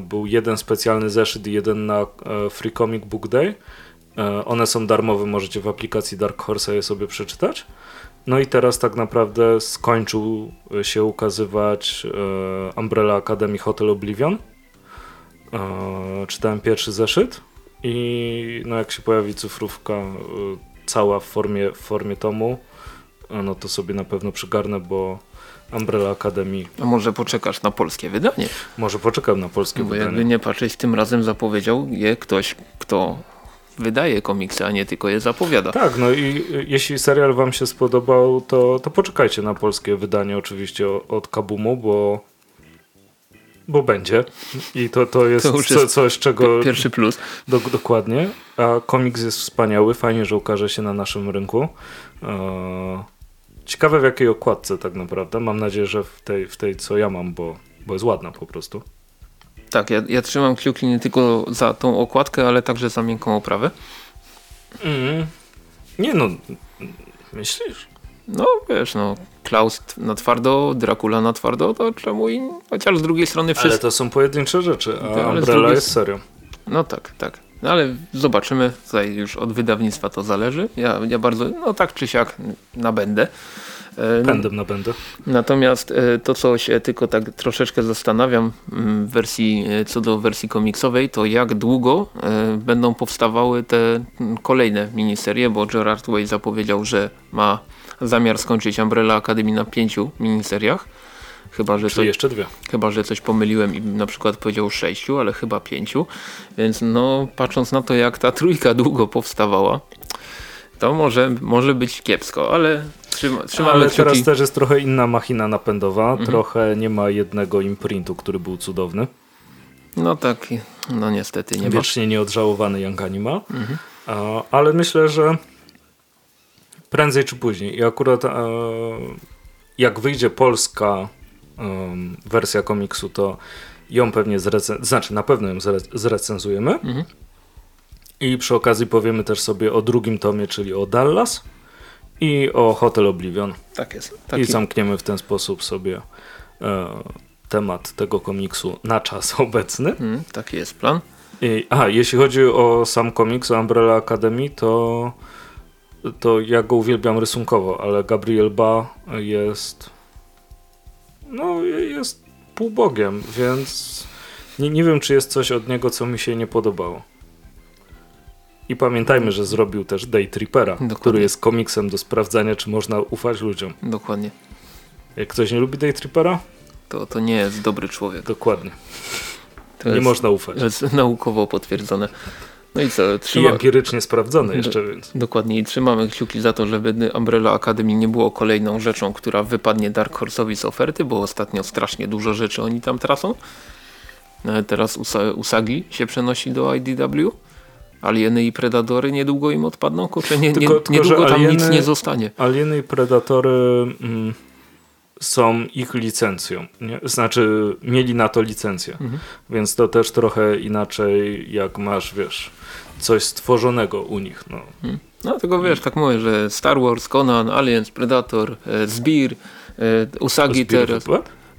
Był jeden specjalny zeszyt i jeden na Free Comic Book Day. One są darmowe, możecie w aplikacji Dark Horse je sobie przeczytać. No i teraz tak naprawdę skończył się ukazywać Umbrella Academy Hotel Oblivion. Czytałem pierwszy zeszyt i no jak się pojawi cyfrówka cała w formie, w formie tomu, no to sobie na pewno przygarnę, bo Umbrella Academy. A może poczekasz na polskie wydanie? Może poczekam na polskie Bo wydanie. jakby nie patrzeć, tym razem zapowiedział je ktoś, kto wydaje komiksy, a nie tylko je zapowiada. Tak, no i jeśli serial wam się spodobał, to, to poczekajcie na polskie wydanie oczywiście od Kabumu, bo bo będzie. I to, to jest, To już co, jest coś, czego... Pierwszy plus. Do, dokładnie. A komiks jest wspaniały. Fajnie, że ukaże się na naszym rynku. E, ciekawe w jakiej okładce tak naprawdę. Mam nadzieję, że w tej, w tej co ja mam, bo, bo jest ładna po prostu. Tak, ja, ja trzymam kciuki nie tylko za tą okładkę, ale także za miękką oprawę. Mm. Nie no, myślisz? No wiesz, no Klaus na twardo, Dracula na twardo, to czemu i chociaż z drugiej strony Ale wszystko. to są pojedyncze rzeczy, a ale z Umbrella drugiej jest serią. No tak, tak. No ale zobaczymy, tutaj już od wydawnictwa to zależy. Ja, ja bardzo, no tak czy siak nabędę. Pędem na będę. Natomiast e, to, co się tylko tak troszeczkę zastanawiam mm, w wersji, e, co do wersji komiksowej, to jak długo e, będą powstawały te mm, kolejne miniserie, bo Gerard Way zapowiedział, że ma zamiar skończyć Umbrella Academy na pięciu miniseriach. Chyba, że coś, jeszcze dwie. chyba, że coś pomyliłem i na przykład powiedział sześciu, ale chyba pięciu. Więc no, patrząc na to, jak ta trójka długo powstawała, to może, może być kiepsko, ale trzyma, trzymamy Ale kciuki. teraz też jest trochę inna machina napędowa. Mhm. Trochę nie ma jednego imprintu, który był cudowny. No tak, no niestety nie ma. Wiecznie nieodżałowany Young Animal. Mhm. Ale myślę, że prędzej czy później. I akurat e, jak wyjdzie polska em, wersja komiksu, to ją pewnie zrecenzujemy, znaczy na pewno ją zre zrecenzujemy. Mhm. I przy okazji powiemy też sobie o drugim tomie, czyli o Dallas i o Hotel Oblivion. Tak jest. I Taki, zamkniemy w ten sposób sobie e, temat tego komiksu na czas obecny. mm, taki jest plan. I, a, jeśli chodzi o sam komiks o Umbrella Academy, to, to ja go uwielbiam rysunkowo, ale Gabriel Ba jest no, jest półbogiem, więc nie, nie wiem, czy jest coś od niego, co mi się nie podobało. I pamiętajmy, że zrobił też Day Trippera, Dokładnie. który jest komiksem do sprawdzania, czy można ufać ludziom. Dokładnie. Jak ktoś nie lubi Day Trippera, To, to nie jest dobry człowiek. dokładnie. To Nie jest, można ufać. To jest naukowo potwierdzone. No i co? I Trzyma... empirycznie sprawdzone jeszcze, więc. Dokładnie i trzymamy kciuki za to, żeby Umbrella Academy nie było kolejną rzeczą, która wypadnie Dark Horse'owi z oferty, bo ostatnio strasznie dużo rzeczy oni tam tracą. E, Teraz Usa- Usagi się przenosi do IDW. Alieny i Predatory niedługo im odpadną. Kurczę, nie, nie, Tylko- tylko, niedługo tam nic Alieny- nie zostanie. Alieny i Predatory mm, są ich licencją. Nie? Znaczy, mieli na to licencję. Mhm. Więc to też trochę inaczej, jak masz, wiesz, coś stworzonego u nich. No. No tylko wiesz, tak mówię, że Star Wars, Conan, Aliens, Predator, e, Zbir, e, Usagi Zbir teraz.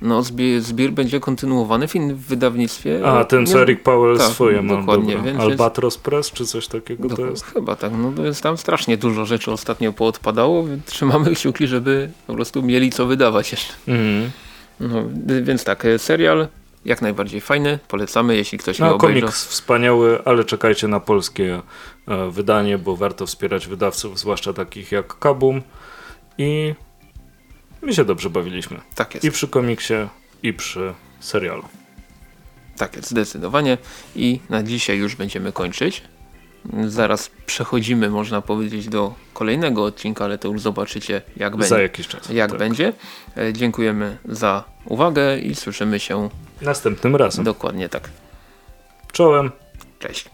No Zbir, Zbir będzie kontynuowany w, in, w wydawnictwie. A, ten co Nie- Eric Powell tak, swoje ma. dokładnie, więc Albatros Press, czy coś takiego to jest? Chyba tak, no jest tam strasznie dużo rzeczy ostatnio poodpadało, więc trzymamy kciuki, żeby po prostu mieli co wydawać jeszcze. Mhm. No, więc tak, e, serial jak najbardziej fajny, polecamy, jeśli ktoś nie No, obejrzał. komiks wspaniały, ale czekajcie na polskie e, wydanie, bo warto wspierać wydawców, zwłaszcza takich jak Kabum. I my się dobrze bawiliśmy. Tak jest, I przy komiksie, i przy serialu. tak jest, zdecydowanie. I na dzisiaj już będziemy kończyć. Zaraz przechodzimy, można powiedzieć, do kolejnego odcinka, ale to już zobaczycie, jak Za będzie. jakiś czas. Jak tak. będzie. E, Dziękujemy za uwagę i słyszymy się Następnym razem. dokładnie tak. Czołem. Cześć.